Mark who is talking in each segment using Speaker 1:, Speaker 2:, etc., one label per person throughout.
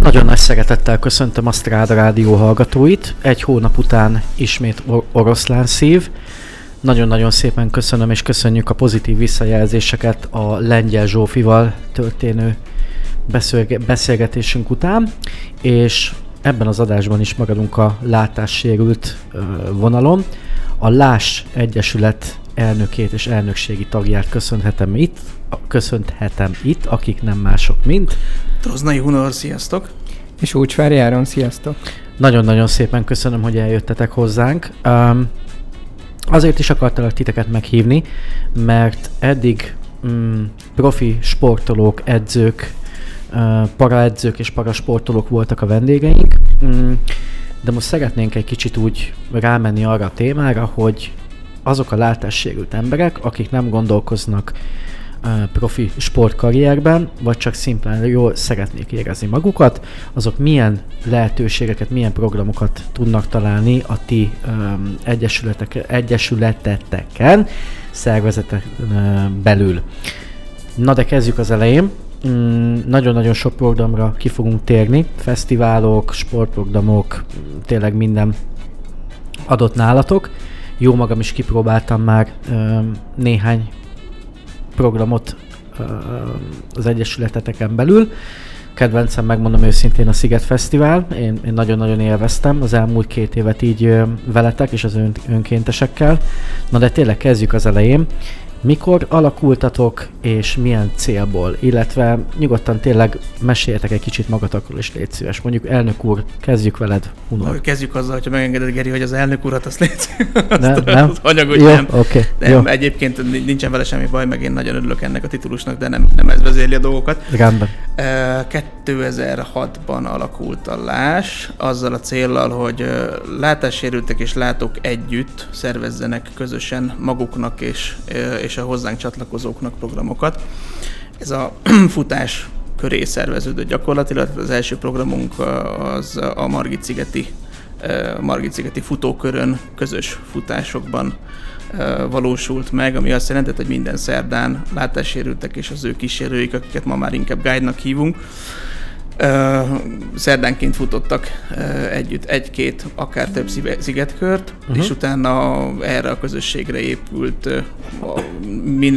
Speaker 1: Nagyon nagy szeretettel köszöntöm a Stráda Rádió hallgatóit. Egy hónap után ismét or- oroszlán szív. Nagyon-nagyon szépen köszönöm és köszönjük a pozitív visszajelzéseket a Lengyel Zsófival történő beszélgetésünk után, és ebben az adásban is maradunk a látássérült vonalon. A Lás Egyesület elnökét és elnökségi tagját köszönhetem itt, köszönhetem itt, akik nem mások, mint...
Speaker 2: Troznai Hunor, sziasztok!
Speaker 3: És Úcsvári Áron, sziasztok!
Speaker 1: Nagyon-nagyon szépen köszönöm, hogy eljöttetek hozzánk. Um, azért is akartalak titeket meghívni, mert eddig um, profi sportolók, edzők, uh, paraedzők és parasportolók voltak a vendégeink, um, de most szeretnénk egy kicsit úgy rámenni arra a témára, hogy azok a látássérült emberek, akik nem gondolkoznak profi sportkarrierben, vagy csak szimplán jól szeretnék érezni magukat, azok milyen lehetőségeket, milyen programokat tudnak találni a ti um, egyesületek, egyesületeteken, szervezetek um, belül. Na de kezdjük az elején. Mm, nagyon-nagyon sok programra ki fogunk térni, fesztiválok, sportprogramok, tényleg minden adott nálatok. Jó magam is kipróbáltam már um, néhány programot az egyesületeteken belül. Kedvencem, megmondom őszintén, a Sziget Fesztivál. Én, én nagyon-nagyon élveztem az elmúlt két évet így veletek és az ön, önkéntesekkel. Na de tényleg kezdjük az elején. Mikor alakultatok, és milyen célból? Illetve nyugodtan tényleg meséljetek egy kicsit magatokról is, légy szíves. Mondjuk elnök úr, kezdjük veled,
Speaker 2: Hunor. Kezdjük azzal, hogyha megengeded, Geri, hogy az elnök urat azt légy
Speaker 1: nem, nem?
Speaker 2: anyag,
Speaker 1: jó,
Speaker 2: nem.
Speaker 1: Okay,
Speaker 2: nem
Speaker 1: jó.
Speaker 2: egyébként nincsen vele semmi baj, meg én nagyon örülök ennek a titulusnak, de nem, nem ez vezérli a dolgokat.
Speaker 1: Rendben.
Speaker 2: 2006-ban alakult a LÁS, azzal a céllal, hogy látássérültek és látók együtt szervezzenek közösen maguknak és, és a hozzánk csatlakozóknak programokat. Ez a futás köré szerveződött gyakorlatilag. Az első programunk az a Margit szigeti, Margit szigeti futókörön közös futásokban valósult meg, ami azt jelenti, hogy minden szerdán látássérültek és az ő kísérőik, akiket ma már inkább guide-nak hívunk, szerdánként futottak együtt egy-két, akár több szigetkört, uh-huh. és utána erre a közösségre épült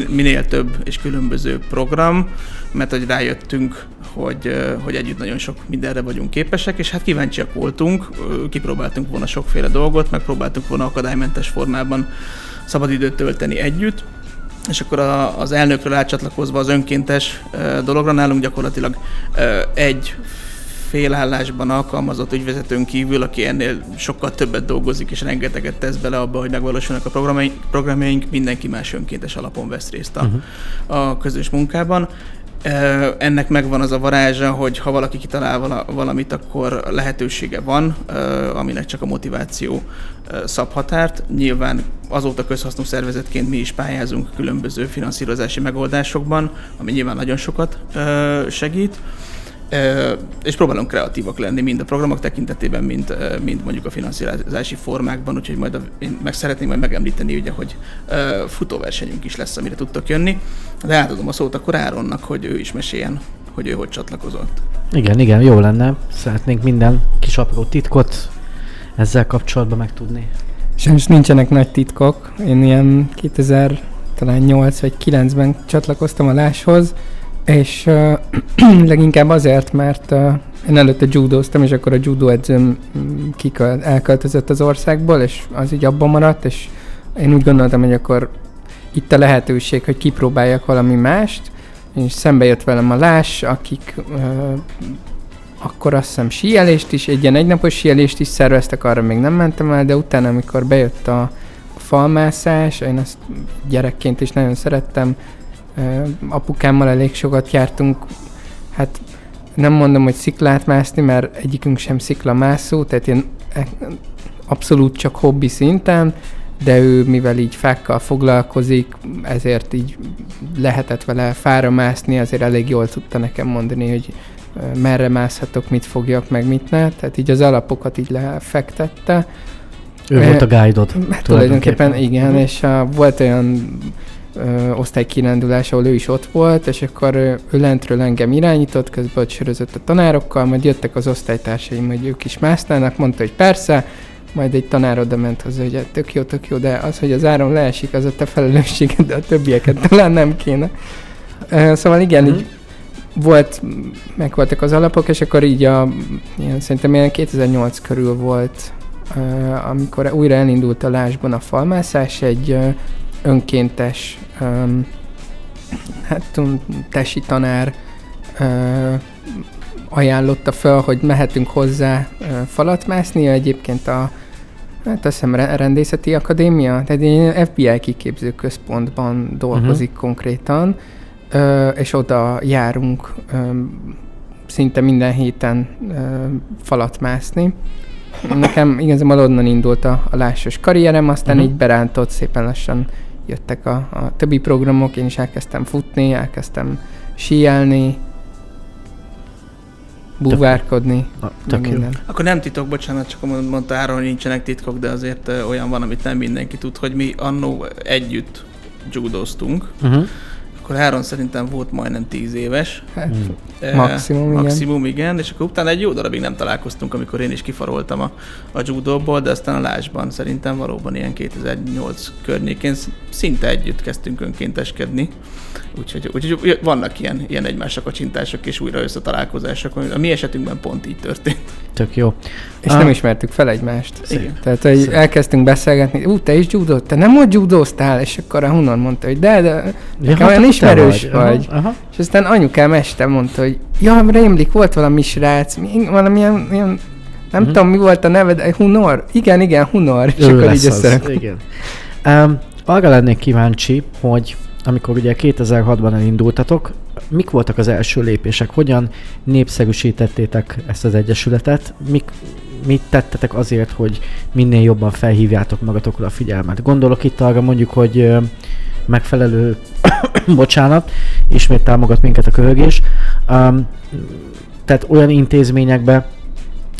Speaker 2: minél több és különböző program, mert hogy rájöttünk, hogy, hogy együtt nagyon sok mindenre vagyunk képesek, és hát kíváncsiak voltunk, kipróbáltunk volna sokféle dolgot, megpróbáltunk volna akadálymentes formában szabadidőt tölteni együtt, és akkor a, az elnökről átcsatlakozva az önkéntes e, dologra nálunk gyakorlatilag e, egy félállásban alkalmazott ügyvezetőn kívül, aki ennél sokkal többet dolgozik és rengeteget tesz bele abba, hogy megvalósulnak a programjaink, mindenki más önkéntes alapon vesz részt a, uh-huh. a közös munkában. Ennek megvan az a varázsa, hogy ha valaki kitalál valamit, akkor lehetősége van, aminek csak a motiváció szab határt. Nyilván azóta közhasznú szervezetként mi is pályázunk különböző finanszírozási megoldásokban, ami nyilván nagyon sokat segít és próbálunk kreatívak lenni, mind a programok tekintetében, mind, mind mondjuk a finanszírozási formákban, úgyhogy majd a, én meg szeretném majd megemlíteni, ugye, hogy futóversenyünk is lesz, amire tudtok jönni, de átadom a szót akkor Áronnak, hogy ő is meséljen, hogy ő hogy csatlakozott.
Speaker 1: Igen, igen, jó lenne. Szeretnénk minden kis apró titkot ezzel kapcsolatban megtudni.
Speaker 3: Sajnos nincsenek nagy titkok. Én ilyen 2000 talán 8 vagy 9-ben csatlakoztam a Láshoz, és uh, leginkább azért, mert uh, én előtte judóztam, és akkor a judo edzőm mm, kikölt, elköltözött az országból, és az így abban maradt, és én úgy gondoltam, hogy akkor itt a lehetőség, hogy kipróbáljak valami mást, és szembe jött velem a Lás, akik uh, akkor azt hiszem síelést is, egy ilyen egynapos síelést is szerveztek, arra még nem mentem el, de utána, amikor bejött a falmászás, én azt gyerekként is nagyon szerettem, apukámmal elég sokat jártunk, hát nem mondom, hogy sziklát mászni, mert egyikünk sem sziklamászó, tehát én e, abszolút csak hobbi szinten, de ő mivel így fákkal foglalkozik, ezért így lehetett vele fára mászni, azért elég jól tudta nekem mondani, hogy merre mászhatok, mit fogjak, meg mit ne. Tehát így az alapokat így lefektette.
Speaker 1: Ő e, volt a guide-od.
Speaker 3: Tulajdonképpen, tulajdonképpen igen, uh-huh. és a, volt olyan ö, osztálykirándulás, ahol ő is ott volt, és akkor ő, ő lentről engem irányított, közben ott sörözött a tanárokkal, majd jöttek az osztálytársaim, hogy ők is másznának, mondta, hogy persze, majd egy tanár oda ment hozzá, hogy tök jó, tök jó, de az, hogy az áron leesik, az a te felelősséged, de a többieket talán nem kéne. Szóval igen, mm-hmm. így volt, meg voltak az alapok, és akkor így a, ilyen, szerintem ilyen 2008 körül volt, amikor újra elindult a Lásban a falmászás, egy önkéntes um, hát tesi tanár uh, ajánlotta fel, hogy mehetünk hozzá uh, falat mászni, egyébként a Hát azt hiszem rendészeti akadémia, tehát egy FBI kiképző központban dolgozik uh-huh. konkrétan, ö, és oda járunk ö, szinte minden héten ö, falat mászni. Nekem igazából onnan indult a, a lásos karrierem, aztán uh-huh. így berántott szépen lassan jöttek a, a többi programok, én is elkezdtem futni, elkezdtem síelni, búvárkodni.
Speaker 2: Tök minden. Akkor nem titok, bocsánat, csak mondta Áron, hogy nincsenek titkok, de azért olyan van, amit nem mindenki tud, hogy mi annó együtt judoztunk. Uh-huh. Akkor akkor Áron szerintem volt majdnem 10 éves.
Speaker 3: Hát, hmm. maximum, igen.
Speaker 2: Maximum, igen. És akkor utána egy jó darabig nem találkoztunk, amikor én is kifaroltam a, a judóból, de aztán a lásban szerintem valóban ilyen 2008 környékén szinte együtt kezdtünk önkénteskedni. Úgyhogy, úgyhogy vannak ilyen, ilyen egymásra kacsintások és újra összetalálkozások. A mi esetünkben pont így történt.
Speaker 1: Tök jó.
Speaker 3: És ah. nem ismertük fel egymást. Igen. Tehát, hogy Szép. elkezdtünk beszélgetni, ú, te is judót, te nem ott judóztál, és akkor a Hunon mondta, hogy de, de ja, nekem olyan ismerős vagy. vagy. Aha, aha. És aztán anyukám este mondta, hogy ja, rémlik, volt valami srác, valamilyen ilyen nem uh-huh. tudom, mi volt a neved, Hunor? Igen, igen, Hunor.
Speaker 1: És akkor így az, igen. Um, arra lennék kíváncsi, hogy amikor ugye 2006-ban elindultatok, mik voltak az első lépések? Hogyan népszerűsítettétek ezt az egyesületet? Mik, mit tettetek azért, hogy minél jobban felhívjátok magatokra a figyelmet? Gondolok itt arra mondjuk, hogy megfelelő, bocsánat, ismét támogat minket a köhögés. Um, tehát olyan intézményekbe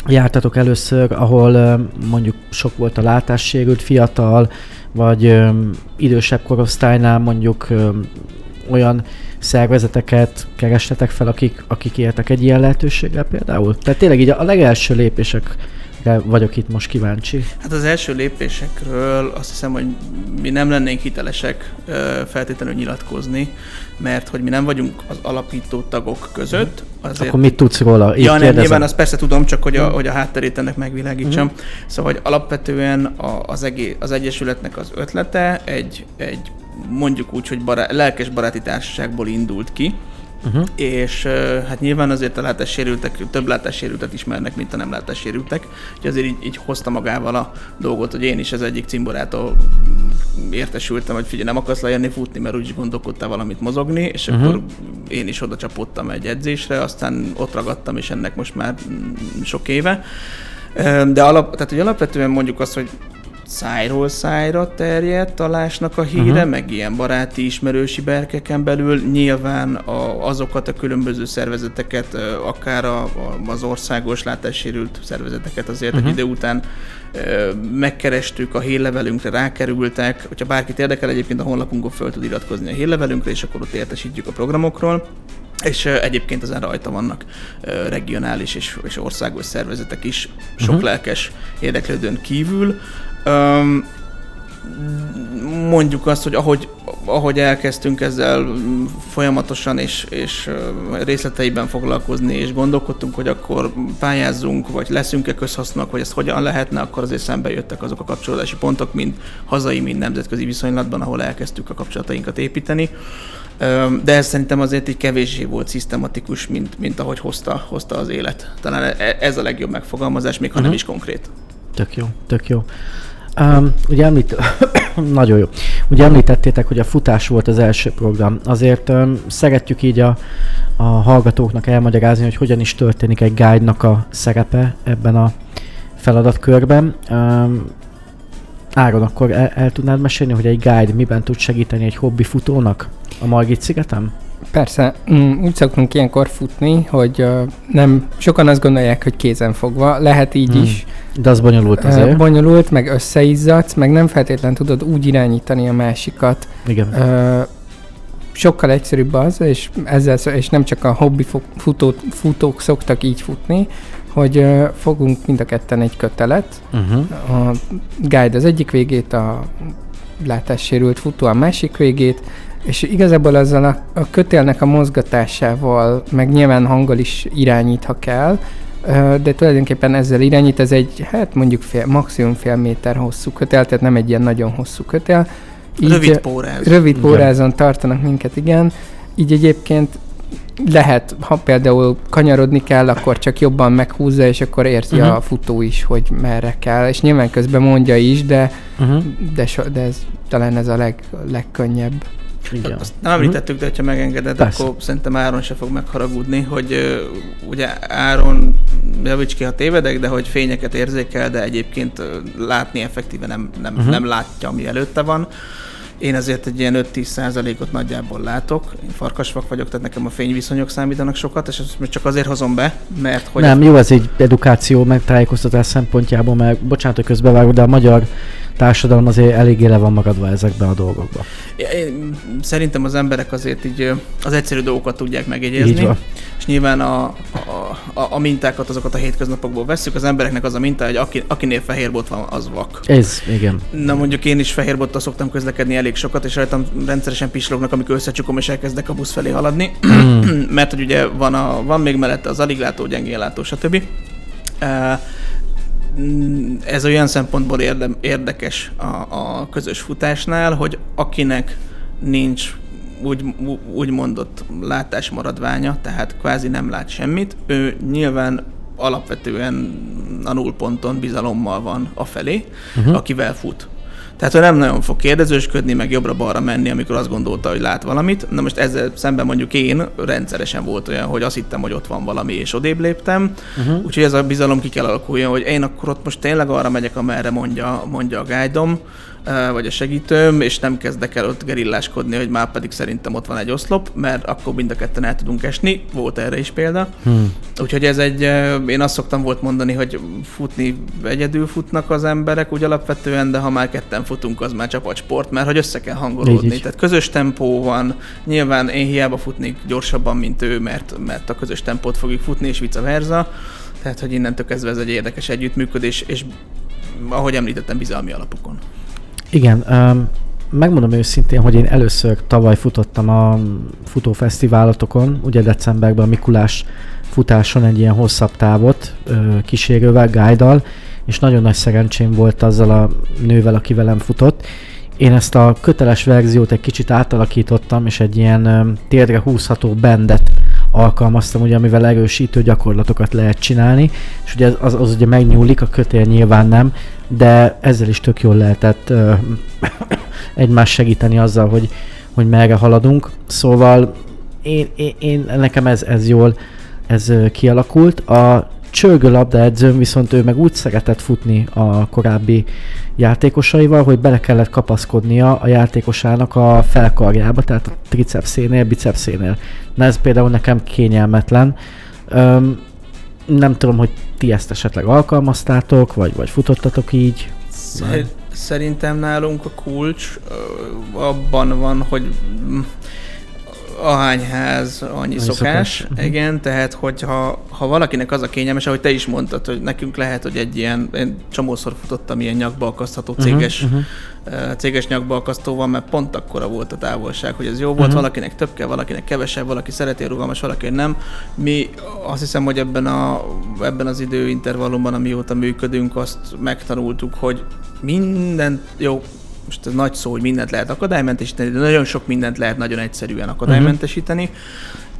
Speaker 1: jártatok először, ahol mondjuk sok volt a látássérült fiatal, vagy ö, idősebb korosztálynál mondjuk ö, olyan szervezeteket kerestetek fel, akik, akik éltek egy ilyen lehetőséggel például? Tehát tényleg így a legelső lépések vagyok itt most kíváncsi.
Speaker 2: Hát az első lépésekről azt hiszem, hogy mi nem lennénk hitelesek feltétlenül nyilatkozni, mert hogy mi nem vagyunk az alapító tagok között.
Speaker 1: Azért... Akkor mit tudsz róla?
Speaker 2: Így ja, nem, nyilván azt persze tudom, csak hogy a, hogy a hátterét ennek megvilágítsam. Uh-huh. Szóval, hogy alapvetően a, az, egész, az Egyesületnek az ötlete egy, egy mondjuk úgy, hogy bará, lelkes baráti társaságból indult ki, Uh-huh. És hát nyilván azért a látássérültek több látássérültet ismernek, mint a nem látássérültek, úgyhogy azért így, így hozta magával a dolgot, hogy én is az egyik cimborától értesültem, hogy figyelj, nem akarsz lejönni futni, mert úgyis gondolkodtál valamit mozogni, és uh-huh. akkor én is oda csapottam egy edzésre, aztán ott ragadtam, és ennek most már sok éve. De alap, tehát, hogy alapvetően mondjuk azt, hogy szájról szájra terjedt talásnak a híre, uh-huh. meg ilyen baráti ismerősi berkeken belül. Nyilván a, azokat a különböző szervezeteket, akár a, a, az országos látássérült szervezeteket azért uh-huh. egy idő után megkerestük a hírlevelünkre, rákerültek. Hogyha bárkit érdekel, egyébként a honlapunkon föl tud iratkozni a hírlevelünkre, és akkor ott értesítjük a programokról. És egyébként ezen rajta vannak regionális és, és országos szervezetek is, sok uh-huh. lelkes érdeklődőn kívül. Um, mondjuk azt, hogy ahogy, ahogy elkezdtünk ezzel folyamatosan és, és részleteiben foglalkozni, és gondolkodtunk, hogy akkor pályázzunk, vagy leszünk-e közhasznúak, vagy ezt hogyan lehetne, akkor azért szembe jöttek azok a kapcsolódási pontok, mind hazai, mind nemzetközi viszonylatban, ahol elkezdtük a kapcsolatainkat építeni. De ez szerintem azért így kevésbé volt szisztematikus, mint, mint ahogy hozta, hozta az élet. Talán e, ez a legjobb megfogalmazás, még ha uh-huh. nem mhm. is konkrét.
Speaker 1: Tök jó, tök jó. Um, ugye említ... Nagyon jó. Ugye említettétek, hogy a futás volt az első program. Azért um, szeretjük így a, a hallgatóknak elmagyarázni, hogy hogyan is történik egy guide-nak a szerepe ebben a feladatkörben. Um, Áron, akkor el, el tudnád mesélni, hogy egy guide miben tud segíteni egy hobbi futónak a Margit szigetem?
Speaker 3: Persze, mm, úgy szoktunk ilyenkor futni, hogy nem, sokan azt gondolják, hogy kézen fogva, lehet így hmm. is.
Speaker 1: De az bonyolult azért.
Speaker 3: Bonyolult, meg összeizzadsz, meg nem feltétlenül tudod úgy irányítani a másikat.
Speaker 1: Igen.
Speaker 3: Sokkal egyszerűbb az, és, ezzel, és nem csak a hobbi futók, futók szoktak így futni, hogy fogunk mind a ketten egy kötelet, uh-huh. a guide az egyik végét, a látássérült futó a másik végét, és igazából ezzel a, a kötélnek a mozgatásával, meg nyilván hanggal is irányít, ha kell, de tulajdonképpen ezzel irányít, ez egy, hát mondjuk fél, maximum fél méter hosszú kötél, tehát nem egy ilyen nagyon hosszú kötél.
Speaker 2: Így, rövid póráz.
Speaker 3: Rövid pórázon igen. tartanak minket, igen. Így egyébként lehet, ha például kanyarodni kell, akkor csak jobban meghúzza, és akkor érzi uh-huh. a futó is, hogy merre kell. És nyilván közben mondja is, de, uh-huh. de, so, de ez talán ez a leg, legkönnyebb.
Speaker 2: Igen. Azt nem említettük, de ha megengeded, Persze. akkor szerintem Áron se fog megharagudni, hogy ugye Áron, javíts ki, ha tévedek, de hogy fényeket érzékel, de egyébként látni effektíve nem, nem, uh-huh. nem látja, ami előtte van Én azért egy ilyen 5-10 százalékot nagyjából látok. Én farkasvak vagyok, tehát nekem a fényviszonyok számítanak sokat, és ezt csak azért hozom be, mert hogy...
Speaker 1: Nem, jó, ez egy edukáció, meg tájékoztatás szempontjából, mert bocsánat, hogy közbevágok, de a magyar társadalom azért eléggé le van magadva ezekben a dolgokban.
Speaker 2: Én, szerintem az emberek azért így az egyszerű dolgokat tudják megjegyezni, és nyilván a, a, a, a mintákat, azokat a hétköznapokból veszük, az embereknek az a minta, hogy aki, akinél fehér bot van, az vak.
Speaker 1: Ez, igen.
Speaker 2: Na mondjuk én is fehér bottal szoktam közlekedni elég sokat, és rajtam rendszeresen pislognak, amikor összecsukom és elkezdek a busz felé haladni, mert hogy ugye van, a, van még mellette az alig látó, gyengén látó, stb. Uh, ez olyan szempontból érde, érdekes a, a közös futásnál, hogy akinek nincs úgy, úgy mondott látásmaradványa, tehát kvázi nem lát semmit, ő nyilván alapvetően a nullponton bizalommal van a felé, uh-huh. akivel fut. Tehát ő nem nagyon fog kérdezősködni, meg jobbra-balra menni, amikor azt gondolta, hogy lát valamit. Na most ezzel szemben mondjuk én rendszeresen volt olyan, hogy azt hittem, hogy ott van valami, és odébb léptem. Uh-huh. Úgyhogy ez a bizalom ki kell alakuljon, hogy én akkor ott most tényleg arra megyek, amerre mondja, mondja a guide vagy a segítőm, és nem kezdek el ott gerilláskodni, hogy már pedig szerintem ott van egy oszlop, mert akkor mind a ketten el tudunk esni, volt erre is példa. Hmm. Úgyhogy ez egy, én azt szoktam volt mondani, hogy futni egyedül futnak az emberek úgy alapvetően, de ha már ketten futunk, az már csapatsport, mert hogy össze kell hangolódni. Így, így. Tehát közös tempó van, nyilván én hiába futnék gyorsabban, mint ő, mert, mert a közös tempót fogjuk futni, és vice versa. Tehát, hogy innentől kezdve ez egy érdekes együttműködés, és ahogy említettem, bizalmi alapokon.
Speaker 1: Igen, um, megmondom őszintén, hogy én először tavaly futottam a futófesztiválatokon, ugye decemberben a Mikulás futáson egy ilyen hosszabb távot kísérővel, guide és nagyon nagy szerencsém volt azzal a nővel, aki velem futott. Én ezt a köteles verziót egy kicsit átalakítottam, és egy ilyen térdre húzható bendet alkalmaztam, ugye, amivel erősítő gyakorlatokat lehet csinálni, és ugye az, az ugye megnyúlik, a kötél nyilván nem, de ezzel is tök jól lehetett ö, egymás segíteni azzal, hogy, hogy merre haladunk. Szóval én, én, én nekem ez, ez jól ez kialakult. A csörgő labda edzőm viszont ő meg úgy szeretett futni a korábbi játékosaival, hogy bele kellett kapaszkodnia a játékosának a felkarjába, tehát a tricepszénél, bicepszénél. Na ez például nekem kényelmetlen. Öm, nem tudom, hogy ti ezt esetleg alkalmaztátok, vagy, vagy futottatok így?
Speaker 2: Szerintem nálunk a kulcs abban van, hogy ahány ház, annyi, annyi szokás. szokás. Igen, tehát hogyha ha valakinek az a kényelmes, ahogy te is mondtad, hogy nekünk lehet, hogy egy ilyen, én csomószor futottam ilyen nyakba akasztható mhm, céges, uh-huh, uh-huh. céges nyakba akasztóval, mert pont akkora volt a távolság, hogy ez jó volt, uh-huh. valakinek több kell, valakinek kevesebb, valaki szereti rugalmas, valaki nem. Mi azt hiszem, hogy ebben, a, ebben az időintervallumban, amióta működünk, azt megtanultuk, hogy minden jó, most ez nagy szó, hogy mindent lehet akadálymentesíteni, de nagyon sok mindent lehet nagyon egyszerűen akadálymentesíteni. Uh-huh.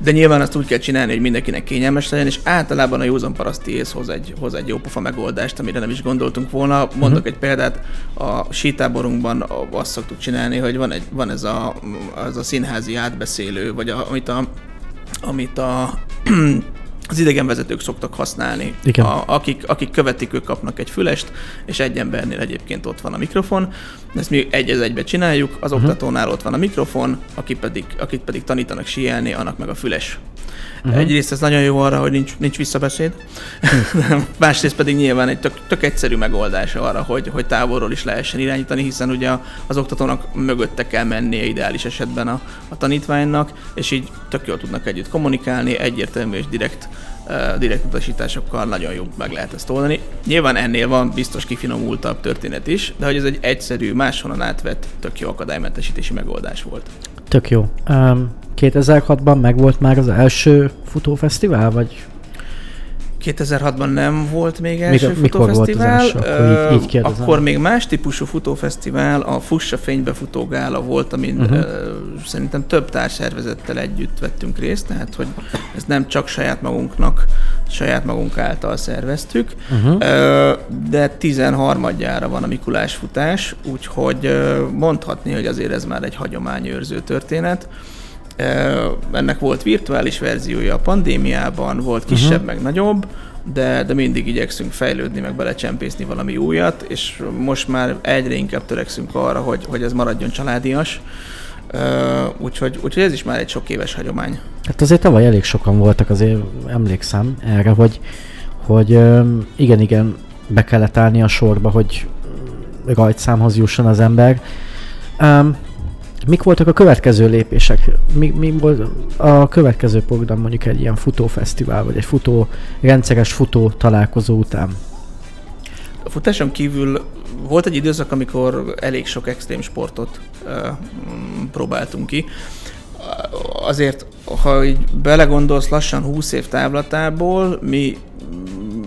Speaker 2: De nyilván azt úgy kell csinálni, hogy mindenkinek kényelmes legyen, és általában a józan paraszti ész hoz egy, hoz egy pofa megoldást, amire nem is gondoltunk volna. Mondok uh-huh. egy példát, a sítáborunkban azt szoktuk csinálni, hogy van, egy, van ez a, az a színházi átbeszélő, vagy a, amit a, amit a az idegenvezetők szoktak használni. Igen. A, akik, akik követik, ők kapnak egy fülest, és egy embernél egyébként ott van a mikrofon. Ezt mi egy egybe csináljuk, az uh-huh. oktatónál ott van a mikrofon, aki pedig, akik pedig tanítanak síelni, annak meg a füles. Uh-huh. Egyrészt ez nagyon jó arra, hogy nincs, nincs visszabeszéd, másrészt pedig nyilván egy tök, tök egyszerű megoldás arra, hogy, hogy távolról is lehessen irányítani, hiszen ugye az oktatónak mögötte kell mennie ideális esetben a, a tanítványnak, és így tök jól tudnak együtt kommunikálni, egyértelmű és direkt direkt utasításokkal nagyon jó meg lehet ezt oldani. Nyilván ennél van biztos kifinomultabb történet is, de hogy ez egy egyszerű, máshonnan átvett, tök jó akadálymentesítési megoldás volt.
Speaker 1: Tök jó. Um, 2006-ban megvolt már az első futófesztivál, vagy
Speaker 2: 2006-ban nem volt még első még, futófesztivál,
Speaker 1: első? Akkor, így, így
Speaker 2: akkor még más típusú futófesztivál, a Fussa Fénybe futógála volt, amin uh-huh. uh, szerintem több társszervezettel együtt vettünk részt, tehát hogy ez nem csak saját magunknak, saját magunk által szerveztük, uh-huh. uh, de 13-adjára van a Mikulás futás, úgyhogy uh, mondhatni, hogy azért ez már egy hagyományőrző történet. Ennek volt virtuális verziója a pandémiában, volt kisebb, uh-huh. meg nagyobb. de, de mindig igyekszünk fejlődni, meg belecsempészni valami újat, és most már egyre inkább törekszünk arra, hogy, hogy ez maradjon családias. Uh, úgyhogy, úgyhogy ez is már egy sok éves hagyomány.
Speaker 1: Hát azért tavaly elég sokan voltak, azért emlékszem erre, hogy, hogy igen, igen, be kellett állni a sorba, hogy rajtszámhoz jusson az ember. Um, mik voltak a következő lépések? Mi, mi volt a következő program mondjuk egy ilyen futófesztivál, vagy egy futó, rendszeres futó találkozó után?
Speaker 2: A futáson kívül volt egy időszak, amikor elég sok extrém sportot uh, próbáltunk ki. Azért, ha így belegondolsz lassan 20 év távlatából, mi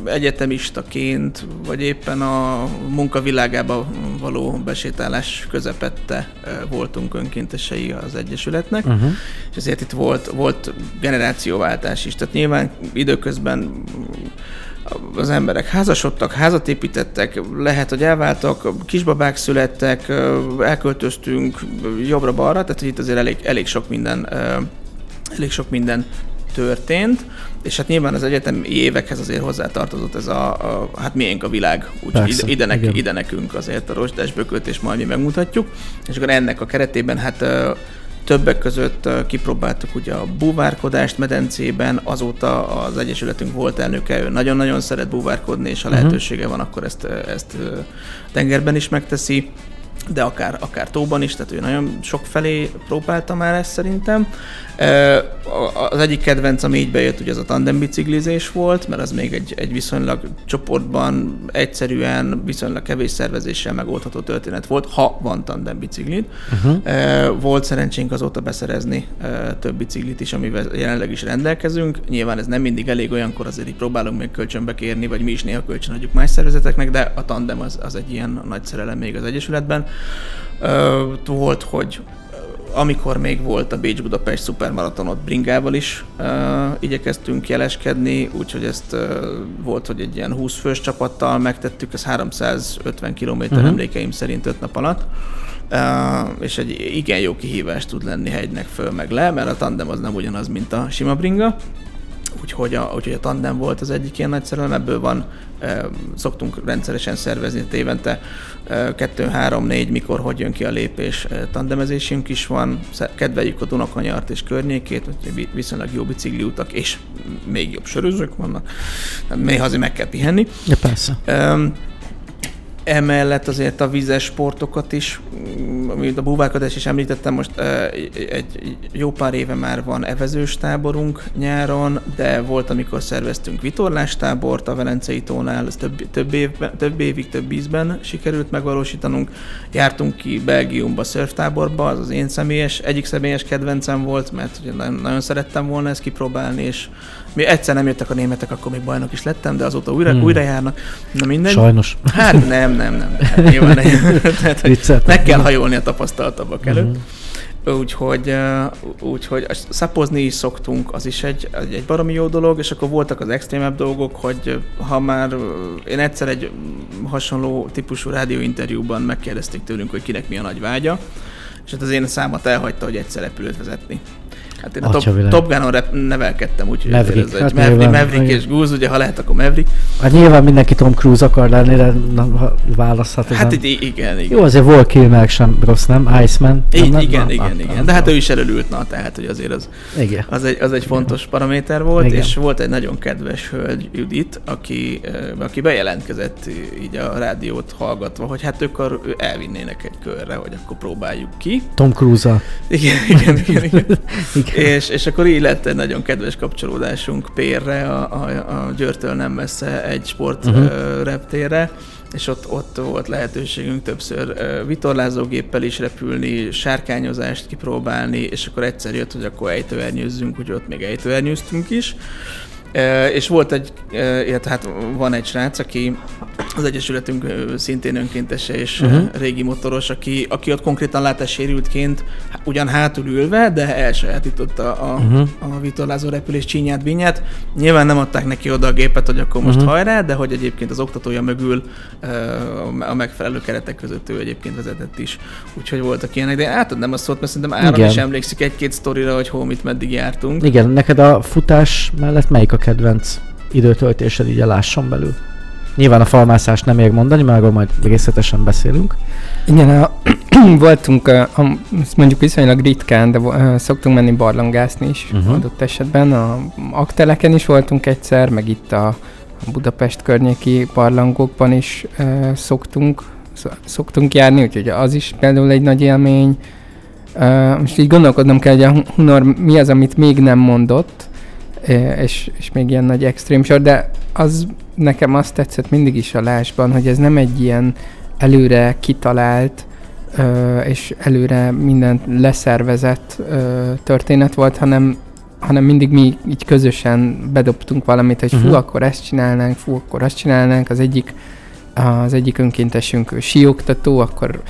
Speaker 2: egyetemistaként, vagy éppen a munkavilágába való besétálás közepette voltunk önkéntesei az Egyesületnek, uh-huh. és ezért itt volt, volt generációváltás is. Tehát nyilván időközben az emberek házasodtak, házat építettek, lehet, hogy elváltak, kisbabák születtek, elköltöztünk jobbra-balra, tehát itt azért elég, elég sok minden elég sok minden történt, és hát nyilván az egyetemi évekhez azért hozzátartozott ez a, a hát miénk a világ, úgyhogy ide, ide, nek, ide nekünk azért a rozsdásbököt, és majd mi megmutatjuk, és akkor ennek a keretében hát többek között kipróbáltuk ugye a búvárkodást medencében, azóta az Egyesületünk volt elnöke, ő nagyon-nagyon szeret búvárkodni, és ha mhm. lehetősége van, akkor ezt, ezt tengerben is megteszi de akár, akár tóban is, tehát ő nagyon sok felé próbálta már ezt szerintem. Az egyik kedvenc, ami így bejött, ugye az a tandem biciklizés volt, mert az még egy, egy viszonylag csoportban egyszerűen, viszonylag kevés szervezéssel megoldható történet volt, ha van tandem biciklid. Uh-huh. Volt szerencsénk azóta beszerezni több biciklit is, amivel jelenleg is rendelkezünk. Nyilván ez nem mindig elég, olyankor azért így próbálunk még kölcsönbe kérni, vagy mi is néha kölcsön adjuk más szervezeteknek, de a tandem az, az egy ilyen nagy szerelem még az Egyesületben. Volt, hogy amikor még volt a Bécs-Budapest szupermaraton, ott bringával is uh, igyekeztünk jeleskedni, úgyhogy ezt uh, volt, hogy egy ilyen 20 fős csapattal megtettük, ez 350 km uh-huh. emlékeim szerint 5 nap alatt. Uh, és egy igen jó kihívás tud lenni hegynek föl meg le, mert a tandem az nem ugyanaz, mint a sima bringa úgyhogy a, úgyhogy a tandem volt az egyik ilyen nagy szerelem, ebből van, e, szoktunk rendszeresen szervezni évente, e, kettő, három, négy, mikor, hogy jön ki a lépés, e, tandemezésünk is van, kedveljük a Dunakanyart és környékét, hogy viszonylag jó bicikliutak, és még jobb sörözők vannak, még azért meg kell pihenni.
Speaker 1: Ja, persze. E,
Speaker 2: Emellett azért a vízes sportokat is, mm, amit a búvárkodás is említettem, most egy jó pár éve már van evezős táborunk nyáron, de volt, amikor szerveztünk vitorlástábort a Velencei tónál, ez több, több, évben, több évig, több ízben sikerült megvalósítanunk. Jártunk ki Belgiumba szörftáborba, az az én személyes, egyik személyes kedvencem volt, mert ugye nagyon, nagyon szerettem volna ezt kipróbálni, és mi egyszer nem jöttek a németek, akkor még bajnok is lettem, de azóta újra, hmm. újra járnak. Na mindegy.
Speaker 1: Sajnos.
Speaker 2: Hát nem, nem, nem. Hát nyilván. Tehát, meg kell hajolni a tapasztaltabbak előtt. Uh-huh. Úgyhogy, úgyhogy szapozni is szoktunk, az is egy, egy, egy baromi jó dolog, és akkor voltak az extrémebb dolgok, hogy ha már én egyszer egy hasonló típusú rádióinterjúban megkérdezték tőlünk, hogy kinek mi a nagy vágya, és hát az én számat elhagyta, hogy egyszer repülőt vezetni. Hát én a Top, Top Gun-on nevelkedtem, úgyhogy
Speaker 1: Maverick, ez
Speaker 2: egy hát Maverick, Maverick és Goose, ugye ha lehet, akkor Maverick.
Speaker 1: Hát nyilván mindenki Tom Cruise akar lenni, de na, választhat.
Speaker 2: Hát így, igen, igen.
Speaker 1: Jó, azért volt Kilmer sem rossz, nem? Iceman.
Speaker 2: Nem, I- nem, igen, nem, igen, igen. De hát ő is előült, na, tehát hogy azért az, igen. az, egy, az egy fontos paraméter volt, igen. és volt egy nagyon kedves hölgy, Judit, aki, aki bejelentkezett így a rádiót hallgatva, hogy hát ők elvinnének egy körre, hogy akkor próbáljuk ki.
Speaker 1: Tom Cruise-a.
Speaker 2: Igen, igen, igen. igen. igen. És, és akkor így lett egy nagyon kedves kapcsolódásunk Pérre, a, a, a Győrtől nem messze egy sport uh-huh. reptérre, és ott, ott volt lehetőségünk többször vitorlázógéppel is repülni, sárkányozást kipróbálni, és akkor egyszer jött, hogy akkor ejtőernyőzzünk, hogy ott még ejtőernyőztünk is. És volt egy, illetve hát van egy srác, aki az Egyesületünk szintén önkéntese és uh-huh. régi motoros, aki, aki ott konkrétan látássérültként ugyan hátul ülve, de elsajátította a, uh-huh. a vitorlázó repülés csínyát, binyát. Nyilván nem adták neki oda a gépet, hogy akkor most uh-huh. hajrá, de hogy egyébként az oktatója mögül a megfelelő keretek között ő egyébként vezetett is. Úgyhogy voltak ilyenek, de átadnám a szót, mert szerintem Áron is emlékszik egy-két sztorira, hogy hol mit meddig jártunk.
Speaker 1: Igen, neked a futás mellett melyik a kedvenc időtöltésed így a lásson belül? Nyilván a falmászást nem ér mondani, mert arról majd részletesen beszélünk.
Speaker 3: Igen, a, voltunk, a, a, mondjuk viszonylag ritkán, de a, szoktunk menni barlangászni is uh-huh. adott esetben. A akteleken is voltunk egyszer, meg itt a, a Budapest környéki barlangokban is uh, szoktunk, szoktunk járni, úgyhogy az is például egy nagy élmény. Uh, most így gondolkodnom kell, hogy a Hunor mi az, amit még nem mondott, és, és még ilyen nagy extrém sor, de az nekem azt tetszett mindig is a lásban, hogy ez nem egy ilyen előre kitalált és előre mindent leszervezett történet volt, hanem hanem mindig mi így közösen bedobtunk valamit, hogy fú, akkor ezt csinálnánk, fú, akkor azt csinálnánk. Az egyik, az egyik önkéntesünk síoktató, akkor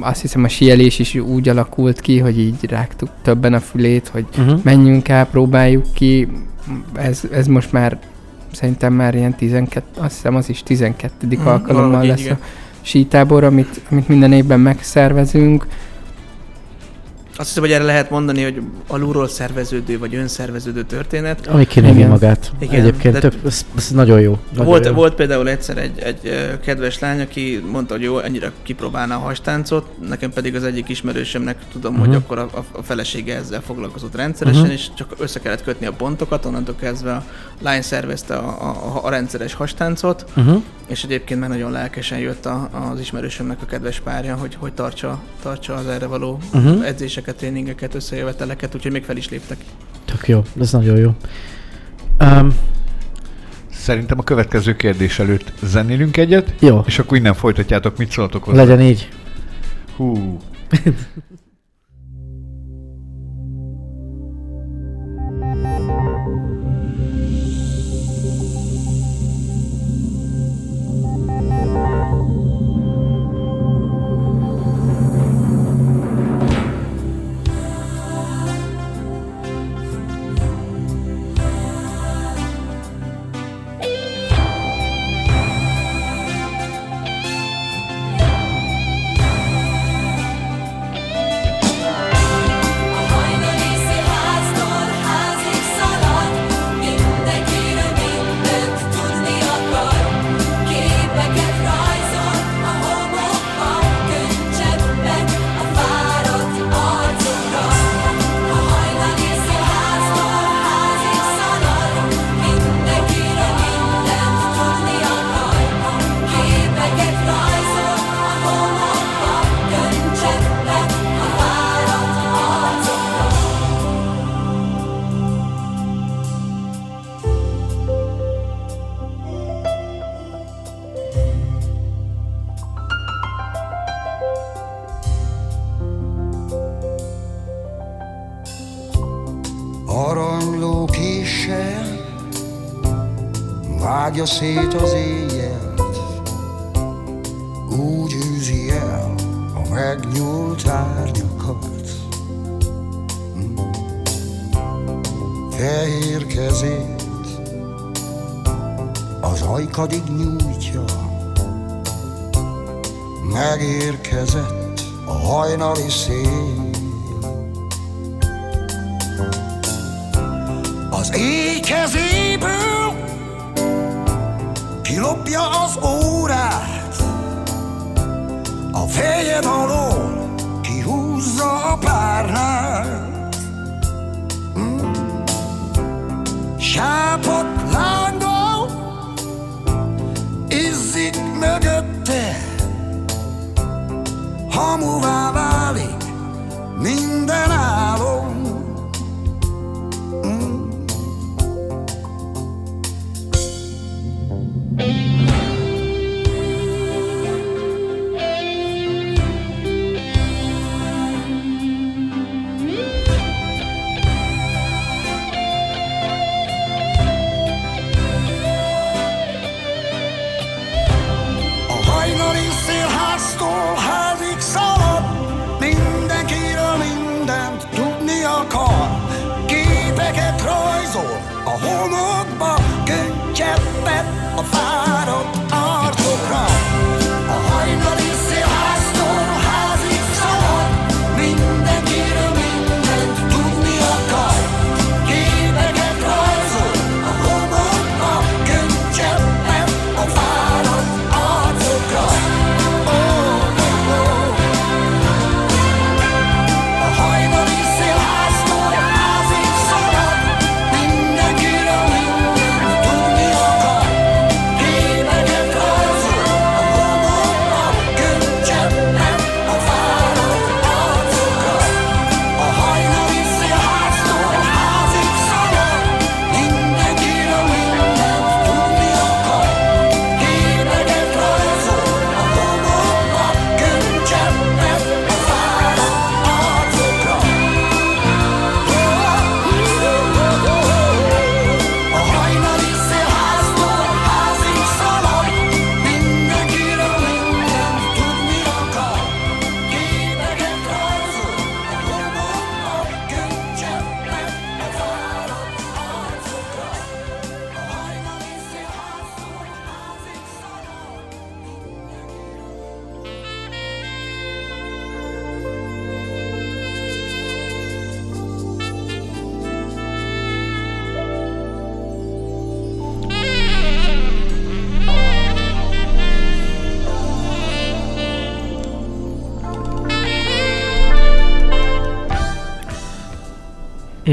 Speaker 3: azt hiszem a síelés is úgy alakult ki, hogy így rágtuk többen a fülét, hogy uh-huh. menjünk el, próbáljuk ki. Ez, ez most már szerintem már ilyen 12, azt hiszem az is 12. Uh-huh. alkalommal lesz igen. a sítábor, amit, amit minden évben megszervezünk.
Speaker 2: Azt hiszem, hogy erre lehet mondani, hogy alulról szerveződő vagy önszerveződő történet.
Speaker 1: Ami kinémi magát. Igen, Egyébként több, ez, ez nagyon jó. Nagyon
Speaker 2: volt,
Speaker 1: jó.
Speaker 2: volt például egyszer egy, egy kedves lány, aki mondta, hogy jó, ennyire kipróbálna a hastáncot, nekem pedig az egyik ismerősömnek tudom, uh-huh. hogy mhm. akkor a, a felesége ezzel foglalkozott rendszeresen, uh-huh. és csak össze kellett kötni a pontokat, onnantól kezdve a lány szervezte a, a, a rendszeres hastáncot, uh-huh. és egyébként már nagyon lelkesen jött a, az ismerősömnek a kedves párja, hogy, hogy tartsa, tartsa az erre való uh-huh. edzések edzéseket, tréningeket, összejöveteleket, úgyhogy még fel is léptek.
Speaker 1: Tök jó, ez nagyon jó. Um,
Speaker 4: Szerintem a következő kérdés előtt zenélünk egyet,
Speaker 1: jó.
Speaker 4: és akkor innen folytatjátok, mit szóltok hozzá.
Speaker 1: Legyen így.
Speaker 4: Hú.
Speaker 5: Diosito.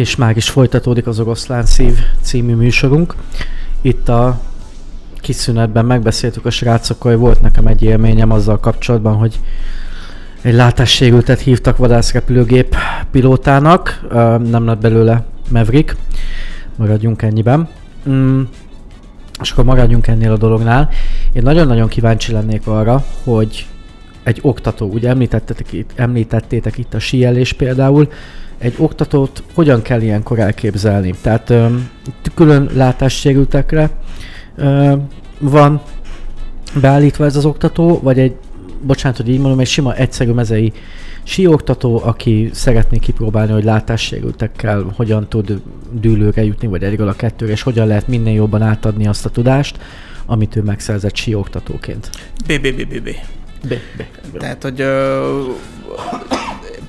Speaker 1: És már is folytatódik az Oroszlán Szív című műsorunk. Itt a kis megbeszéltük a srácokkal, hogy volt nekem egy élményem azzal kapcsolatban, hogy egy látássérültet hívtak vadászrepülőgép pilótának, nem lett belőle Maverick, maradjunk ennyiben. Mm, és akkor maradjunk ennél a dolognál. Én nagyon-nagyon kíváncsi lennék arra, hogy egy oktató, ugye említettétek itt, említettétek itt a síelés például, egy oktatót hogyan kell ilyenkor elképzelni? Tehát ö, külön látássérültekre ö, van beállítva ez az oktató, vagy egy, bocsánat, hogy így mondom, egy sima egyszerű mezei síoktató, aki szeretné kipróbálni, hogy látássérültekkel hogyan tud dűlőre jutni, vagy egyről a kettőre, és hogyan lehet minél jobban átadni azt a tudást, amit ő megszerzett síoktatóként.
Speaker 2: BBBBB.
Speaker 1: B, B,
Speaker 2: Tehát, hogy ö,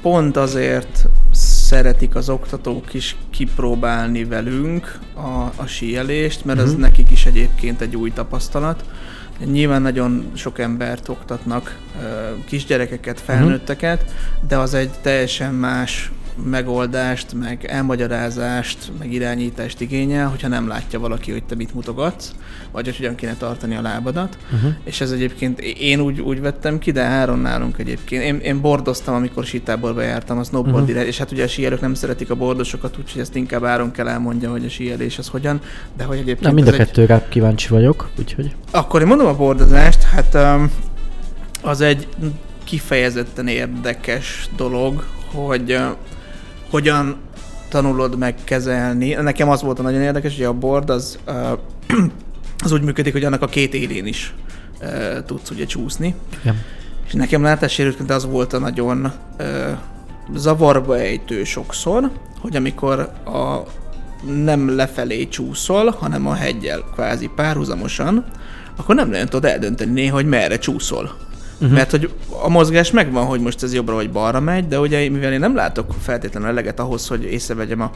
Speaker 2: pont azért szeretik az oktatók is kipróbálni velünk a, a síelést, mert ez
Speaker 1: Mhm.
Speaker 2: nekik is egyébként egy új tapasztalat. Nyilván nagyon sok embert oktatnak, kisgyerekeket, felnőtteket, de az egy teljesen más megoldást, meg elmagyarázást, meg irányítást igényel, hogyha nem látja valaki, hogy te mit mutogatsz, vagy hogy hogyan kéne tartani a lábadat.
Speaker 1: Uh-huh.
Speaker 2: És ez egyébként én úgy, úgy vettem ki, de Áron nálunk egyébként. Én, én bordoztam, amikor sítáborba jártam, a snowboard uh-huh. és hát ugye a síelők nem szeretik a bordosokat, úgyhogy ezt inkább Áron kell elmondja, hogy a síelés az hogyan, de hogy egyébként
Speaker 1: Nem, mind a
Speaker 2: ez egy,
Speaker 1: kettőre kíváncsi vagyok, úgyhogy...
Speaker 2: akkor én mondom a bordozást, hát um, az egy kifejezetten érdekes dolog, hogy hogyan tanulod meg kezelni. Nekem az volt a nagyon érdekes, hogy a board az, az úgy működik, hogy annak a két élén is tudsz ugye csúszni.
Speaker 1: Igen.
Speaker 2: És nekem látássérültként az volt a nagyon zavarba ejtő sokszor, hogy amikor a nem lefelé csúszol, hanem a hegyel kvázi párhuzamosan, akkor nem nagyon tudod eldönteni néha, hogy merre csúszol. Uh-huh. Mert hogy a mozgás megvan, hogy most ez jobbra vagy balra megy, de ugye mivel én nem látok feltétlenül eleget ahhoz, hogy észrevegyem a,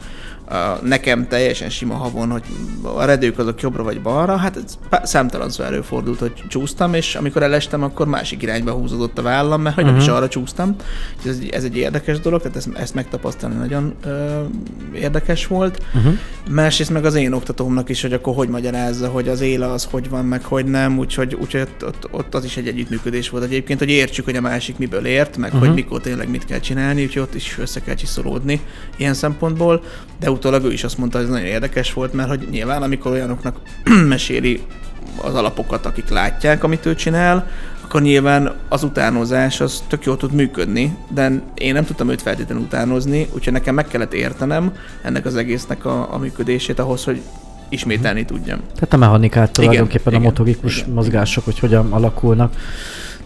Speaker 2: a nekem teljesen sima havon, hogy a redők azok jobbra vagy balra, hát ez pá- számtalanszor előfordult, hogy csúsztam, és amikor elestem, akkor másik irányba húzódott a vállam, mert hogy nem is
Speaker 1: Mhm.
Speaker 2: arra csúsztam. Ez, ez egy érdekes dolog, tehát ezt, ezt megtapasztalni nagyon ö, érdekes volt.
Speaker 1: Uh-huh.
Speaker 2: Másrészt meg az én oktatómnak is, hogy akkor hogy magyarázza, hogy az éle az hogy van, meg hogy nem, úgyhogy, úgyhogy ott, ott, ott az is egy együttműködés volt egyébként, hogy értsük, hogy a másik miből ért, meg uh-huh. hogy
Speaker 1: Mhm.
Speaker 2: mikor tényleg mit kell csinálni, úgyhogy ott is össze kell csiszolódni ilyen szempontból, de utólag ő is azt mondta, hogy ez nagyon érdekes volt, mert hogy nyilván amikor olyanoknak meséli az alapokat, akik látják, amit ő csinál, akkor nyilván az utánozás az tök jól tud működni, de én nem tudtam őt feltétlenül utánozni, úgyhogy nekem meg kellett értenem ennek az egésznek a, a működését ahhoz, hogy ismételni tudjam.
Speaker 1: Tehát a mechanikát
Speaker 2: Igen,
Speaker 1: tulajdonképpen a
Speaker 2: igen,
Speaker 1: motorikus
Speaker 2: igen.
Speaker 1: mozgások, hogy hogyan alakulnak.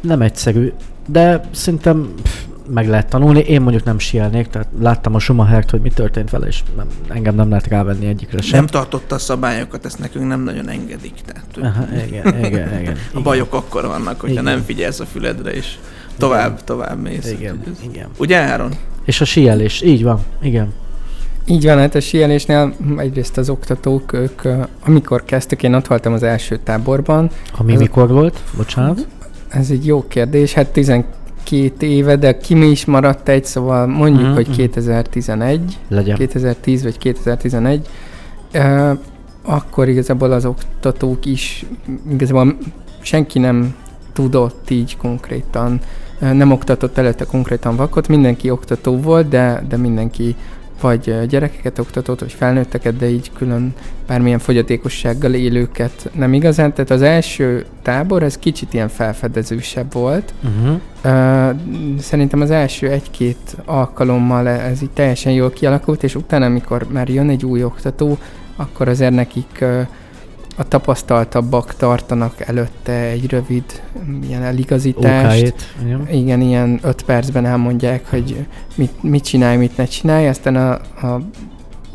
Speaker 1: Nem egyszerű, de szerintem pff, meg lehet tanulni. Én mondjuk nem sielnék, tehát láttam a Schumachert, hogy mi történt vele, és nem, engem nem lehet rávenni egyikre sem.
Speaker 2: Nem tartotta a szabályokat, ezt nekünk nem nagyon engedik. Tehát
Speaker 1: Aha, igen, igen, igen.
Speaker 2: a bajok akkor vannak, hogyha
Speaker 1: Igen.
Speaker 2: nem figyelsz a füledre, és tovább, tovább mész.
Speaker 1: Igen,
Speaker 2: ez-
Speaker 1: igen.
Speaker 2: Ugye Áron?
Speaker 1: És a sielés, így van, igen.
Speaker 3: Így van, hát a síelésnél egyrészt az oktatók, ők, amikor kezdtek, én ott voltam az első táborban,
Speaker 1: Ami
Speaker 3: Ez-
Speaker 1: mikor volt? Bocsánat.
Speaker 3: Ez egy jó kérdés, hát 12 éve, de ki mi is maradt egy, szóval mondjuk,
Speaker 1: Mhm,
Speaker 3: hogy
Speaker 1: mhm.
Speaker 3: 2011,
Speaker 1: Legyen.
Speaker 3: 2010 vagy 2011, Ö, akkor igazából az oktatók is, igazából senki nem tudott így konkrétan, nem oktatott előtte konkrétan vakot, mindenki oktató volt, de, de mindenki vagy gyerekeket oktatott, vagy felnőtteket, de így külön bármilyen fogyatékossággal élőket nem igazán. Tehát az első tábor, ez kicsit ilyen felfedezősebb volt,
Speaker 1: Uh-huh.
Speaker 3: Szerintem az első egy-két alkalommal ez így teljesen jól kialakult, és utána, amikor már jön egy új oktató, akkor azért nekik a tapasztaltabbak tartanak előtte egy rövid ilyen eligazítást.
Speaker 1: Igen,
Speaker 3: ilyen öt percben elmondják, hogy mit, mit csinálj, mit ne csinálj, aztán a, a,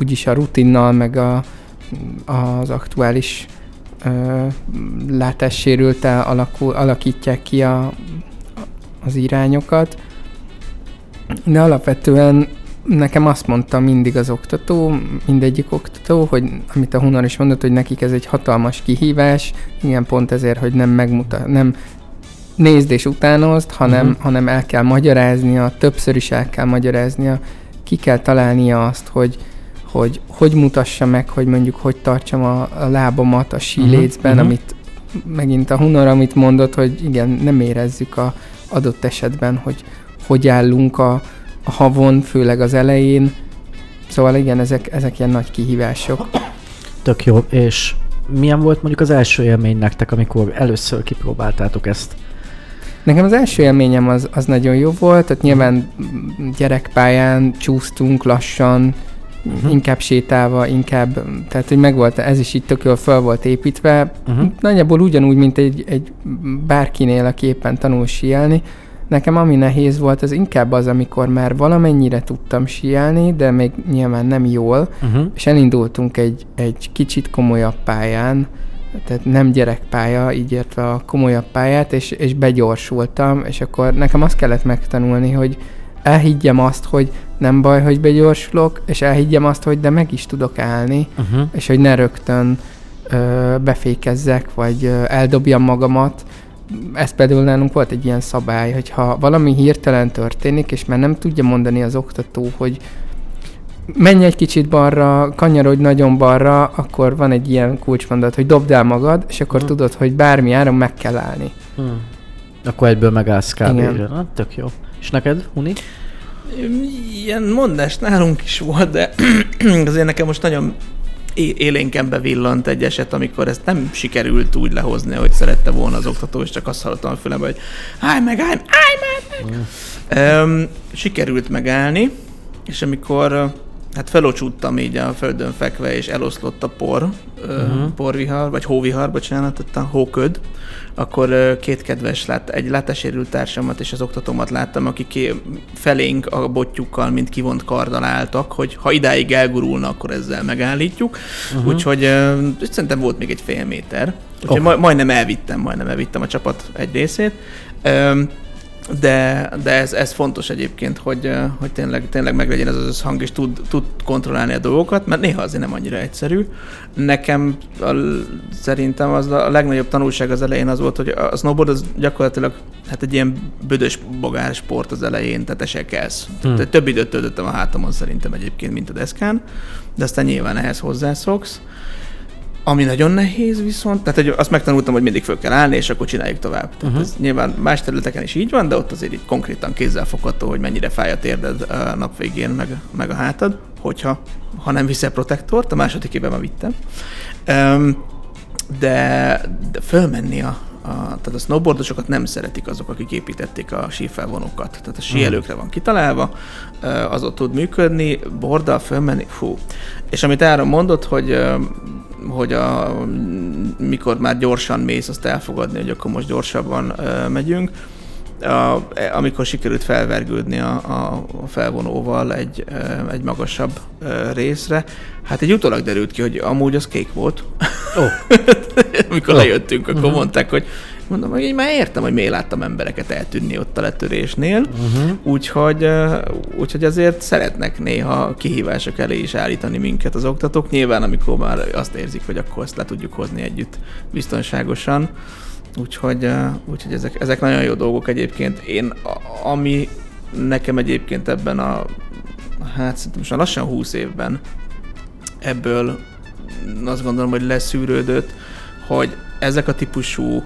Speaker 3: úgyis a rutinnal, meg a, az aktuális ö, látássérültel alakul, alakítják ki a, az irányokat. De alapvetően nekem azt mondta mindig az oktató, mindegyik oktató, hogy amit a Hunor is mondott, hogy nekik ez egy hatalmas kihívás, igen, pont ezért, hogy nem megmutat, nem nézd és utánozd, hanem,
Speaker 1: Mhm.
Speaker 3: hanem el kell magyaráznia, többször is el kell magyaráznia, ki kell találnia azt, hogy, hogy hogy mutassa meg, hogy mondjuk hogy tartsam a, a lábamat a sílécben,
Speaker 1: Mhm,
Speaker 3: uh-huh,
Speaker 1: mhm.
Speaker 3: amit megint a Hunor, amit mondott, hogy igen, nem érezzük a adott esetben, hogy hogy állunk a havon, főleg az elején. Szóval igen, ezek, ezek ilyen nagy kihívások.
Speaker 1: Tök jó. És milyen volt mondjuk az első élmény nektek, amikor először kipróbáltátok ezt?
Speaker 3: Nekem az első élményem az, az nagyon jó volt, tehát nyilván gyerekpályán csúsztunk lassan, uh-huh. inkább sétálva, inkább, tehát hogy megvolt, ez is így tök jól fel volt építve, uh-huh. nagyjából ugyanúgy, mint egy, egy bárkinél, aki éppen tanul síelni. Nekem ami nehéz volt, az inkább az, amikor már valamennyire tudtam síelni, de még nyilván nem jól,
Speaker 1: Uh-huh.
Speaker 3: és elindultunk egy, egy kicsit komolyabb pályán, tehát nem gyerekpálya, így értve a komolyabb pályát, és, és begyorsultam, és akkor nekem azt kellett megtanulni, hogy elhiggyem azt, hogy nem baj, hogy begyorsulok, és elhiggyem azt, hogy de meg is tudok állni,
Speaker 1: Uh-huh.
Speaker 3: és hogy ne rögtön ö, befékezzek, vagy ö, eldobjam magamat. Ez például nálunk volt egy ilyen szabály, hogy ha valami hirtelen történik, és már nem tudja mondani az oktató, hogy menj egy kicsit balra, kanyarodj nagyon balra, akkor van egy ilyen kulcsmondat, hogy dobd el magad, és akkor
Speaker 1: Mhm.
Speaker 3: tudod, hogy bármi áron meg kell állni.
Speaker 1: Hmm. Akkor egyből megállsz kb. Na, tök jó. És neked, Huni?
Speaker 2: Ilyen mondás nálunk is volt, de azért nekem most nagyon é- élénken bevillant egy eset, amikor ezt nem sikerült úgy lehozni, hogy szerette volna az oktató, és csak azt hallottam a fülembe, hogy állj meg, állj, állj meg! meg. Um, sikerült megállni, és amikor hát felocsúttam így a földön fekve, és eloszlott a por, uh-huh. Porvihar, vagy hóvihar, bocsánat, a hóköd, akkor két kedves lát, egy látássérült társamat és az oktatómat láttam, akik ki- felénk a botjukkal, mint kivont karddal álltak, hogy ha idáig elgurulna, akkor ezzel megállítjuk. Uh-huh. Úgyhogy szerintem volt még egy fél méter. Úgyhogy
Speaker 1: oh.
Speaker 2: majdnem elvittem, majdnem elvittem a csapat egy részét. De, de ez, ez fontos egyébként, hogy, hogy tényleg, tényleg meglegyen ez az összhang, és tud, tud kontrollálni a dolgokat, mert néha azért nem annyira egyszerű. Nekem a, szerintem az a legnagyobb tanulság az elején az volt, hogy a snowboard az gyakorlatilag hát egy ilyen büdös bogár sport az elején, tehát te se kelsz.
Speaker 1: Hmm.
Speaker 2: Több időt töltöttem a hátamon szerintem egyébként, mint a deszkán, de aztán nyilván ehhez hozzászoksz. Ami nagyon nehéz viszont, tehát hogy azt megtanultam, hogy mindig föl kell állni, és akkor csináljuk tovább. Tehát
Speaker 1: Mhm.
Speaker 2: uh-huh. ez nyilván más területeken is így van, de ott azért így konkrétan kézzelfogható, hogy mennyire fáj a térded a nap végén, meg, meg a hátad, hogyha ha nem viszel protektort, a második évben már vittem. Um, de, de fölmenni a, a, tehát a snowboardosokat nem szeretik azok, akik építették a sífelvonókat. Tehát a síelőkre van kitalálva, az ott tud működni, borddal fölmenni, fú. És amit Áron mondott, hogy hogy a, mikor már gyorsan mész, azt elfogadni, hogy akkor most gyorsabban megyünk. A, amikor sikerült felvergődni a, a, felvonóval egy, egy magasabb részre, hát egy utólag derült ki, hogy amúgy az kék volt.
Speaker 1: Ó,
Speaker 2: amikor
Speaker 1: Jó.
Speaker 2: lejöttünk, akkor
Speaker 1: Mhm.
Speaker 2: mondták, hogy mondom, hogy én már értem, hogy miért láttam embereket eltűnni ott a letörésnél,
Speaker 1: uh-huh.
Speaker 2: úgyhogy, úgyhogy azért szeretnek néha kihívások elé is állítani minket az oktatók. Nyilván, amikor már azt érzik, hogy akkor ezt le tudjuk hozni együtt biztonságosan. Úgyhogy, úgyhogy ezek, ezek nagyon jó dolgok egyébként. Én, ami nekem egyébként ebben a, hát szerintem most lassan 20 évben ebből azt gondolom, hogy leszűrődött, hogy ezek a típusú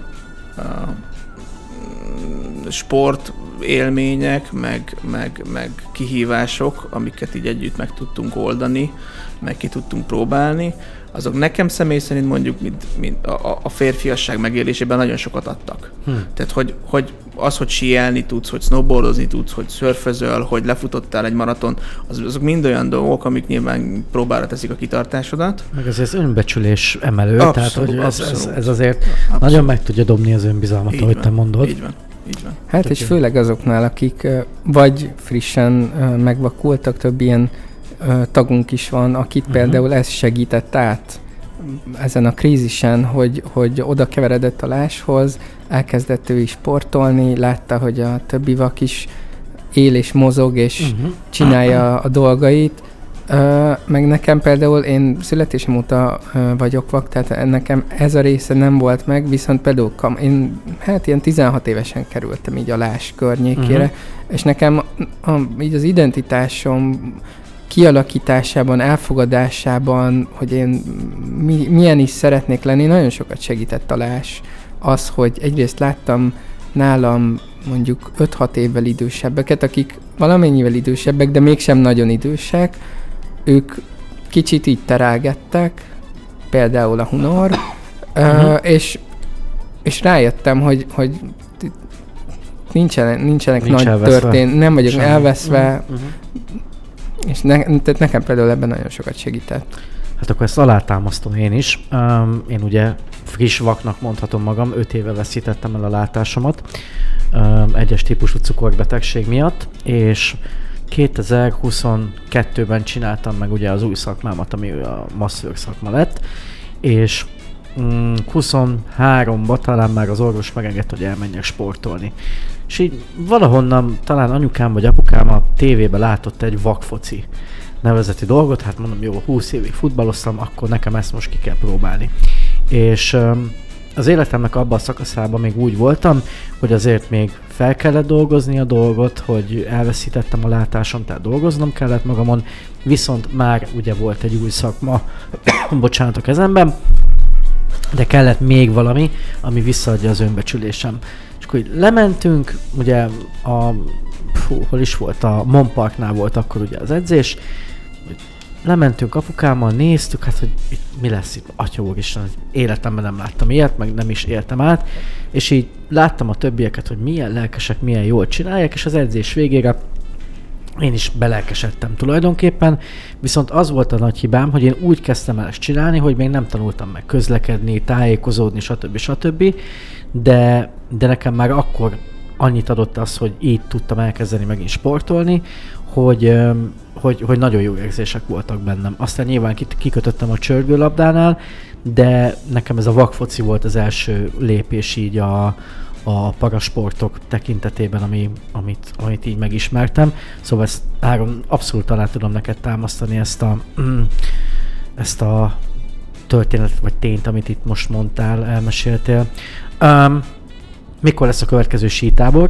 Speaker 2: sport élmények, meg, meg, meg kihívások, amiket így együtt meg tudtunk oldani, meg ki tudtunk próbálni, azok nekem személy szerint mondjuk mint, mint a, a- férfiasság megélésében nagyon sokat adtak.
Speaker 1: Hm.
Speaker 2: Tehát, hogy, hogy az, hogy síelni tudsz, hogy snowboardozni tudsz, hogy szörfözöl, hogy lefutottál egy maraton, az, azok mind olyan dolgok, amik nyilván próbára teszik a kitartásodat.
Speaker 1: Meg ez az önbecsülés emelő,
Speaker 2: Abszolút,
Speaker 1: tehát hogy ez, ez,
Speaker 2: abszolút.
Speaker 1: ez azért
Speaker 2: Abszolút.
Speaker 1: nagyon meg tudja dobni az önbizalmat,
Speaker 2: Így
Speaker 1: ahogy
Speaker 2: van,
Speaker 1: te mondod.
Speaker 2: Így van, így van.
Speaker 3: Hát
Speaker 1: Tök
Speaker 3: és főleg azoknál, akik vagy frissen megvakultak, több ilyen tagunk is van, akit
Speaker 1: Mhm.
Speaker 3: például ez segített át ezen a krízisen, hogy, hogy oda keveredett a láshoz, elkezdett ő is sportolni, látta, hogy a többi vak is él és mozog, és
Speaker 1: Uh-huh.
Speaker 3: csinálja a dolgait. Ö, meg nekem például, én születésem óta ö, vagyok vak, tehát nekem ez a része nem volt meg, viszont például kam, én hát ilyen 16 évesen kerültem így a lás környékére, uh-huh. és nekem a, így az identitásom kialakításában, elfogadásában, hogy én mi, milyen is szeretnék lenni, nagyon sokat segített találás az, hogy egyrészt láttam nálam mondjuk 5-6 évvel idősebbeket, akik valamennyivel idősebbek, de mégsem nagyon idősek, ők kicsit így terelgettek, például a Hunor, uh-huh. uh, és, és rájöttem, hogy, hogy nincsenek, nincsenek
Speaker 1: Nincs
Speaker 3: nagy
Speaker 1: elveszve.
Speaker 3: történ, nem vagyok
Speaker 1: Semmi.
Speaker 3: elveszve,
Speaker 1: Uh-huh.
Speaker 3: És ne, tehát nekem például ebben nagyon sokat segített.
Speaker 1: Hát akkor ezt alátámasztom én is. Um, én ugye friss vaknak mondhatom magam, 5 éve veszítettem el a látásomat um, egyes típusú cukorbetegség miatt, és 2022-ben csináltam meg ugye az új szakmámat, ami a masszőr szakma lett, és mm, 23-ban talán már az orvos megengedte, hogy elmenjek sportolni. És így valahonnan talán anyukám vagy apukám a tévébe látott egy vakfoci nevezeti dolgot, hát mondom, jó, 20 évig futballoztam, akkor nekem ezt most ki kell próbálni. És az életemnek abban a szakaszában még úgy voltam, hogy azért még fel kellett dolgozni a dolgot, hogy elveszítettem a látásom, tehát dolgoznom kellett magamon, viszont már ugye volt egy új szakma, bocsánat a kezemben, de kellett még valami, ami visszaadja az önbecsülésem. És akkor így lementünk, ugye a, fú, hol is volt, a Mon Parknál volt akkor ugye az edzés, lementünk apukámmal, néztük, hát hogy mi lesz itt, atya úristen, életemben nem láttam ilyet, meg nem is éltem át, és így láttam a többieket, hogy milyen lelkesek, milyen jól csinálják, és az edzés végére én is belelkesedtem tulajdonképpen, viszont az volt a nagy hibám, hogy én úgy kezdtem el ezt csinálni, hogy még nem tanultam meg közlekedni, tájékozódni, stb. stb. De, de nekem már akkor annyit adott az, hogy így tudtam elkezdeni megint sportolni, hogy, hogy, hogy nagyon jó érzések voltak bennem. Aztán nyilván kikötöttem a csörgőlabdánál, de nekem ez a vakfoci volt az első lépés így a, a parasportok tekintetében, ami, amit, amit így megismertem. Szóval ezt Áron, abszolút alá tudom neked támasztani ezt a, ezt a történet vagy tényt, amit itt most mondtál, elmeséltél. Um, mikor lesz a következő sítábor?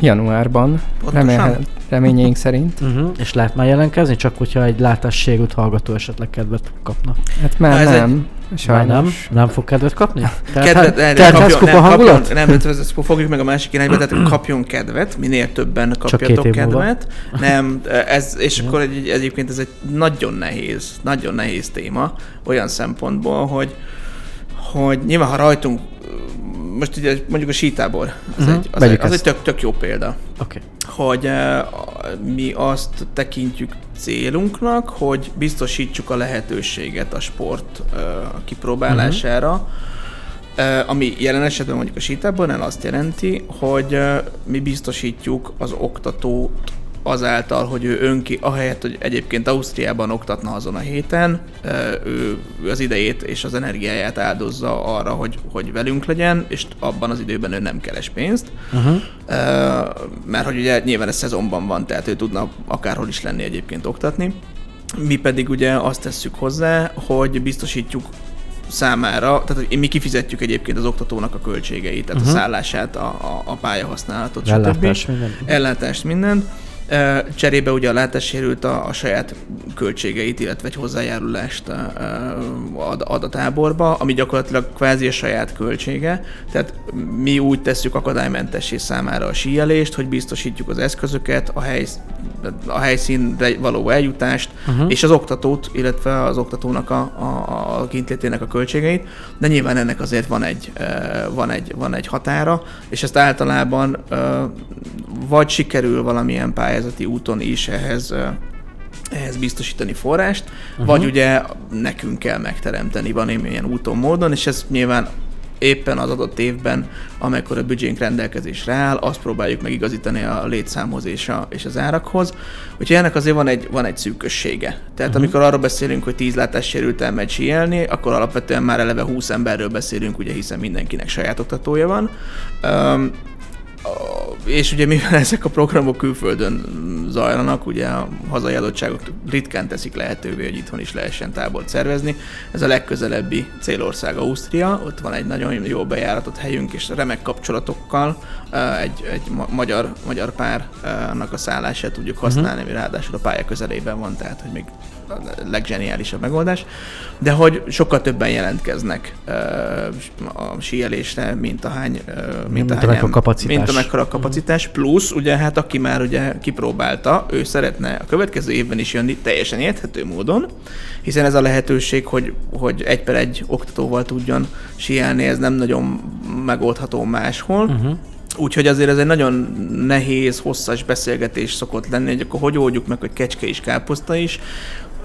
Speaker 3: Januárban, remélhe, reményeink szerint.
Speaker 1: Uh-huh. És lehet már jelentkezni, csak hogyha egy látássérült hallgató esetleg kedvet kapna.
Speaker 3: Hát már
Speaker 2: Ez egy-
Speaker 3: nem,
Speaker 1: Már
Speaker 3: sajnos.
Speaker 1: nem? Nem fog kedvet kapni?
Speaker 2: Kedvet, ne, ne,
Speaker 1: tehát
Speaker 2: kapjon,
Speaker 1: házkupa
Speaker 2: nem,
Speaker 1: hangulat?
Speaker 2: kapjon, nem, tehát ezt fogjuk meg a másik irányba, tehát kapjon kedvet, minél többen kapjatok
Speaker 1: két év múlva.
Speaker 2: kedvet. Nem, ez, és akkor egy, egyébként ez egy nagyon nehéz, nagyon nehéz téma, olyan szempontból, hogy, hogy nyilván ha rajtunk, most ugye mondjuk a sítábor, az,
Speaker 1: Mhm,
Speaker 2: egy, az, egy, az egy tök, tök jó példa
Speaker 1: Oké.
Speaker 2: hogy eh, mi azt tekintjük célunknak, hogy biztosítsuk a lehetőséget a sport eh, kipróbálására, uh-huh. ami jelen esetben mondjuk a sítából azt jelenti, hogy mi biztosítjuk az oktatót azáltal, hogy ő önki, ahelyett, hogy egyébként Ausztriában oktatna azon a héten, ő az idejét és az energiáját áldozza arra, hogy, hogy velünk legyen, és abban az időben ő nem keres pénzt.
Speaker 1: Uh-huh.
Speaker 2: Mert hogy ugye nyilván ez szezonban van, tehát ő tudna akárhol is lenni egyébként oktatni. Mi pedig ugye azt tesszük hozzá, hogy biztosítjuk számára, tehát hogy mi kifizetjük egyébként az oktatónak a költségeit, tehát uh-huh. a szállását, a, a, a pályahasználatot, stb.
Speaker 1: Ellátás, minden.
Speaker 2: Ellátást, mindent. Cserébe ugye a látássérült a, a saját költségeit, illetve egy hozzájárulást ad, ad a táborba, ami gyakorlatilag kvázi a saját költsége. Tehát mi úgy tesszük akadálymentessé számára a síelést, hogy biztosítjuk az eszközöket, a, hely, a helyszínre való eljutást,
Speaker 1: Uh-huh.
Speaker 2: és az oktatót, illetve az oktatónak a, a, a kintlétének a költségeit, de nyilván ennek azért van egy, van egy, van egy határa, és ezt általában vagy sikerül valamilyen pályázati úton is ehhez ehhez biztosítani forrást, uh-huh. vagy ugye nekünk kell megteremteni valamilyen úton, módon, és ez nyilván éppen az adott évben, amikor a büdzsénk rendelkezésre áll, azt próbáljuk megigazítani a létszámhoz és, a, és az árakhoz. Úgyhogy ennek azért van egy, van egy szűkössége. Tehát uh-huh. amikor arról beszélünk, hogy 10 látássérülten megy síelni, akkor alapvetően már eleve 20 emberről beszélünk, ugye hiszen mindenkinek saját oktatója van. Um, és ugye mivel ezek a programok külföldön zajlanak, ugye a hazai adottságok ritkán teszik lehetővé, hogy itthon is lehessen tábort szervezni. Ez a legközelebbi célország Ausztria, ott van egy nagyon jó bejáratott helyünk, és remek kapcsolatokkal. Egy, egy ma- magyar, magyar párnak a szállását tudjuk használni, ami ráadásul a pálya közelében van, tehát hogy még a leggeniálisabb megoldás, de hogy sokkal többen jelentkeznek a síelésre, mint a hány, mint,
Speaker 1: Mint
Speaker 2: a
Speaker 1: amekkora
Speaker 2: hányan-
Speaker 1: kapacitás.
Speaker 2: mint amekkora a kapacitás, plusz ugye hát aki már ugye kipróbálta, ő szeretne a következő évben is jönni teljesen érthető módon, hiszen ez a lehetőség, hogy, hogy egy per egy oktatóval tudjon síelni, ez nem nagyon megoldható máshol.
Speaker 1: Uh-huh.
Speaker 2: Úgyhogy azért ez egy nagyon nehéz, hosszas beszélgetés szokott lenni, hogy akkor hogy oldjuk meg, hogy kecske is, káposzta is.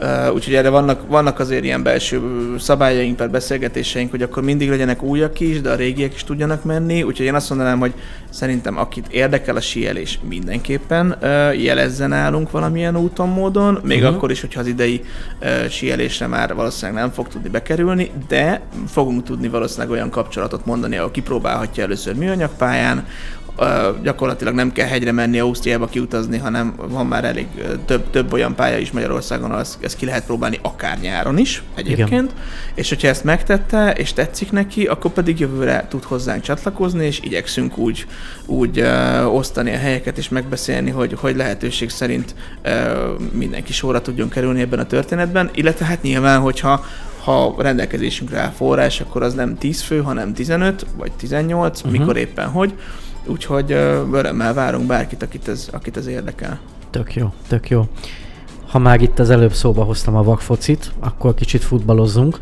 Speaker 2: Uh, úgyhogy erre vannak, vannak azért ilyen belső szabályaink, per beszélgetéseink, hogy akkor mindig legyenek újak is, de a régiek is tudjanak menni. Úgyhogy én azt mondanám, hogy szerintem akit érdekel a síelés mindenképpen uh, jelezzen nálunk valamilyen úton, módon, még uh-huh. akkor is, hogyha az idei uh, síelésre már valószínűleg nem fog tudni bekerülni, de fogunk tudni valószínűleg olyan kapcsolatot mondani, ahol kipróbálhatja először műanyagpályán, gyakorlatilag nem kell hegyre menni Ausztriába kiutazni, hanem van már elég több, több olyan pálya is Magyarországon, ahol ezt, ezt ki lehet próbálni akár nyáron is egyébként.
Speaker 1: Igen.
Speaker 2: És hogyha ezt megtette, és tetszik neki, akkor pedig jövőre tud hozzánk csatlakozni, és igyekszünk úgy, úgy ö, osztani a helyeket, és megbeszélni, hogy, hogy lehetőség szerint ö, mindenki sorra tudjon kerülni ebben a történetben, illetve hát nyilván, hogyha ha rendelkezésünkre áll forrás, akkor az nem 10 fő, hanem 15 vagy 18,
Speaker 1: Mhm.
Speaker 2: uh-huh. mikor éppen hogy. Úgyhogy örömmel várunk bárkit, akit ez, akit ez érdekel.
Speaker 1: Tök jó, tök jó. Ha már itt az előbb szóba hoztam a vakfocit, akkor kicsit futballozzunk.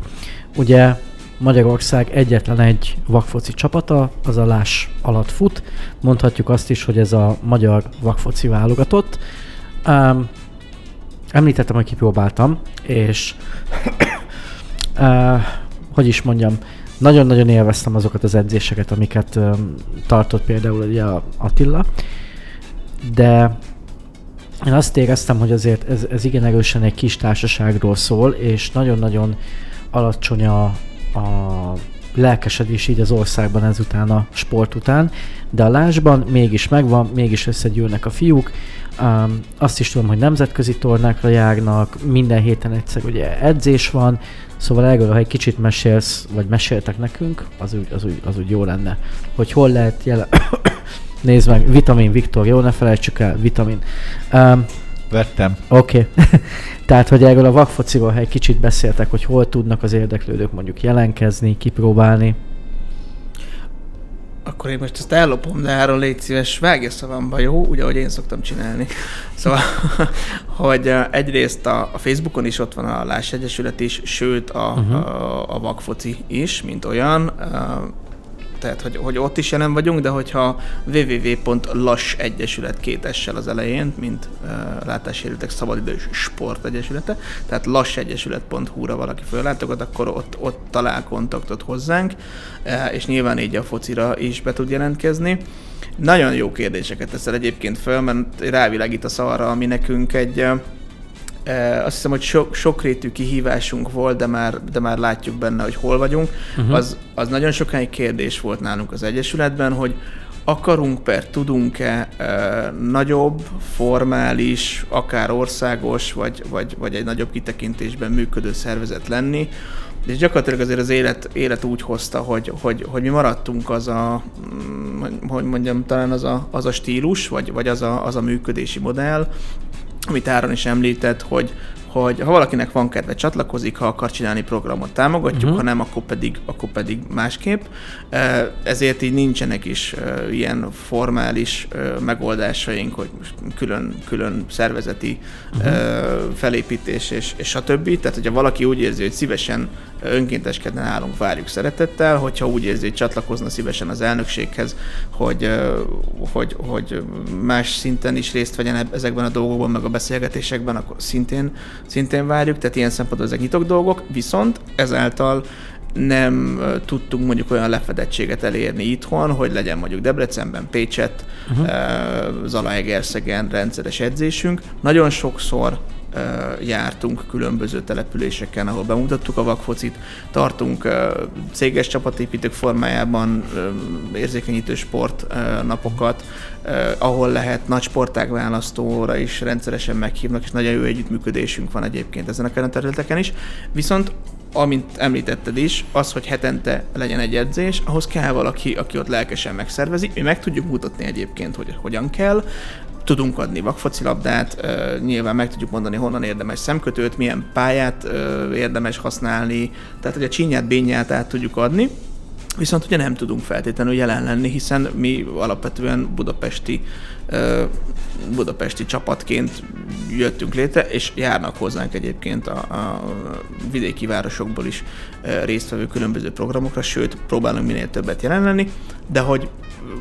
Speaker 1: Ugye Magyarország egyetlen egy vakfoci csapata, az a Lás alatt fut. Mondhatjuk azt is, hogy ez a magyar vakfoci válogatott. Um, említettem, hogy kipróbáltam, és uh, hogy is mondjam, nagyon-nagyon élveztem azokat az edzéseket, amiket um, tartott például ugye a Attila, de én azt éreztem, hogy azért ez, ez igen erősen egy kis társaságról szól, és nagyon-nagyon alacsony a, a lelkesedés így az országban ezután a sport után, de a lásban mégis megvan, mégis összegyűlnek a fiúk. Um, azt is tudom, hogy nemzetközi tornákra járnak, minden héten egyszer ugye edzés van, szóval erről, ha egy kicsit mesélsz, vagy meséltek nekünk, az úgy, az úgy, az úgy jó lenne. Hogy hol lehet jelen... Nézd meg, vitamin Viktor, jó, ne felejtsük el, vitamin. Um,
Speaker 4: Vettem.
Speaker 1: Oké. Okay. Tehát, hogy erről a vakfociról, ha egy kicsit beszéltek, hogy hol tudnak az érdeklődők mondjuk jelentkezni, kipróbálni.
Speaker 2: Akkor én most ezt ellopom, de erről légy szíves, vágj szavamba, jó? Úgy, ahogy én szoktam csinálni. Szóval, hogy eh, egyrészt a, a Facebookon is ott van a Láss Egyesület is, sőt a, uh-huh. a, a vakfoci is, mint olyan. Eh, Tehát, hogy, hogy ott is jelen vagyunk, de hogyha www.lass egyesület két az elején, mint uh, látássérültek szabadidős sport egyesülete, tehát lassegyesület.hu-ra valaki föllátogat, akkor ott, ott talál kontaktot hozzánk, uh, és nyilván így a focira is be tud jelentkezni. Nagyon jó kérdéseket teszel egyébként föl, mert a arra, ami nekünk egy Uh, azt hiszem, hogy sok, sokrétű kihívásunk volt, de már, de már látjuk benne, hogy hol vagyunk. Uh-huh. Az, az nagyon sokáig kérdés volt nálunk az Egyesületben, hogy akarunk per tudunk-e uh, nagyobb, formális, akár országos, vagy, vagy, vagy egy nagyobb kitekintésben működő szervezet lenni. És gyakorlatilag azért az élet, élet úgy hozta, hogy, hogy, hogy mi maradtunk az a, mm, hogy mondjam, talán az a, az a stílus, vagy, vagy az, a, az a működési modell, amit Áron is említett, hogy, hogy ha valakinek van kedve csatlakozik, ha akar csinálni programot, támogatjuk, uh-huh. ha nem, akkor pedig, akkor pedig másképp. Ezért így nincsenek is ilyen formális megoldásaink, hogy külön, külön szervezeti uh-huh. felépítés és, és stb. Tehát, hogyha valaki úgy érzi, hogy szívesen önkénteskedne nálunk, várjuk szeretettel, hogyha úgy érzi, hogy csatlakozna szívesen az elnökséghez, hogy, hogy, hogy más szinten is részt vegyen ezekben a dolgokban, meg a beszélgetésekben, akkor szintén, szintén várjuk, tehát ilyen szempontból ezek nyitott dolgok, viszont ezáltal nem tudtunk mondjuk olyan lefedettséget elérni itthon, hogy legyen mondjuk Debrecenben, Pécset, uh-huh. Zalaegerszegen rendszeres edzésünk. Nagyon sokszor jártunk különböző településeken, ahol bemutattuk a vakfocit, tartunk céges csapatépítők formájában érzékenyítő sport napokat, ahol lehet nagy sportág választóra is rendszeresen meghívnak, és nagyon jó együttműködésünk van egyébként ezen a területeken is. Viszont amint említetted is, az, hogy hetente legyen egy edzés, ahhoz kell valaki, aki ott lelkesen megszervezi. Mi meg tudjuk mutatni egyébként, hogy hogyan kell, tudunk adni vakfocilabdát, nyilván meg tudjuk mondani, honnan érdemes szemkötőt, milyen pályát érdemes használni, tehát hogy a csinyát, bényát át tudjuk adni, Viszont ugye nem tudunk feltétlenül jelen lenni, hiszen mi alapvetően budapesti, budapesti csapatként jöttünk létre, és járnak hozzánk egyébként a, a vidéki városokból is résztvevő különböző programokra, sőt, próbálunk minél többet jelen lenni, de hogy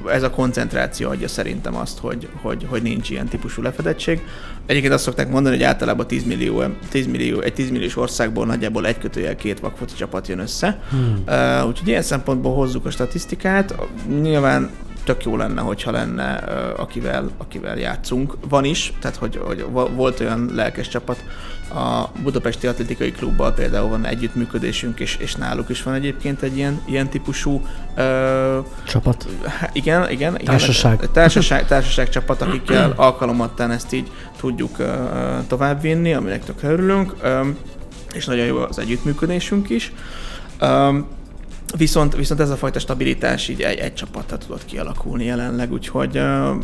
Speaker 2: ez a koncentráció adja szerintem azt, hogy, hogy, hogy nincs ilyen típusú lefedettség. Egyébként azt szokták mondani, hogy általában 10 millió, 10 millió, egy 10 milliós országból nagyjából egy kötőjel két vakfoci csapat jön össze. Hmm. Uh, úgyhogy ilyen szempontból hozzuk a statisztikát. Nyilván tök jó lenne, hogyha lenne, akivel, akivel játszunk. Van is, tehát hogy, hogy volt olyan lelkes csapat, a Budapesti Atlétikai Klubbal például van együttműködésünk, és, és náluk is van egyébként egy ilyen, ilyen típusú ö,
Speaker 1: csapat.
Speaker 2: Igen, igen. igen
Speaker 1: társaság.
Speaker 2: Társaság, társaság csapat, akikkel alkalomattán ezt így tudjuk ö, továbbvinni, aminek tök örülünk, ö, és nagyon jó az együttműködésünk is. Ö, Viszont, viszont ez a fajta stabilitás így egy, egy csapattal tudott kialakulni jelenleg, úgyhogy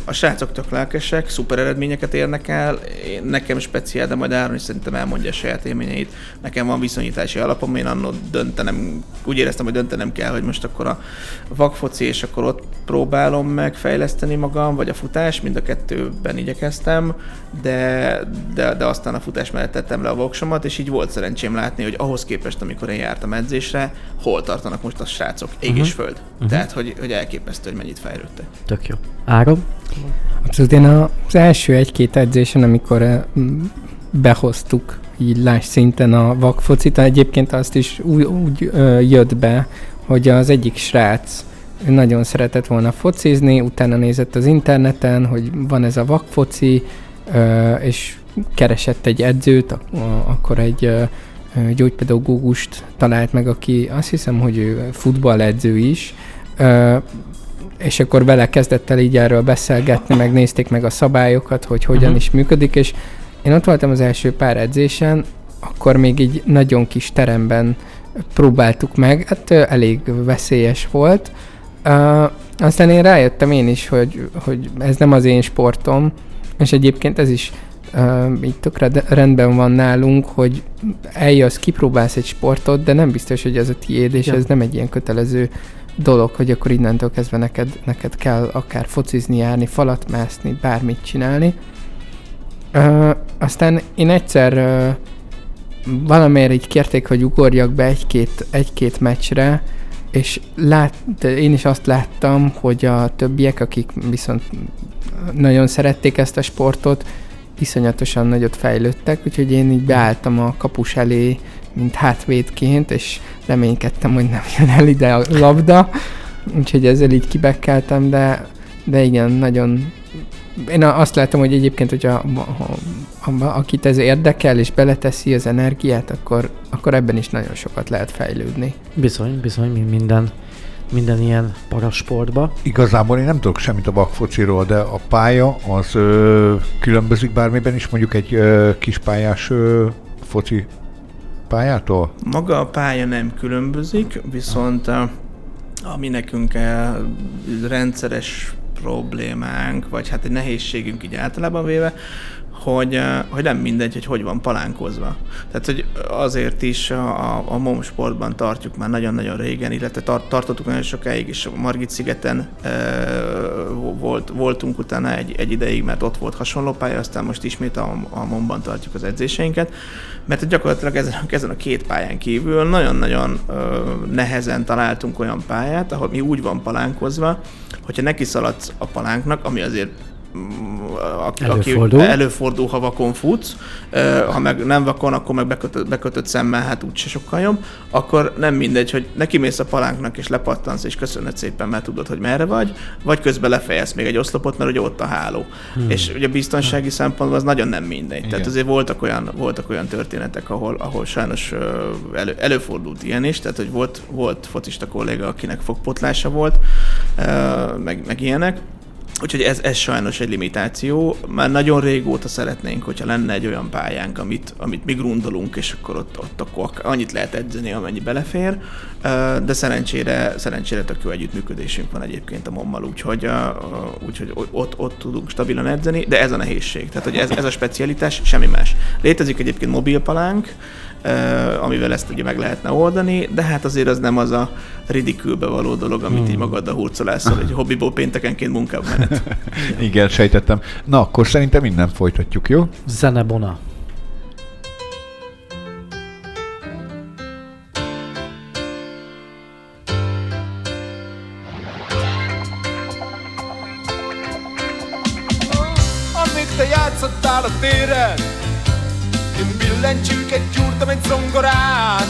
Speaker 2: a srácok tök lelkesek, szuper eredményeket érnek el, nekem speciál, de majd Áron is szerintem elmondja a saját élményeit. Nekem van viszonyítási alapom, én annól döntenem, úgy éreztem, hogy döntenem kell, hogy most akkor a vakfoci, és akkor ott próbálom meg fejleszteni magam, vagy a futás, mind a kettőben igyekeztem, de, de, de aztán a futás mellett tettem le a voksomat, és így volt szerencsém látni, hogy ahhoz képest, amikor én jártam edzésre, hol tartanak most a srácok, ég uh-huh. és föld. Uh-huh. Tehát, hogy, hogy elképesztő, hogy mennyit fejlődtek.
Speaker 1: Tök jó. Áron?
Speaker 3: Abszolút én az első egy-két edzésen, amikor eh, behoztuk így láss szinten a vakfocit, egyébként azt is úgy, úgy ö, jött be, hogy az egyik srác nagyon szeretett volna focizni, utána nézett az interneten, hogy van ez a vakfoci, ö, és keresett egy edzőt, akkor egy ö, gyógypedagógust talált meg, aki azt hiszem, hogy ő futballedző is, és akkor vele kezdett el így erről beszélgetni, megnézték meg a szabályokat, hogy hogyan uh-huh. is működik, és én ott voltam az első pár edzésen, akkor még így nagyon kis teremben próbáltuk meg, hát elég veszélyes volt. Uh, aztán én rájöttem én is, hogy, hogy ez nem az én sportom, és egyébként ez is így tökre rendben van nálunk, hogy eljössz, kipróbálsz egy sportot, de nem biztos, hogy ez a tiéd, és ja. ez nem egy ilyen kötelező dolog, hogy akkor innentől kezdve neked, neked kell akár focizni, járni, falat mászni, bármit csinálni. Uh, aztán én egyszer uh, valamiért így kérték, hogy ugorjak be egy-két, egy-két meccsre, és lát, én is azt láttam, hogy a többiek, akik viszont nagyon szerették ezt a sportot, iszonyatosan nagyot fejlődtek, úgyhogy én így beálltam a kapus elé, mint hátvédként, és reménykedtem, hogy nem jön el ide a labda, úgyhogy ezzel így kibekkeltem, de, de igen, nagyon én azt látom, hogy egyébként, hogyha ha, ha, akit ez érdekel, és beleteszi az energiát, akkor, akkor ebben is nagyon sokat lehet fejlődni.
Speaker 1: Bizony, bizony, minden minden ilyen parasportba.
Speaker 4: Igazából én nem tudok semmit a bakfociról, de a pálya az ö, különbözik bármiben is, mondjuk egy ö, kispályás ö, foci pályától?
Speaker 2: Maga a pálya nem különbözik, viszont a, ami nekünk a rendszeres problémánk, vagy hát egy nehézségünk így általában véve, hogy, eh, hogy nem mindegy, hogy hogy van palánkozva. Tehát, hogy azért is a, a MOM sportban tartjuk már nagyon-nagyon régen, illetve tart, tartottuk nagyon sokáig, és Margit szigeten e, volt, voltunk utána egy, egy ideig, mert ott volt hasonló pálya, aztán most ismét a, a MOM-ban tartjuk az edzéseinket, mert gyakorlatilag ezen, ezen a két pályán kívül nagyon-nagyon e, nehezen találtunk olyan pályát, ahol mi úgy van palánkozva, hogyha neki szaladsz a palánknak, ami azért aki,
Speaker 1: Előfordul.
Speaker 2: előfordul, ha vakon futsz, ha meg nem vakon, akkor meg bekötött, bekötött szemmel, hát úgyse sokkal jobb, akkor nem mindegy, hogy neki mész a palánknak és lepattansz és köszönöd szépen, mert tudod, hogy merre vagy, vagy közben lefejezsz még egy oszlopot, mert ugye ott a háló. Hmm. És ugye biztonsági szempontból az nagyon nem mindegy.
Speaker 4: Igen.
Speaker 2: Tehát azért voltak olyan, voltak olyan történetek, ahol, ahol sajnos elő, előfordult ilyen is, tehát hogy volt, volt focista kolléga, akinek fogpotlása volt, meg, meg ilyenek. Úgyhogy ez, ez sajnos egy limitáció. Már nagyon régóta szeretnénk, hogyha lenne egy olyan pályánk, amit, amit mi grundolunk, és akkor ott, ott akkor ak- annyit lehet edzeni, amennyi belefér. De szerencsére, szerencsére tök jó együttműködésünk van egyébként a mommal, úgyhogy, úgyhogy ott, ott tudunk stabilan edzeni, de ez a nehézség. Tehát, hogy ez, ez a specialitás, semmi más. Létezik egyébként mobilpalánk, ö, amivel ezt ugye meg lehetne oldani, de hát azért az nem az a ridikülbe való dolog, amit
Speaker 1: Hmm.
Speaker 2: így magaddal hurcolászol, hogy hobbiból péntekenként munkába menet.
Speaker 4: Igen, sejtettem. Na, akkor szerintem innen folytatjuk, jó?
Speaker 1: Zene Bona.
Speaker 6: Amíg te játszottál a téren Én billentyűk egy gyúrtam egy zongorán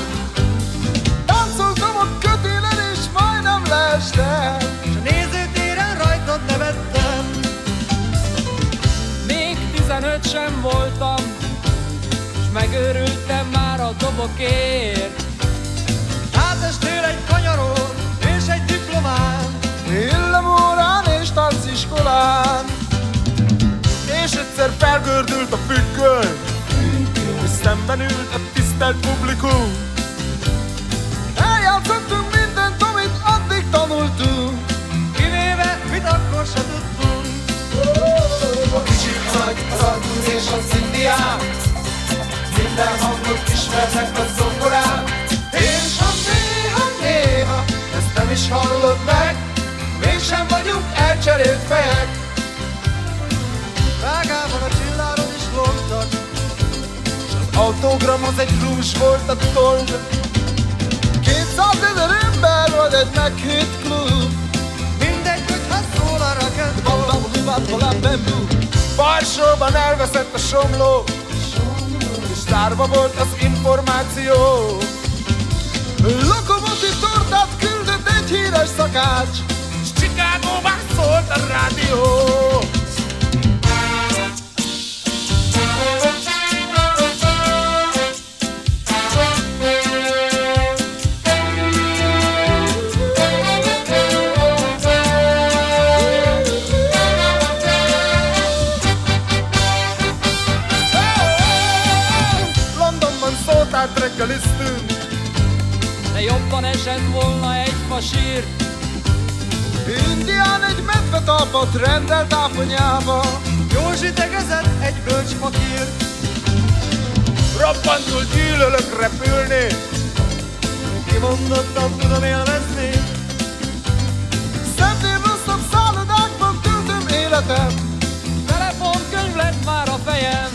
Speaker 6: Táncoltam a kötélen és majdnem leestem.
Speaker 7: S a nézőtéren rajtad nevettem. Még 15 sem voltam S megőrültem már a dobokért. Hátestől egy kanyaron és egy diplomán
Speaker 6: Illemórán és tánciskolán És egyszer felgördült a függöny. És szemben ült a tisztelt publikum Eljátszottunk mindent, amit addig tanultunk
Speaker 7: Kivéve, mit akkor se tudtunk
Speaker 6: A kicsi nagy, az Artúz és az indián Minden hangot ismernek a zongorán És ha néha, néha Ezt nem is hallod meg Mégsem vagyunk elcserélt fejek
Speaker 7: Rágában a
Speaker 6: autogramhoz egy rúzs volt a toll 200 ezer ember vagy egy meghitt klub.
Speaker 7: Mindegy, hogy ha szól a rakettól
Speaker 6: Varsóban elveszett a somló És tárba volt az információ. Lokomotív tortát küldött egy híres szakács És Chicagóban szólt a rádió
Speaker 7: esett volna egy fasír.
Speaker 6: Indián egy medvetalpat rendelt áfonyába.
Speaker 7: Józsi tegezett egy bölcs fakír.
Speaker 6: Robbantul gyűlölök repülni.
Speaker 7: Kimondottan tudom élvezni.
Speaker 6: Szebbnél rosszabb szállodákban töltöm életem.
Speaker 7: Telefonkönyv lett már a fejem.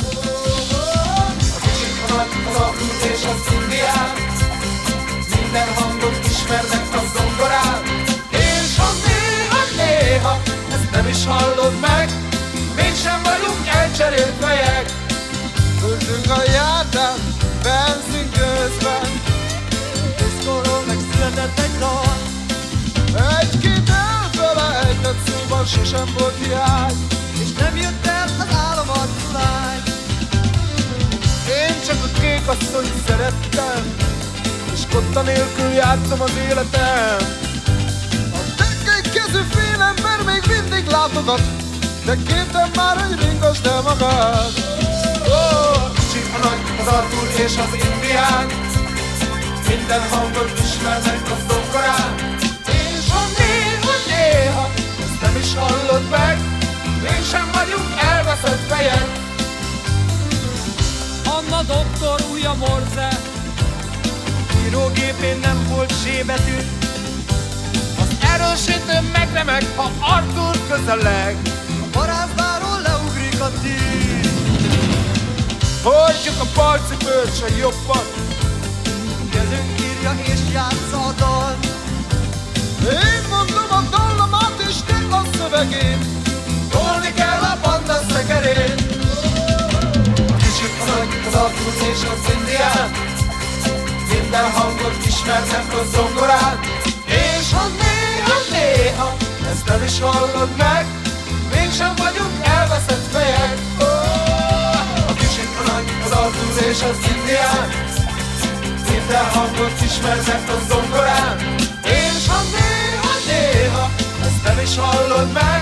Speaker 6: Az Artúz és az indián Minden hangot ismernek a zongorán És ha néha, néha Ezt nem is hallod meg. Mégsem vagyunk elcserélt fejek. Öltünk a járdán Benzin közben.
Speaker 7: Diszkóról megszületett egy dal.
Speaker 6: Egy-két elfelejtett szóban sosem volt hiány.
Speaker 7: És nem jött el az álomarcú lány.
Speaker 6: Én csak a kék asszonyt szerettem kotta nélkül játszom az életem. A tekkei kezű félember még mindig látogat De kértem már, hogy ringasd el magad. Oh, Kicsi a nagy, az Artur és az indián. Minden hangot ismernek a zongorán És ha néha, néha Ezt nem is hallod meg Mégsem vagyunk elveszett fejek.
Speaker 7: Anna doktor újja morze írógépén nem volt sébetű.
Speaker 6: Az erősítő megremek, ha Arthur közeleg,
Speaker 7: a parázdáró leugrik a tíz.
Speaker 6: Hordjuk a balcipőt, se jobban,
Speaker 7: kezünk írja és játsza a dal.
Speaker 6: Én mondom a dallamát és te a szövegét, tolni kell a banda szekerét. A kicsit az, az, és az indián, minden hangot ismernek a zongorán. És ha néha, néha ezt nem is hallod meg Mégsem vagyunk elveszett fejek. Oh, A kicsit a nagy, az Artúz és az Indián Minden hangot ismernek a zongorán. És ha néha, néha ezt nem is hallod meg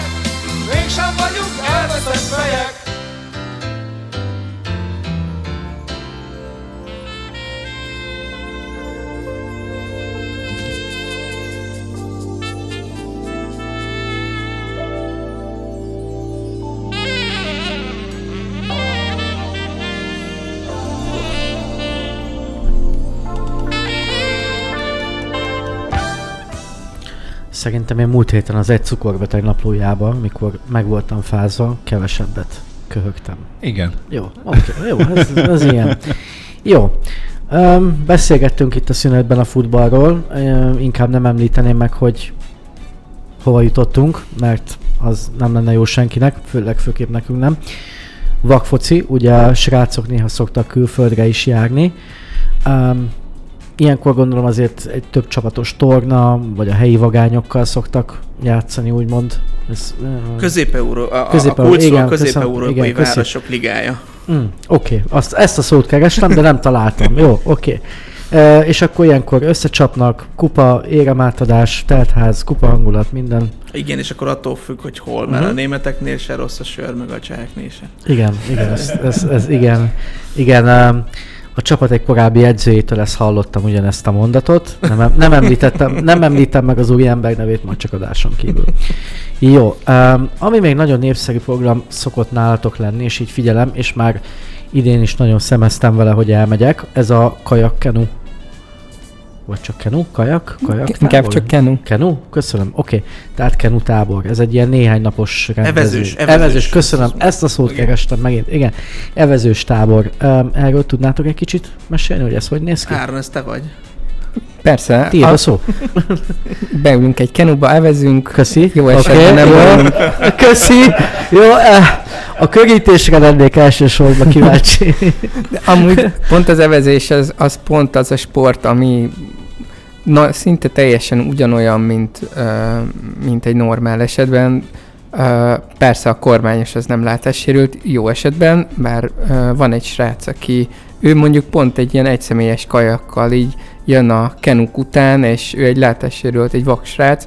Speaker 6: Mégsem vagyunk elveszett fejek
Speaker 1: Szerintem én múlt héten az egy cukorbeteg naplójában, mikor meg voltam fázva, kevesebbet köhögtem.
Speaker 4: Igen.
Speaker 1: Jó, oké, jó, ez, ez ilyen. Jó. Um, beszélgettünk itt a szünetben a futballról, um, inkább nem említeném meg, hogy hova jutottunk, mert az nem lenne jó senkinek, főleg főképp nekünk nem. Vakfoci, ugye a srácok néha szoktak külföldre is járni. Um, ilyenkor gondolom azért egy több csapatos torna, vagy a helyi vagányokkal szoktak játszani, úgymond. Ez, uh,
Speaker 2: Közép-Euró, a, a, a a közép-európai városok ligája.
Speaker 1: Mm, Oké, okay. ezt a szót kerestem, de nem találtam. Jó, oké. Okay. E, és akkor ilyenkor összecsapnak, kupa, éremátadás, teltház, kupa hangulat, minden.
Speaker 2: Igen, és akkor attól függ, hogy hol, mert
Speaker 1: Mhm.
Speaker 2: a németeknél se rossz a sör, meg a cseheknél se.
Speaker 1: Igen, igen, ez, ez, ez igen. Igen, em, a csapat egy korábbi edzőjétől ezt hallottam ugyanezt a mondatot. Nem, em- nem, említettem, nem említem meg az új ember nevét, majd csak adáson kívül. Jó, um, ami még nagyon népszerű program szokott nálatok lenni, és így figyelem, és már idén is nagyon szemeztem vele, hogy elmegyek, ez a kajak kenu. Vagy csak kenu? Kajak? Kajak
Speaker 3: Inkább
Speaker 1: tábor?
Speaker 3: csak kenu.
Speaker 1: Kenu? Köszönöm. Oké. Okay. Tehát Kenu tábor. Ez egy ilyen néhány napos rendezvény.
Speaker 2: Evezős,
Speaker 1: Evezős.
Speaker 2: evezős.
Speaker 1: Köszönöm. Ezt a szót
Speaker 2: Igen.
Speaker 1: kerestem megint. Igen. Evezős tábor. Um, erről tudnátok egy kicsit mesélni, hogy ez hogy néz ki?
Speaker 2: Áron, ez te vagy.
Speaker 3: Persze,
Speaker 1: Tiéd a
Speaker 3: a,
Speaker 1: szó.
Speaker 3: beülünk egy kenuba, evezünk,
Speaker 1: Köszi.
Speaker 3: Jó esetben nem
Speaker 1: jó.
Speaker 3: vagyunk.
Speaker 1: Köszi. Jó, eh, a körítésre lennék elsősorban kíváncsi.
Speaker 3: De amúgy pont az evezés az, az pont az a sport, ami na, szinte teljesen ugyanolyan, mint, uh, mint egy normál esetben. Uh, persze a kormányos az nem látássérült, jó esetben, bár uh, van egy srác, aki ő mondjuk pont egy ilyen egyszemélyes kajakkal így jön a kenuk után, és ő egy látássérült, egy vaksrác,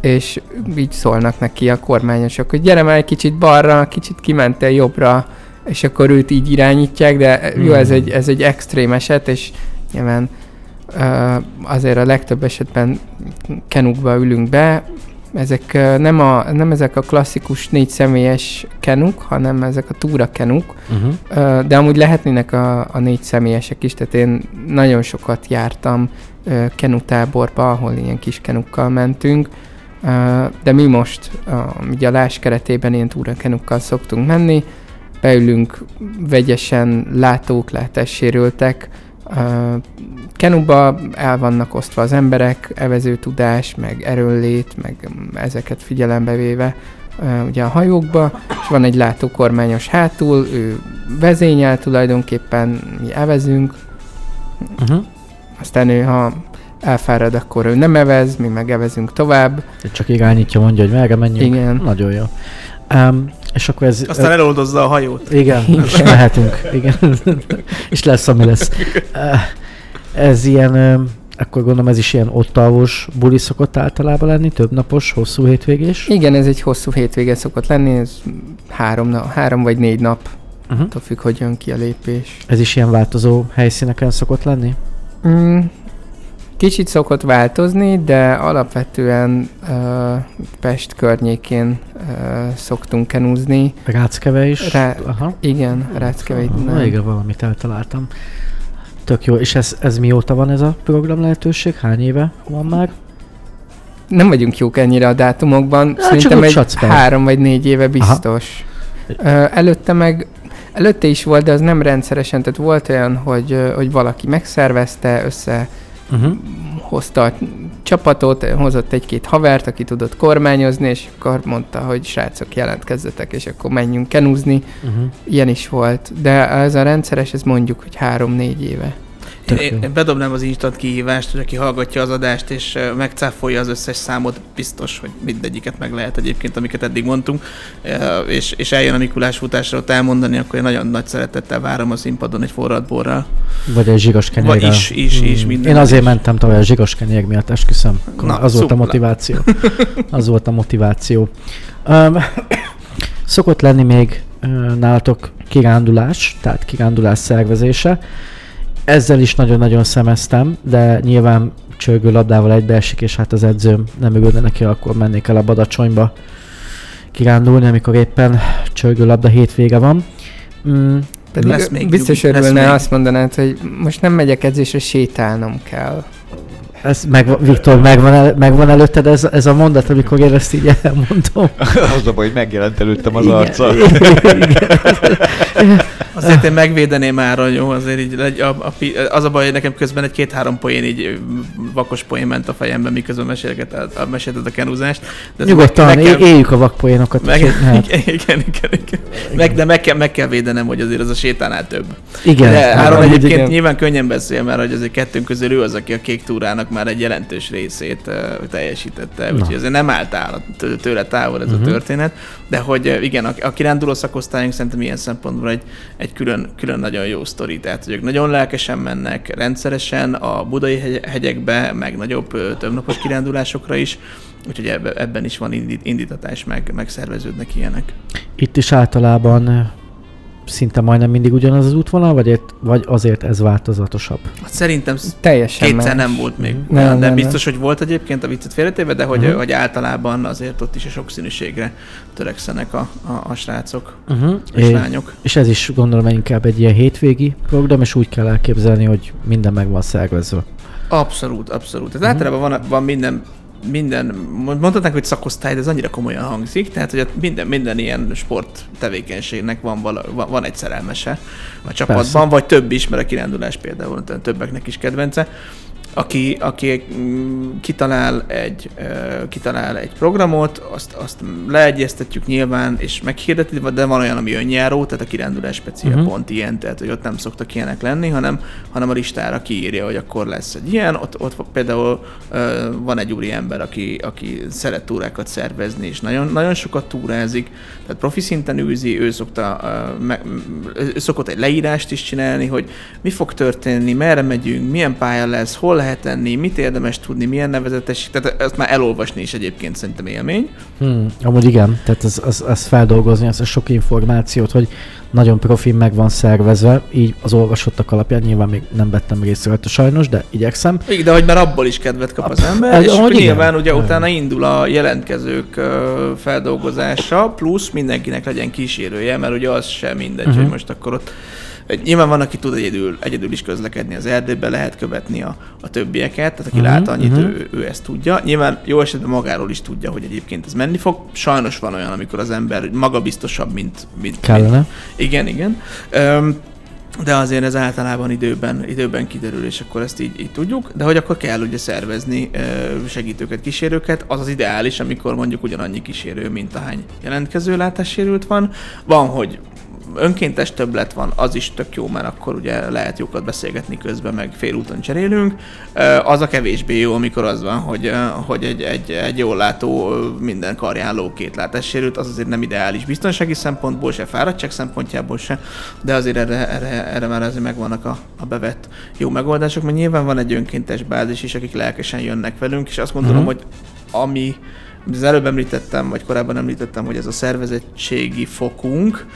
Speaker 3: és így szólnak neki a kormányosok, hogy gyere már egy kicsit balra, kicsit kimentél jobbra, és akkor őt így irányítják, de jó, ez
Speaker 1: Hmm.
Speaker 3: egy, ez egy extrém eset, és nyilván azért a legtöbb esetben kenukba ülünk be, ezek nem, a, nem ezek a klasszikus négy személyes kenuk, hanem ezek a túra kenuk,
Speaker 1: Uh-huh.
Speaker 3: De amúgy lehetnének a, a négy személyesek is, tehát én nagyon sokat jártam kenutáborba, ahol ilyen kis kenukkal mentünk, de mi most ugye a lás keretében ilyen túrakenukkal szoktunk menni, beülünk vegyesen látók, látássérültek, kenuba el vannak osztva az emberek, evező tudás, meg erőnlét, meg mm, ezeket figyelembe véve ugye a hajókba, és van egy látókormányos hátul, ő vezényel tulajdonképpen, mi evezünk,
Speaker 1: Uh-huh.
Speaker 3: aztán ő, ha elfárad, akkor ő nem evez, mi meg evezünk tovább.
Speaker 1: Csak irányítja, mondja, hogy merre menjünk.
Speaker 3: Igen.
Speaker 1: Nagyon jó. Um, és akkor ez...
Speaker 2: Aztán eloldozza a hajót.
Speaker 1: Igen, és mehetünk. Igen. és lesz, ami lesz. Eh, Ez ilyen, akkor gondolom ez is ilyen ott alvos buli szokott általában lenni, több napos, hosszú hétvégés.
Speaker 3: Igen, ez egy hosszú hétvége szokott lenni, ez három, na, három vagy négy nap,
Speaker 1: Uh-huh.
Speaker 3: attól függ, hogy jön ki a lépés.
Speaker 1: Ez is ilyen változó helyszíneken szokott lenni?
Speaker 3: Mm, kicsit szokott változni, de alapvetően uh, Pest környékén uh, szoktunk kenúzni.
Speaker 1: Ráckeve is?
Speaker 3: Rá-
Speaker 1: Aha.
Speaker 3: Igen, Dunán.
Speaker 1: Igen, valamit eltaláltam. Tök jó. És ez, ez mióta van ez a program lehetőség? Hány éve van már?
Speaker 3: Nem vagyunk jók ennyire a dátumokban,
Speaker 1: csak
Speaker 3: szerintem
Speaker 1: úgy
Speaker 3: egy három vagy négy éve biztos. Ö, előtte meg, előtte is volt, de az nem rendszeresen, tehát volt olyan, hogy, hogy valaki megszervezte, össze
Speaker 1: Uh-huh.
Speaker 3: hozta a csapatot, hozott egy-két havert, aki tudott kormányozni, és akkor mondta, hogy srácok jelentkezzetek, és akkor menjünk kenúzni.
Speaker 1: Uh-huh.
Speaker 3: Ilyen is volt, de ez a rendszeres, ez mondjuk, hogy három-négy éve.
Speaker 2: Én, bedobnám az instant kihívást, hogy aki hallgatja az adást és megcáfolja az összes számot, biztos, hogy mindegyiket meg lehet egyébként, amiket eddig mondtunk, és, és eljön a Mikulás futásra ott elmondani, akkor én nagyon nagy szeretettel várom a színpadon egy forrad borral.
Speaker 1: Vagy egy zsigos kenyérrel.
Speaker 2: Vagy is, is, is, minden.
Speaker 1: Én azért
Speaker 2: is.
Speaker 1: mentem tavaly a zsigos kenyér miatt, esküszöm.
Speaker 2: Na,
Speaker 1: az volt a motiváció. Az volt a motiváció. Um, szokott lenni még nálatok kirándulás, tehát kirándulás szervezése. Ezzel is nagyon-nagyon szemeztem, de nyilván csörgő labdával egybeesik, és hát az edzőm nem örülne neki, akkor mennék el a Badacsonyba kirándulni, amikor éppen csörgő labda hétvége van. Mm,
Speaker 3: Pedig
Speaker 2: Lesz még
Speaker 3: biztos
Speaker 2: lesz
Speaker 3: örülne,
Speaker 2: még.
Speaker 3: azt mondanád, hogy most nem megyek edzésre, sétálnom kell.
Speaker 1: Ez meg, Viktor, megvan, el, megvan előtted ez, ez a mondat, amikor én ezt így elmondom?
Speaker 4: az a baj, hogy megjelent előttem az
Speaker 1: Igen,
Speaker 4: arca.
Speaker 1: igen.
Speaker 2: Azért én megvédeném már, jó, azért így a, a, az a baj, hogy nekem közben egy két-három poén így vakos poén ment a fejemben, miközben mesélget, a, mesélted a kenúzást. De
Speaker 1: Nyugodtan,
Speaker 2: kell,
Speaker 1: éljük a vakpoénokat.
Speaker 2: meg, igen, igen, igen, igen. Meg, de meg kell, meg kell védenem, hogy azért az a sétánál több.
Speaker 1: Igen.
Speaker 2: de Áron egyébként
Speaker 3: igen.
Speaker 2: nyilván könnyen beszél, mert hogy azért kettőnk közül ő az, aki a kék túrának már egy jelentős részét uh, teljesítette, úgyhogy azért nem állt áll tő- tőle távol ez
Speaker 1: Mhm.
Speaker 2: uh-huh. a történet, de hogy igen, a, a kiránduló szakosztályunk szerintem ilyen szempontból egy, egy külön, külön nagyon jó sztori, tehát hogy ők nagyon lelkesen mennek rendszeresen a budai hegy- hegyekbe, meg nagyobb többnapos kirándulásokra is, úgyhogy ebbe, ebben is van indítatás, meg, meg szerveződnek ilyenek.
Speaker 1: Itt is általában szinte majdnem mindig ugyanaz az útvonal, vagy, itt, vagy azért ez változatosabb?
Speaker 2: Hát szerintem sz-
Speaker 3: Teljesen
Speaker 2: kétszer
Speaker 3: más.
Speaker 2: nem volt még
Speaker 1: Mhm.
Speaker 2: nem,
Speaker 3: Nem,
Speaker 2: de
Speaker 3: nem,
Speaker 2: biztos, hogy volt egyébként a viccet félretéve, de hogy,
Speaker 1: Mhm.
Speaker 2: hogy általában azért ott is a sokszínűségre törekszenek a, a, a srácok
Speaker 1: Uh-huh.
Speaker 2: és lányok.
Speaker 1: és ez is gondolom inkább egy ilyen hétvégi program, és úgy kell elképzelni, hogy minden meg van szervezve.
Speaker 2: Abszolút, abszolút. Tehát
Speaker 1: Mhm.
Speaker 2: általában van, van minden minden, mondhatnánk, hogy szakosztály, de ez annyira komolyan hangzik, tehát hogy minden, minden ilyen sport tevékenységnek van, vala, van, van egy szerelmese a csapatban,
Speaker 1: Persze.
Speaker 2: vagy több is, mert a kirándulás például többeknek is kedvence, aki, aki mm, kitalál egy, kitalál egy programot, azt, azt leegyeztetjük nyilván, és meghirdeti, de van olyan, ami önjáró, tehát a kirándulás speciál uh-huh. pont ilyen, tehát hogy ott nem szoktak ilyenek lenni, hanem, hanem a listára kiírja, hogy akkor lesz egy ilyen, ott, ott például van egy úri ember, aki, aki szeret túrákat szervezni, és nagyon, nagyon sokat túrázik, tehát profi szinten űzi, ő szokta, ő szokott egy leírást is csinálni, hogy mi fog történni, merre megyünk, milyen pálya lesz, hol lehet enni, mit érdemes tudni, milyen nevezetes, tehát ezt már elolvasni is egyébként szerintem élmény.
Speaker 1: Hmm, amúgy igen, tehát az, az, az feldolgozni, azt a sok információt, hogy nagyon profin meg van szervezve, így az olvasottak alapján nyilván még nem vettem részt rajta sajnos, de igyekszem.
Speaker 2: Igen, de hogy már abból is kedvet kap az ember,
Speaker 1: ez
Speaker 2: és
Speaker 1: ahogy
Speaker 2: nyilván ugye utána indul a jelentkezők feldolgozása, plusz mindenkinek legyen kísérője, mert ugye az sem mindegy,
Speaker 1: Mhm.
Speaker 2: uh-huh. hogy most akkor ott Nyilván van, aki tud egyedül, egyedül is közlekedni az erdőbe, lehet követni a, a többieket, tehát aki
Speaker 1: Mhm,
Speaker 2: lát annyit,
Speaker 1: mhm.
Speaker 2: ő, ő ezt tudja. Nyilván jó esetben magáról is tudja, hogy egyébként ez menni fog. Sajnos van olyan, amikor az ember magabiztosabb, mint, mint, mint
Speaker 1: Kellene.
Speaker 2: igen, igen. Öm, de azért ez általában időben, időben kiderül, és akkor ezt így, így tudjuk. De hogy akkor kell ugye szervezni segítőket, kísérőket, az az ideális, amikor mondjuk ugyanannyi kísérő, mint ahány jelentkező látássérült van. Van, hogy önkéntes többlet van, az is tök jó, mert akkor ugye lehet jókat beszélgetni közben, meg félúton cserélünk. Az a kevésbé jó, amikor az van, hogy, hogy egy, egy, egy jól látó, minden karján ló két látássérült, az azért nem ideális biztonsági szempontból, se fáradtság szempontjából se, de azért erre, erre, erre már azért megvannak a, a bevett jó megoldások, mert nyilván van egy önkéntes bázis is, akik lelkesen jönnek velünk, és azt gondolom,
Speaker 1: Mhm.
Speaker 2: hogy ami az előbb említettem, vagy korábban említettem, hogy ez a szervezettségi fokunk,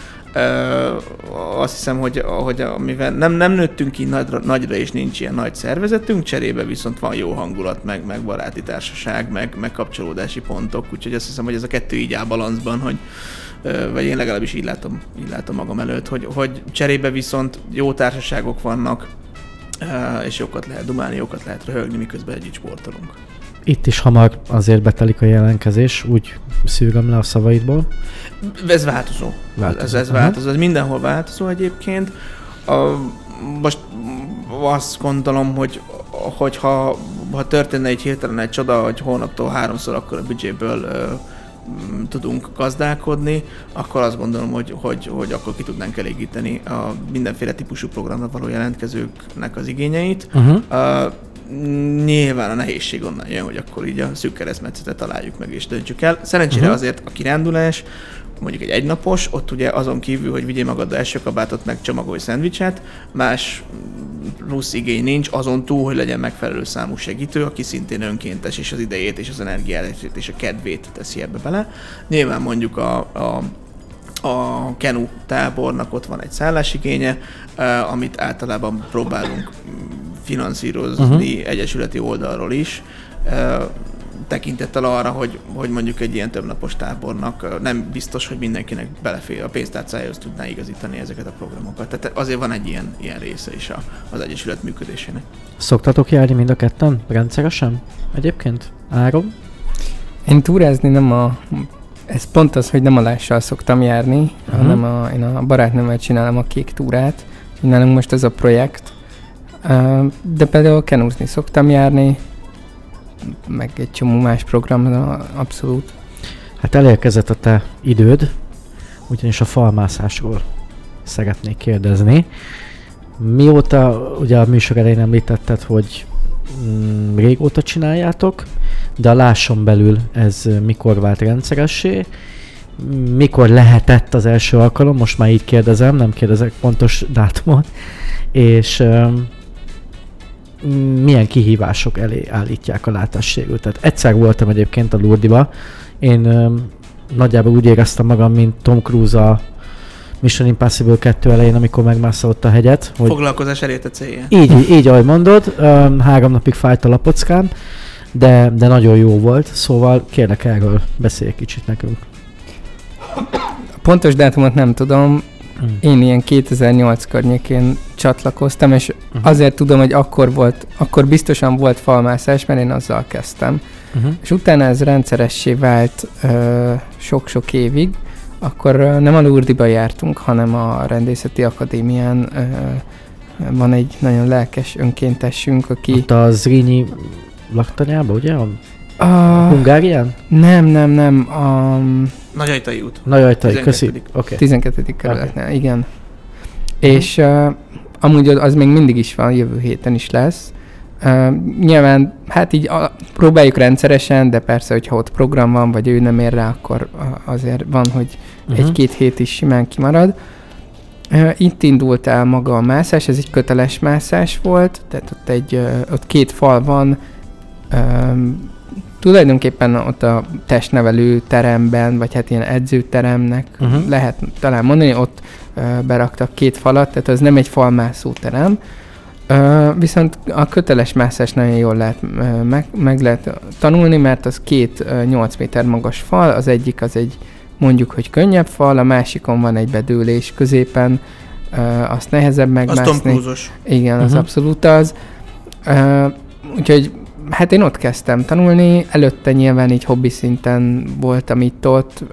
Speaker 2: azt hiszem, hogy, hogy mivel nem, nem nőttünk így nagyra, nagyra, és nincs ilyen nagy szervezetünk, cserébe viszont van jó hangulat, meg, meg baráti társaság, meg, meg kapcsolódási pontok, úgyhogy azt hiszem, hogy ez a kettő így áll balanszban, hogy vagy én legalábbis így látom, így látom magam előtt, hogy, hogy cserébe viszont jó társaságok vannak, és jókat lehet dumálni, jókat lehet röhögni, miközben együtt sportolunk.
Speaker 1: Itt is hamar azért betelik a jelentkezés, úgy szűröm le a szavaidból.
Speaker 2: Ez változó.
Speaker 1: Változó,
Speaker 2: Ez, ez
Speaker 1: aha.
Speaker 2: változó. Ez mindenhol változó egyébként. A, most azt gondolom, hogy hogyha ha történne egy hirtelen egy csoda, hogy hónaptól háromszor akkor a büdzséből ö, tudunk gazdálkodni, akkor azt gondolom, hogy, hogy, hogy akkor ki tudnánk elégíteni a mindenféle típusú programra való jelentkezőknek az igényeit.
Speaker 1: Uh-huh.
Speaker 2: Uh, nyilván a nehézség onnan jön, hogy akkor így a szűk keresztmetszetet találjuk meg és döntsük el. Szerencsére
Speaker 1: Uh-huh.
Speaker 2: azért a kirándulás, mondjuk egy egynapos, ott ugye azon kívül, hogy vigyél magaddal első kabátot, meg csomagolj szendvicset, más plusz igény nincs, azon túl, hogy legyen megfelelő számú segítő, aki szintén önkéntes, és az idejét, és az energiát, és a kedvét teszi ebbe bele. Nyilván mondjuk a, a a Kenu tábornak ott van egy szállásigénye, eh, amit általában próbálunk finanszírozni uh-huh. egyesületi oldalról is, tekintettel arra, hogy, hogy mondjuk egy ilyen többnapos tábornak nem biztos, hogy mindenkinek belefér a pénztárcájához tudná igazítani ezeket a programokat. Tehát azért van egy ilyen, ilyen része is a, az egyesület működésének.
Speaker 1: Szoktatok járni mind a ketten? Rendszeresen? Egyébként? Áron?
Speaker 3: Én túrázni nem a... Ez pont az, hogy nem a lással szoktam járni, uh-huh. hanem a, én a barátnőmmel csinálom a kék túrát. Nálunk most ez a projekt. De például kenúzni szoktam járni, meg egy csomó más programra abszolút.
Speaker 1: Hát elérkezett a te időd, ugyanis a falmászásról szeretnék kérdezni. Mióta, ugye a műsor elején említetted, hogy mm, régóta csináljátok, de a lásson belül ez mikor vált rendszeressé, mikor lehetett az első alkalom, most már így kérdezem, nem kérdezek pontos dátumot, és öm, milyen kihívások elé állítják a látássérült. Tehát egyszer voltam egyébként a Lourdiba, én öm, nagyjából úgy éreztem magam, mint Tom Cruise a Mission Impossible 2 elején, amikor megmászta ott a hegyet, hogy
Speaker 2: Foglalkozás elérte célja.
Speaker 1: így, így, ahogy mondod, öm, három napig fájt a lapockám, de, de nagyon jó volt, szóval kérlek erről beszélj egy kicsit nekünk.
Speaker 3: Pontos dátumot nem tudom,
Speaker 1: Hmm.
Speaker 3: én ilyen 2008 környékén csatlakoztam, és
Speaker 1: Uh-huh.
Speaker 3: azért tudom, hogy akkor volt, akkor biztosan volt falmászás, mert én azzal kezdtem.
Speaker 1: Uh-huh.
Speaker 3: És utána ez rendszeressé vált ö, sok-sok évig, akkor ö, nem a Lourdiba jártunk, hanem a Rendészeti Akadémián ö, van egy nagyon lelkes önkéntesünk, aki...
Speaker 1: Ott a Zrínyi laktanyába, ugye? A
Speaker 3: A,
Speaker 1: Hungárián?
Speaker 3: nem, nem, nem, a
Speaker 2: Nagyajtai út.
Speaker 1: Nagy ajtai, köszi.
Speaker 2: 12.
Speaker 1: Oké. Okay.
Speaker 3: 12. kerületnél, igen. És uh, amúgy az még mindig is van, jövő héten is lesz. Uh, nyilván, hát így a, próbáljuk rendszeresen, de persze, hogyha ott program van, vagy ő nem ér rá, akkor azért van, hogy
Speaker 1: Mhm.
Speaker 3: egy-két hét is simán kimarad. Uh, itt indult el maga a mászás, ez egy köteles mászás volt, tehát ott, egy, uh, ott két fal van, um, tulajdonképpen ott a testnevelő teremben, vagy hát ilyen edzőteremnek uh-huh. lehet talán mondani, ott uh, beraktak két falat, tehát az nem egy falmászó terem, Uh, viszont a köteles mászás nagyon jól lehet, uh, meg, meg lehet tanulni, mert az két uh, 8 méter magas fal, az egyik az egy mondjuk, hogy könnyebb fal, a másikon van egy bedőlés középen, uh, azt nehezebb
Speaker 2: Az
Speaker 3: megmászni.
Speaker 2: Cruise-os.
Speaker 3: Igen, az
Speaker 1: Mhm.
Speaker 3: abszolút az. Uh, úgyhogy hát én ott kezdtem tanulni, előtte nyilván így hobbi szinten voltam itt ott,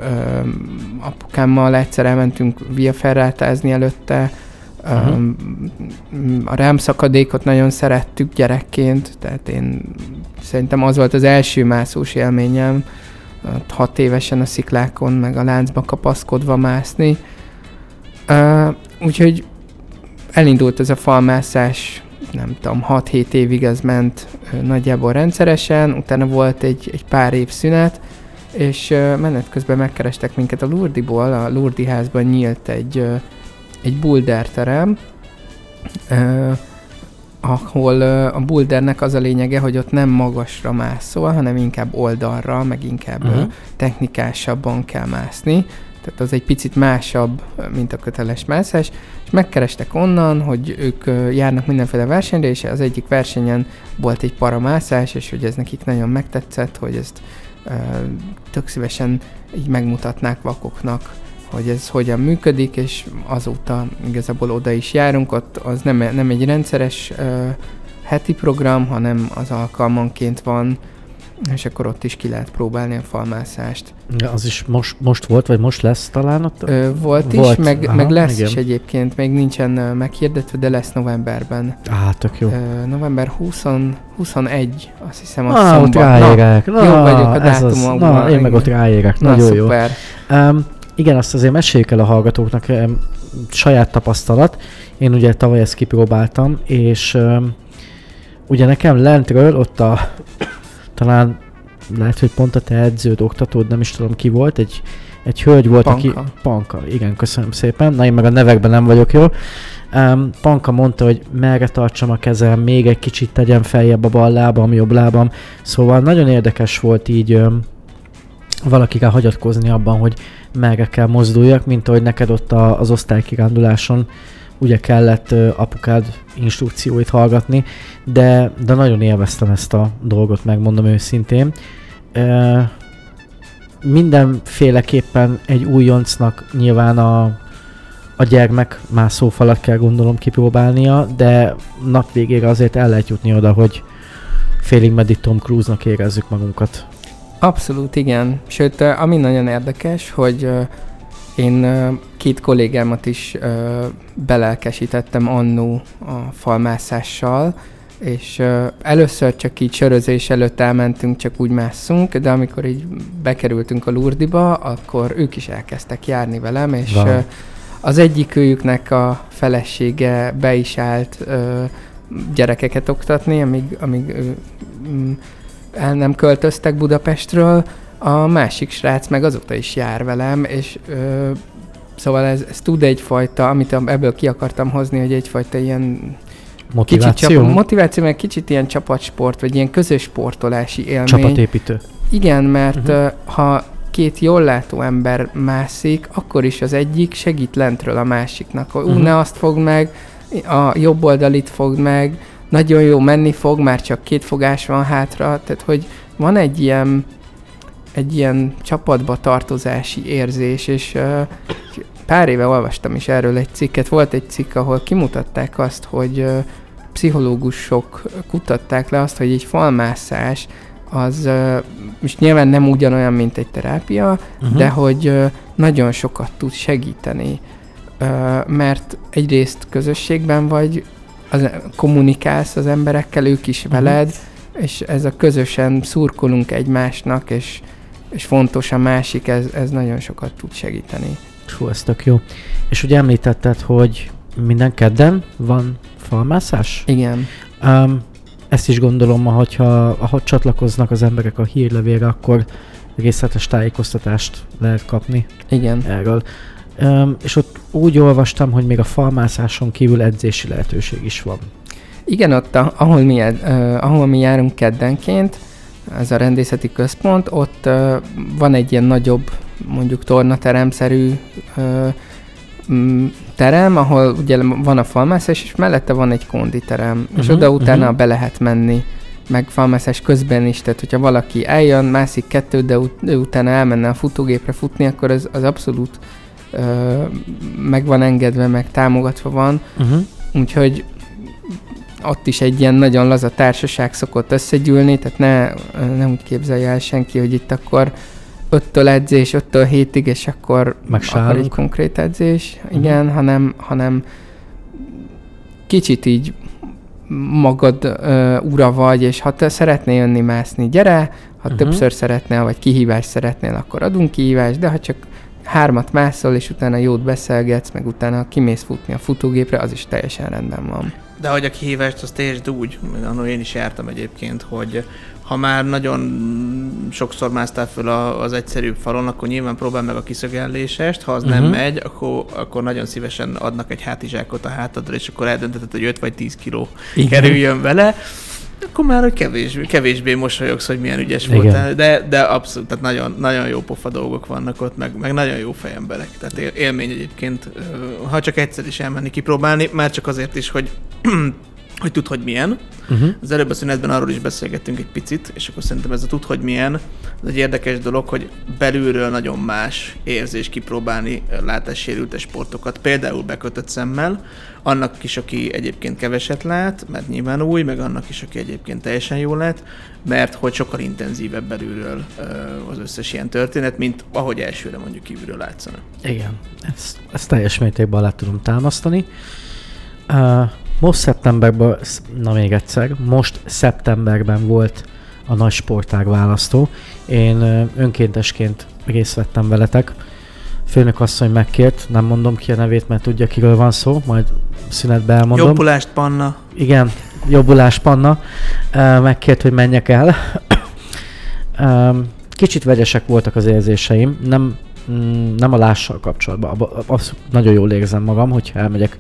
Speaker 3: apukámmal egyszer elmentünk via ferrátázni előtte, um, a rámszakadékot nagyon szerettük gyerekként, tehát én szerintem az volt az első mászós élményem, hat évesen a sziklákon, meg a láncba kapaszkodva mászni. Uh, úgyhogy elindult ez a falmászás, nem tudom, 6-7 évig ez ment nagyjából rendszeresen, utána volt egy, egy pár év szünet, és menet közben megkerestek minket a Lourdiból, a Lourdi házban nyílt egy, egy boulder terem, ahol a bouldernek az a lényege, hogy ott nem magasra mászol, hanem inkább oldalra, meg inkább. Uh-huh. technikásabban kell mászni, tehát az egy picit másabb, mint a köteles mászás, és megkerestek onnan, hogy ők járnak mindenféle versenyre, és az egyik versenyen volt egy paramászás, és hogy ez nekik nagyon megtetszett, hogy ezt ö, tök szívesen így megmutatnák vakoknak, hogy ez hogyan működik, és azóta igazából oda is járunk, ott az nem, nem egy rendszeres ö, heti program, hanem az alkalmanként van, és akkor ott is ki lehet próbálni a falmászást.
Speaker 1: Ja, az is most, most volt, vagy most lesz talán ott?
Speaker 3: Ö, volt,
Speaker 1: Volt,
Speaker 3: is, meg,
Speaker 1: aha,
Speaker 3: meg lesz
Speaker 1: igen.
Speaker 3: is egyébként, még nincsen ö, meghirdetve, de lesz novemberben.
Speaker 1: Á, tök jó.
Speaker 3: Ö, november 20, 21, azt hiszem a
Speaker 1: Ah, ott
Speaker 3: szombat. Na,
Speaker 1: ráérek. Na,
Speaker 3: jó vagyok a dátumokban,
Speaker 1: Na, én meg ott ráérek.
Speaker 3: na
Speaker 1: Nagyon jó.
Speaker 3: szuper.
Speaker 1: Um, igen, azt azért meséljük el a hallgatóknak, um, saját tapasztalat. Én ugye tavaly ezt kipróbáltam, és um, ugye nekem lentről ott a, talán lehet, hogy pont a te edződ, oktatód, nem is tudom ki volt, egy, egy hölgy volt, aki...
Speaker 3: Panka.
Speaker 1: Panka, igen, köszönöm szépen. Na, én meg a nevekben nem vagyok jó. Um, Panka mondta, hogy merre tartsam a kezem, még egy kicsit tegyem feljebb a bal lábam, jobb lábam. Szóval nagyon érdekes volt így um, valakire hagyatkozni abban, hogy merre kell mozduljak, mint ahogy neked ott a, az osztálykiránduláson ugye kellett apukád instrukcióit hallgatni, de, de nagyon élveztem ezt a dolgot, megmondom őszintén. Mindenféleképpen egy újoncnak nyilván a, a gyermek mászófalat kell gondolom kipróbálnia, de nap végére azért el lehet jutni oda, hogy félig meddig Tom Cruise-nak érezzük magunkat.
Speaker 3: Abszolút, igen. Sőt, ami nagyon érdekes, hogy én két kollégámat is belelkesítettem annó a falmászással, és először csak így sörözés előtt elmentünk, csak úgy másszunk, de amikor így bekerültünk a Lurdiba, akkor ők is elkezdtek járni velem, és ö, az egyik őjüknek a felesége be is állt gyerekeket oktatni, amíg, amíg el nem költöztek Budapestről, a másik srác meg azóta is jár velem, és ö, szóval ez, ez tud egyfajta, amit ebből ki akartam hozni, hogy egyfajta ilyen kicsit
Speaker 1: Motiváció?
Speaker 3: csap, motiváció, meg kicsit ilyen csapatsport, vagy ilyen közös sportolási élmény.
Speaker 1: Csapatépítő.
Speaker 3: Igen, mert uh-huh. ha két jól látó ember mászik, akkor is az egyik segít lentről a másiknak. Ú,
Speaker 1: Mhm.
Speaker 3: ne azt fogd meg, a jobb oldalit fogd meg, nagyon jó menni fog, már csak két fogás van hátra, tehát hogy van egy ilyen egy ilyen csapatba tartozási érzés, és uh, pár éve olvastam is erről egy cikket. Volt egy cikk, ahol kimutatták azt, hogy uh, pszichológusok kutatták le azt, hogy egy falmászás az most nyilván nem ugyanolyan, mint egy terápia,
Speaker 1: Uh-huh.
Speaker 3: de hogy nagyon sokat tud segíteni, mert egyrészt közösségben vagy, az, kommunikálsz az emberekkel, ők is
Speaker 1: Mhm.
Speaker 3: veled, és ez a közösen szurkolunk egymásnak, és, és fontos a másik, ez, ez nagyon sokat tud segíteni.
Speaker 1: Fú, ez tök jó. És ugye említetted, hogy minden kedden van falmászás?
Speaker 3: Igen.
Speaker 1: Um, ezt is gondolom, hogyha ahogy csatlakoznak az emberek a hírlevélre, akkor részletes tájékoztatást lehet kapni
Speaker 3: Igen.
Speaker 1: erről. Um, és ott úgy olvastam, hogy még a falmászáson kívül edzési lehetőség is van.
Speaker 3: Igen, ott, a, ahol, mi, uh, ahol mi járunk keddenként, ez a rendészeti központ, ott uh, van egy ilyen nagyobb, mondjuk tornateremszerű uh, terem, ahol ugye van a falmászás, és mellette van egy konditerem, uh-huh, és
Speaker 1: Mhm,
Speaker 3: oda utána
Speaker 1: mhm.
Speaker 3: be lehet menni, meg falmászás közben is, tehát hogyha valaki eljön, mászik kettő, de ut- utána elmenne a futógépre futni, akkor az, az abszolút uh, meg van engedve, meg támogatva van,
Speaker 1: Uh-huh.
Speaker 3: úgyhogy ott is egy ilyen nagyon laza társaság szokott összegyűlni, tehát ne, nem úgy képzelje el senki, hogy itt akkor 5-től edzés, 5-től 7-ig, és akkor, akkor
Speaker 1: Megsárunk.
Speaker 3: egy konkrét edzés, igen, hanem, hanem kicsit így magad ö, ura vagy, és ha te szeretnél jönni mászni, gyere, ha uh-huh. többször szeretnél, vagy kihívást szeretnél, akkor adunk kihívást, de ha csak hármat mászol, és utána jót beszélgetsz, meg utána kimész futni a futógépre, az is teljesen rendben van.
Speaker 2: De hogy a kihívást, azt értsd úgy, annól én is jártam egyébként, hogy ha már nagyon sokszor másztál föl az egyszerűbb falon, akkor nyilván próbál meg a kiszögellésest, ha az uh-huh. nem
Speaker 1: Mhm.
Speaker 2: megy, akkor, akkor nagyon szívesen adnak egy hátizsákot a hátadra, és akkor eldöntheted, hogy 5 vagy 10 kiló kerüljön vele, akkor már hogy kevésbé, kevésbé mosolyogsz, hogy milyen ügyes
Speaker 1: Igen.
Speaker 2: voltál, de, de abszolút, tehát nagyon, nagyon jó pofa dolgok vannak ott, meg, meg nagyon jó fejemberek. Tehát él, élmény egyébként, ha csak egyszer is elmenni kipróbálni, már csak azért is, hogy hogy tud, hogy milyen.
Speaker 1: Uh-huh.
Speaker 2: Az előbb a szünetben arról is beszélgettünk egy picit, és akkor szerintem ez a tud, hogy milyen, ez egy érdekes dolog, hogy belülről nagyon más érzés kipróbálni ö, látássérültes sportokat, például bekötött szemmel, annak is, aki egyébként keveset lát, mert nyilván új, meg annak is, aki egyébként teljesen jól lát, mert hogy sokkal intenzívebb belülről az összes ilyen történet, mint ahogy elsőre mondjuk kívülről látszana.
Speaker 1: Igen, ezt, ezt teljes mértékben alá tudom támasztani. Uh, most szeptemberben, sz- na még egyszer, most szeptemberben volt a nagy sportág választó. Én önkéntesként részt vettem veletek. Főnök asszony megkért, nem mondom ki a nevét, mert tudja, kiről van szó, majd szünetben elmondom.
Speaker 2: Jobbulást, Panna!
Speaker 1: Igen, jobbulás Panna. Megkért, hogy menjek el. kicsit vegyesek voltak az érzéseim. Nem, mm, nem a lással kapcsolatban. Azt nagyon jól érzem magam, hogyha elmegyek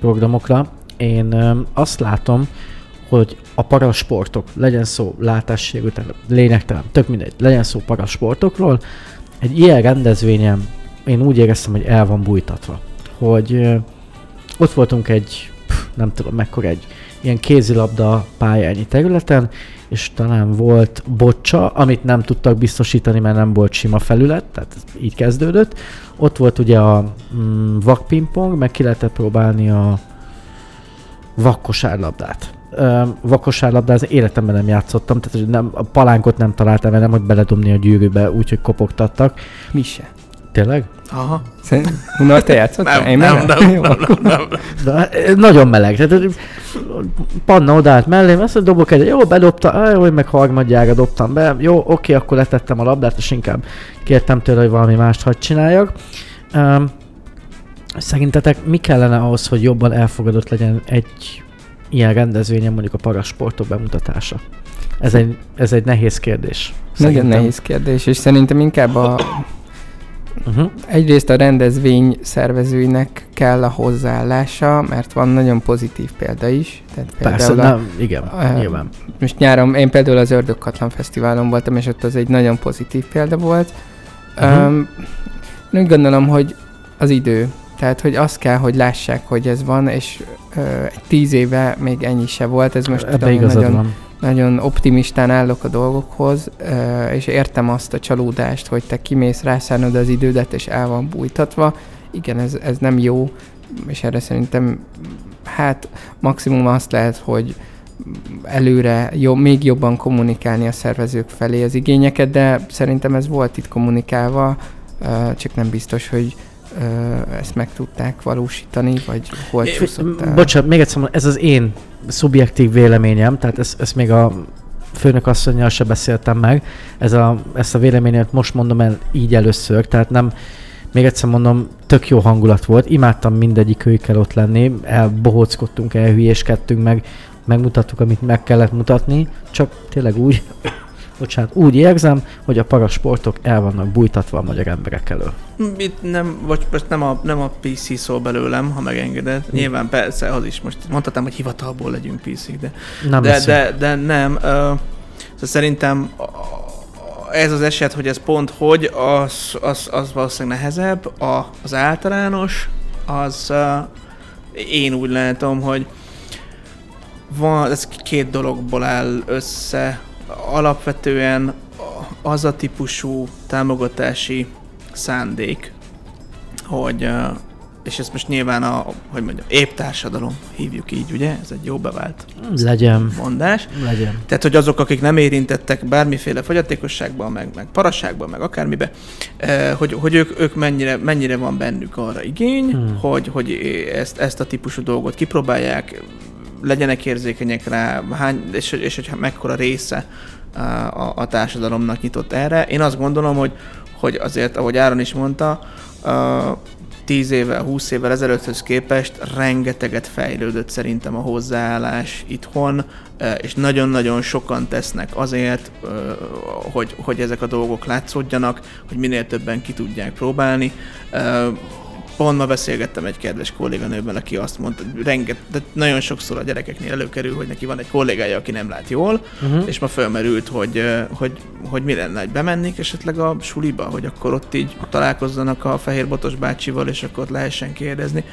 Speaker 1: programokra. Én azt látom, hogy a parasportok, legyen szó látássérülten, lényegtelen, tök mindegy, legyen szó parasportokról, egy ilyen rendezvényen én úgy éreztem, hogy el van bújtatva. Hogy ott voltunk egy, nem tudom mekkora, egy ilyen kézilabda pályányi területen, és talán volt bocsa, amit nem tudtak biztosítani, mert nem volt sima felület, tehát így kezdődött. Ott volt ugye a mm, vakpingpong, meg ki lehetett próbálni a vakkosárlabdát. Vakkosárlabdát életemben nem játszottam, tehát nem, a palánkot nem találtam, mert nem hogy beledobni a gyűrűbe, úgyhogy kopogtattak.
Speaker 3: Mi se.
Speaker 1: Tényleg?
Speaker 3: Aha. Szerint, Unor, te játszottál?
Speaker 2: Nem,
Speaker 3: Én
Speaker 2: nem, nem,
Speaker 3: Jó,
Speaker 2: nem,
Speaker 3: akkor-
Speaker 2: nem, nem.
Speaker 1: De nagyon meleg. Tehát, eh, Panna odállt mellém, azt mondja, dobok egy, jó, bedobta, jó, meg harmadjára dobtam be, jó, oké, akkor letettem a labdát, és inkább kértem tőle, hogy valami mást hadd csináljak. Um, szerintetek mi kellene ahhoz, hogy jobban elfogadott legyen egy ilyen rendezvényen mondjuk a parasportok bemutatása? Ez egy, ez egy nehéz kérdés.
Speaker 3: Nagyon
Speaker 1: szerintem.
Speaker 3: nehéz kérdés, és szerintem inkább a,
Speaker 1: Uh-huh.
Speaker 3: egyrészt a rendezvény szervezőinek kell a hozzáállása, mert van nagyon pozitív példa is. Tehát
Speaker 1: Persze,
Speaker 3: például a,
Speaker 1: nem, igen,
Speaker 3: a-
Speaker 1: nyilván.
Speaker 3: most nyáron, én például az Ördögkatlan Fesztiválon voltam, és ott az egy nagyon pozitív példa volt. Uh-huh. Um, úgy gondolom, hogy az idő. Tehát, hogy azt kell, hogy lássák, hogy ez van, és egy tíz éve még ennyi se volt. Ez most tudom, nagyon,
Speaker 1: van.
Speaker 3: nagyon optimistán állok a dolgokhoz, ö, és értem azt a csalódást, hogy te kimész, rászánod az idődet, és el van bújtatva. Igen, ez, ez nem jó, és erre szerintem hát maximum azt lehet, hogy előre jó, még jobban kommunikálni a szervezők felé az igényeket, de szerintem ez volt itt kommunikálva, ö, csak nem biztos, hogy ö, ezt meg tudták valósítani, vagy hol
Speaker 1: É,
Speaker 3: csúszott el.
Speaker 1: Bocsánat, még egyszer mondom, ez az én szubjektív véleményem, tehát ezt, ezt még a főnök asszonynal se beszéltem meg, ez a, ezt a véleményet most mondom el így először, tehát nem, még egyszer mondom, tök jó hangulat volt, imádtam mindegyik őkkel ott lenni, elbohóckodtunk, elhülyéskedtünk meg, megmutattuk, amit meg kellett mutatni, csak tényleg úgy, bocsánat, úgy érzem, hogy a parasportok el vannak bújtatva a magyar emberek elől.
Speaker 2: Itt nem, vagy most nem a, nem a PC szól belőlem, ha megengeded. Nyilván persze, az is most mondhatnám, hogy hivatalból legyünk PC, de,
Speaker 1: Nem
Speaker 2: de, de, de nem. Uh, szóval szerintem ez az eset, hogy ez pont hogy, az, az, az valószínűleg nehezebb. A, az általános, az uh, én úgy látom, hogy van, ez két dologból áll össze. Alapvetően az a típusú támogatási szándék, hogy, és ezt most nyilván a, hogy mondjam, épp társadalom hívjuk így, ugye? Ez egy jó bevált
Speaker 1: Legyen,
Speaker 2: mondás.
Speaker 1: legyen.
Speaker 2: Tehát, hogy azok, akik nem érintettek bármiféle fogyatékosságban, meg, meg parasságban, meg akármibe, hogy, hogy ők, ők mennyire, mennyire van bennük arra igény,
Speaker 1: hmm.
Speaker 2: hogy, hogy ezt, ezt a típusú dolgot kipróbálják, legyenek érzékenyek rá, hány, és, és hogyha mekkora része a, a társadalomnak nyitott erre. Én azt gondolom, hogy, hogy azért, ahogy Áron is mondta, uh, 10 évvel, 20 évvel ezelőtthöz képest rengeteget fejlődött szerintem a hozzáállás itthon, és nagyon-nagyon sokan tesznek azért, hogy, hogy ezek a dolgok látszódjanak, hogy minél többen ki tudják próbálni. Pont ma beszélgettem egy kedves kolléganővel, aki azt mondta, hogy renget, de nagyon sokszor a gyerekeknél előkerül, hogy neki van egy kollégája, aki nem lát jól, uh-huh. és ma fölmerült, hogy, hogy, hogy mi lenne, hogy bemennék esetleg a suliba, hogy akkor ott így találkozzanak a fehérbotos bácsival, és akkor ott lehessen kérdezni.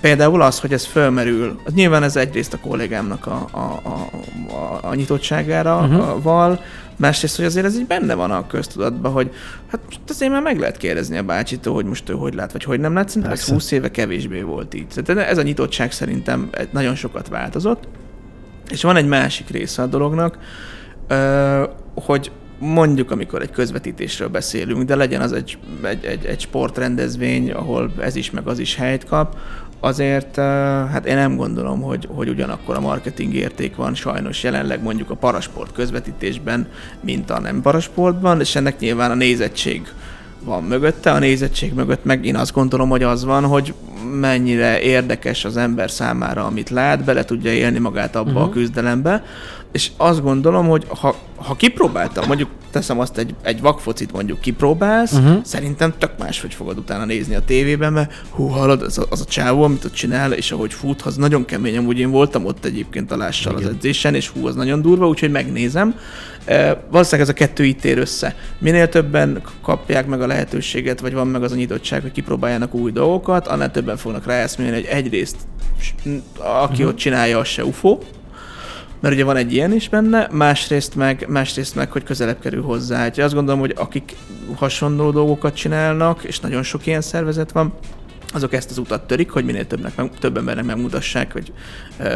Speaker 2: Például az, hogy ez fölmerül, az nyilván ez egyrészt a kollégámnak a, a, a, a, a nyitottságára uh-huh. val, másrészt, hogy azért ez így benne van a köztudatban, hogy hát most azért már meg lehet kérdezni a bácsitól, hogy most ő hogy lát, vagy hogy nem lát, szerintem ez
Speaker 1: Persze.
Speaker 2: 20 éve kevésbé volt így. Tehát ez a nyitottság szerintem nagyon sokat változott. És van egy másik része a dolognak, hogy mondjuk, amikor egy közvetítésről beszélünk, de legyen az egy, egy, egy, egy sportrendezvény, ahol ez is, meg az is helyt kap, azért ö, hát én nem gondolom, hogy, hogy ugyanakkor a marketing érték van sajnos jelenleg mondjuk a parasport közvetítésben, mint a nem parasportban, és ennek nyilván a nézettség van mögötte, a nézettség mögött meg én azt gondolom, hogy az van, hogy mennyire érdekes az ember számára, amit lát, bele tudja élni magát abba uh-huh. a küzdelembe, és azt gondolom, hogy ha, ha kipróbáltam, mondjuk teszem azt, egy, egy vakfocit mondjuk kipróbálsz,
Speaker 1: Mhm.
Speaker 2: uh-huh. szerintem tök máshogy fogod utána nézni a tévében, mert hú, hallod, az a, az a csávó, amit ott csinál, és ahogy fut, az nagyon kemény, amúgy én voltam ott egyébként a lással az edzésen, és hú, az nagyon durva, úgyhogy megnézem. E, valószínűleg ez a kettő itt ér össze. Minél többen kapják meg a lehetőséget, vagy van meg az a nyitottság, hogy kipróbáljanak új dolgokat, annál többen fognak ráeszmélni, hogy egyrészt aki uh-huh. ott csinálja, az se UFO, mert ugye van egy ilyen is benne, másrészt meg, másrészt meg, hogy közelebb kerül hozzá. Úgyhogy azt gondolom, hogy akik hasonló dolgokat csinálnak, és nagyon sok ilyen szervezet van, azok ezt az utat törik, hogy minél többnek, meg, több embernek megmutassák, vagy,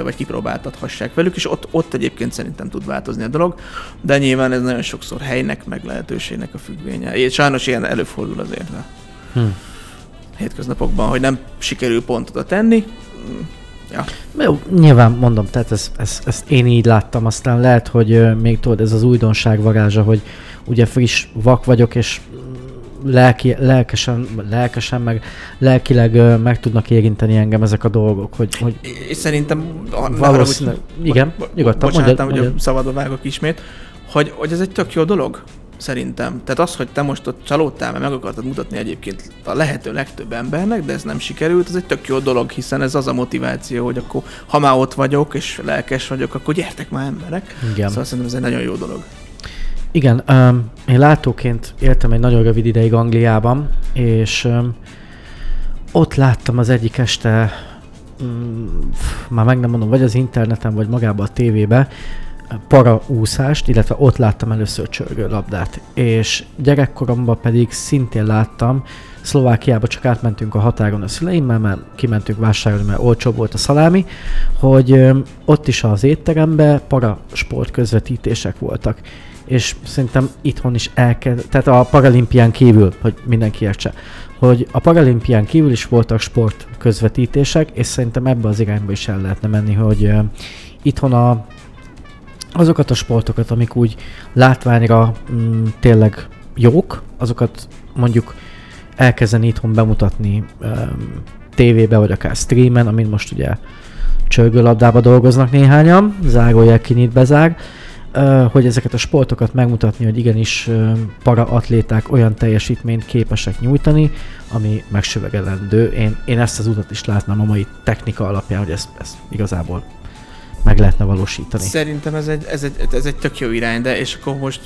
Speaker 2: vagy kipróbáltathassák velük, és ott, ott egyébként szerintem tud változni a dolog, de nyilván ez nagyon sokszor helynek, meg lehetőségnek a függvénye. És sajnos ilyen előfordul azért
Speaker 1: Hm.
Speaker 2: Hétköznapokban, hogy nem sikerül pont oda tenni. Ja.
Speaker 1: Jó, nyilván mondom, tehát ezt, ezt, ezt én így láttam, aztán lehet, hogy még tudod, ez az újdonság varázsa, hogy ugye friss vak vagyok, és lelki, lelkesen, lelkesen, meg lelkileg meg tudnak érinteni engem ezek a dolgok, hogy, hogy
Speaker 2: És szerintem...
Speaker 1: Valószínűleg- igen,
Speaker 2: bo-
Speaker 1: nyugodtan,
Speaker 2: Bocsánat,
Speaker 1: mondjad,
Speaker 2: hogy
Speaker 1: mondjad.
Speaker 2: szabadba vágok ismét, hogy, hogy ez egy tök jó dolog, szerintem. Tehát az, hogy te most ott csalódtál, mert meg akartad mutatni egyébként a lehető legtöbb embernek, de ez nem sikerült, ez egy tök jó dolog, hiszen ez az a motiváció, hogy akkor, ha már ott vagyok, és lelkes vagyok, akkor gyertek már emberek.
Speaker 1: igen.
Speaker 2: Szóval szerintem ez egy nagyon jó dolog.
Speaker 1: Igen, um, én látóként éltem egy nagyon rövid ideig Angliában, és um, ott láttam az egyik este, um, már meg nem mondom, vagy az interneten, vagy magában a tévébe, paraúszást, illetve ott láttam először csörgőlabdát. És gyerekkoromban pedig szintén láttam, Szlovákiába csak átmentünk a határon a szüleimmel, mert kimentünk vásárolni, mert olcsóbb volt a szalámi, hogy ott is az étteremben para sport közvetítések voltak. És szerintem itthon is el tehát a paralimpián kívül, hogy mindenki értse, hogy a paralimpián kívül is voltak sport közvetítések, és szerintem ebbe az irányba is el lehetne menni, hogy itthon a azokat a sportokat, amik úgy látványra mm, tényleg jók, azokat mondjuk elkezdeni itthon bemutatni um, tévébe, vagy akár streamen, amin most ugye csörgőlabdába dolgoznak néhányan, zárójel kinyit bezár, hogy ezeket a sportokat megmutatni, hogy igenis uh, paraatléták olyan teljesítményt képesek nyújtani, ami megsövegelendő. Én, én ezt az utat is látnám a mai technika alapján, hogy ezt, ezt igazából meg lehetne valósítani.
Speaker 2: Szerintem ez egy, ez, egy, ez egy tök jó irány, de és akkor most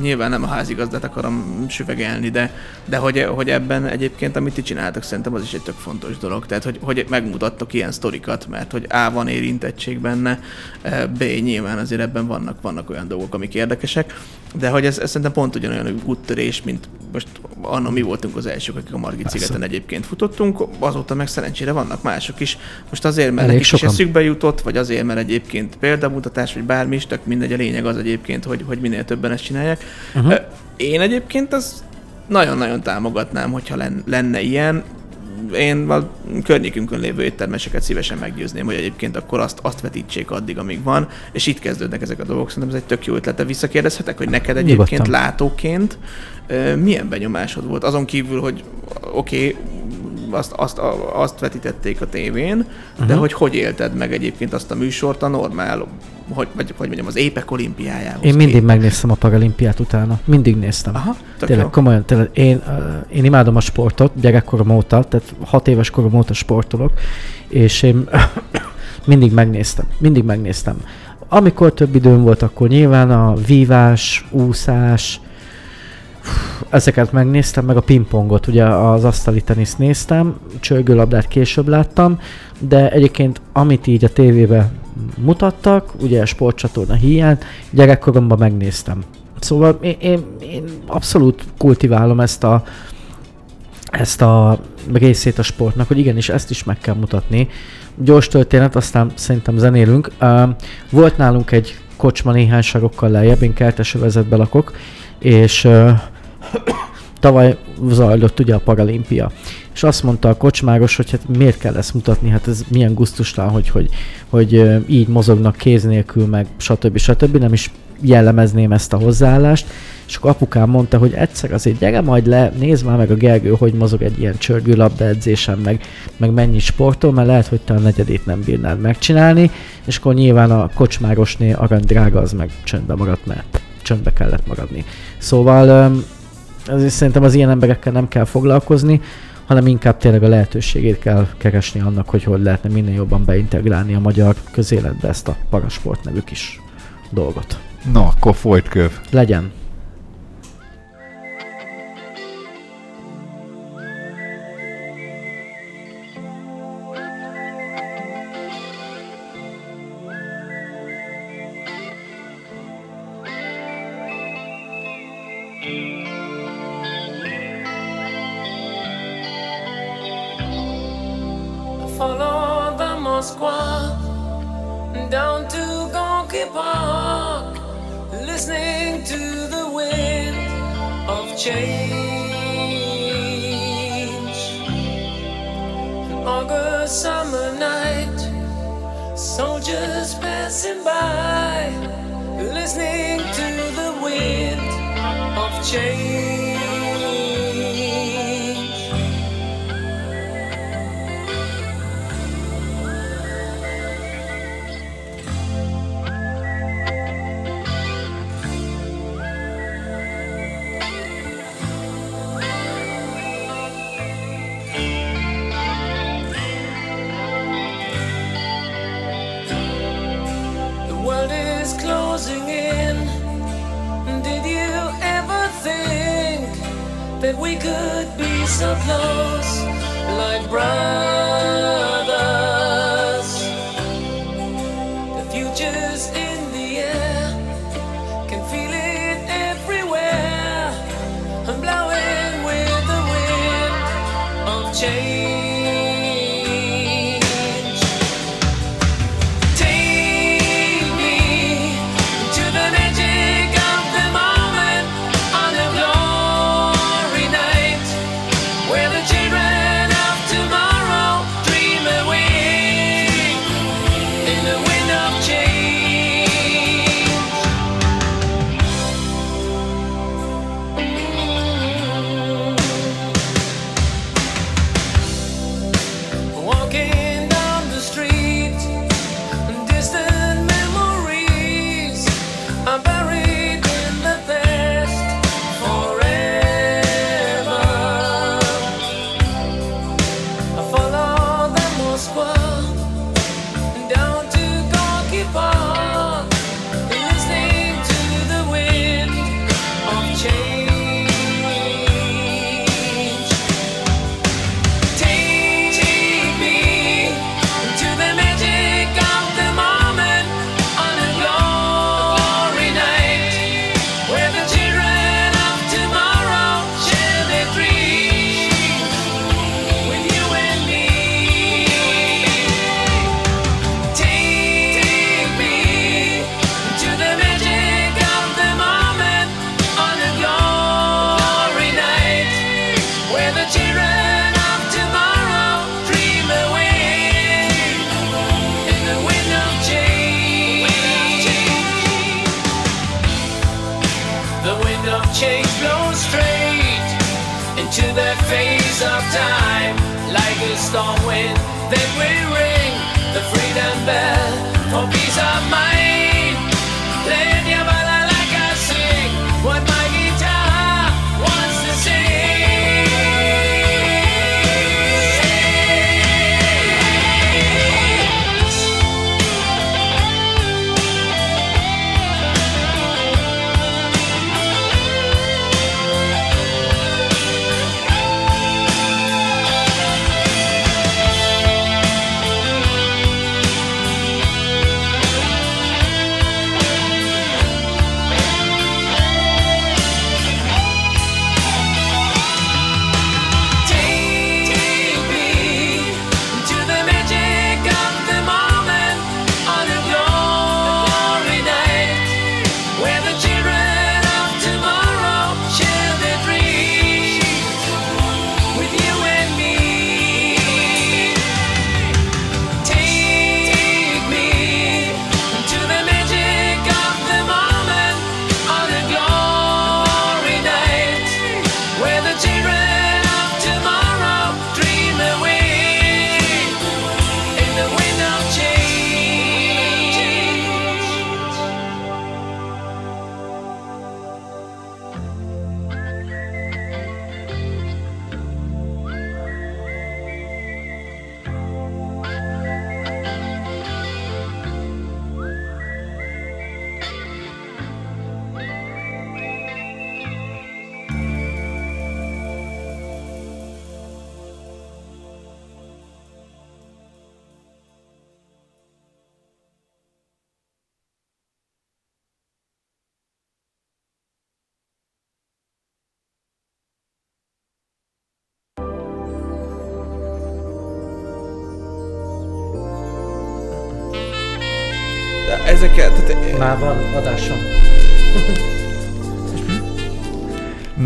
Speaker 2: nyilván nem a házigazdát akarom süvegelni, de, de hogy, hogy ebben egyébként, amit ti csináltok, szerintem az is egy tök fontos dolog. Tehát, hogy, hogy megmutattok ilyen sztorikat, mert hogy A van érintettség benne, eh, B nyilván azért ebben vannak, vannak olyan dolgok, amik érdekesek, de hogy ez, ez szerintem pont ugyanolyan úttörés, mint most annak mi voltunk az elsők, akik a Margit szigeten egyébként futottunk, azóta meg szerencsére vannak mások is. Most azért, mert nekik is eszükbe jutott, vagy azért, mert egyébként példamutatás, vagy bármi is, tök mindegy, a lényeg az egyébként, hogy, hogy minél többen ezt csinálják. Uh-huh. Én egyébként az nagyon-nagyon támogatnám, hogyha len, lenne ilyen. Én a környékünkön lévő éttermeseket szívesen meggyőzném, hogy egyébként akkor azt, azt vetítsék addig, amíg van, és itt kezdődnek ezek a dolgok. Szerintem ez egy tök jó ötlet. De visszakérdezhetek, hogy neked egyébként
Speaker 1: Nyugodtan.
Speaker 2: látóként milyen benyomásod volt? Azon kívül, hogy oké, okay, azt, azt, azt vetítették a tévén, uh-huh. de hogy hogy élted meg egyébként azt a műsort a normál hogy, vagy, hogy mondjam, az épek olimpiájához.
Speaker 8: Én mindig
Speaker 2: képest.
Speaker 8: megnéztem a paralimpiát utána. Mindig néztem.
Speaker 2: Aha,
Speaker 8: Tényleg,
Speaker 2: jó.
Speaker 8: komolyan, tényleg, én, én imádom a sportot, gyerekkorom óta, tehát hat éves korom óta sportolok, és én mindig megnéztem, mindig megnéztem. Amikor több időm volt, akkor nyilván a vívás, úszás, ezeket megnéztem, meg a pingpongot, ugye az asztali teniszt néztem, csörgőlabdát később láttam, de egyébként amit így a tévében mutattak, ugye a sportcsatorna hiány, gyerekkoromban megnéztem. Szóval én, én, én abszolút kultiválom ezt a, ezt a részét a sportnak, hogy igenis ezt is meg kell mutatni. Gyors történet, aztán szerintem zenélünk. Volt nálunk egy kocsma néhány sarokkal lejjebb, én kertesövezetben lakok, és tavaly zajlott ugye a paralimpia. És azt mondta a kocsmáros, hogy hát miért kell ezt mutatni, hát ez milyen gusztustalan, hogy, hogy, hogy így mozognak kéz nélkül, meg stb. stb. Nem is jellemezném ezt a hozzáállást. És akkor apukám mondta, hogy egyszer azért gyere majd le, nézd már meg a Gergő, hogy mozog egy ilyen csörgőlabda edzésen, meg, meg mennyi sportol, mert lehet, hogy te a negyedét nem bírnád megcsinálni, és akkor nyilván a kocsmárosné arany drága az meg csöndbe maradt, mert csöndbe kellett maradni. Szóval ezért szerintem az ilyen emberekkel nem kell foglalkozni, hanem inkább tényleg a lehetőségét kell keresni annak, hogy hogy lehetne minél jobban beintegrálni a magyar közéletbe ezt a parasport nevű kis dolgot.
Speaker 4: Na, akkor folyt köv.
Speaker 8: Legyen.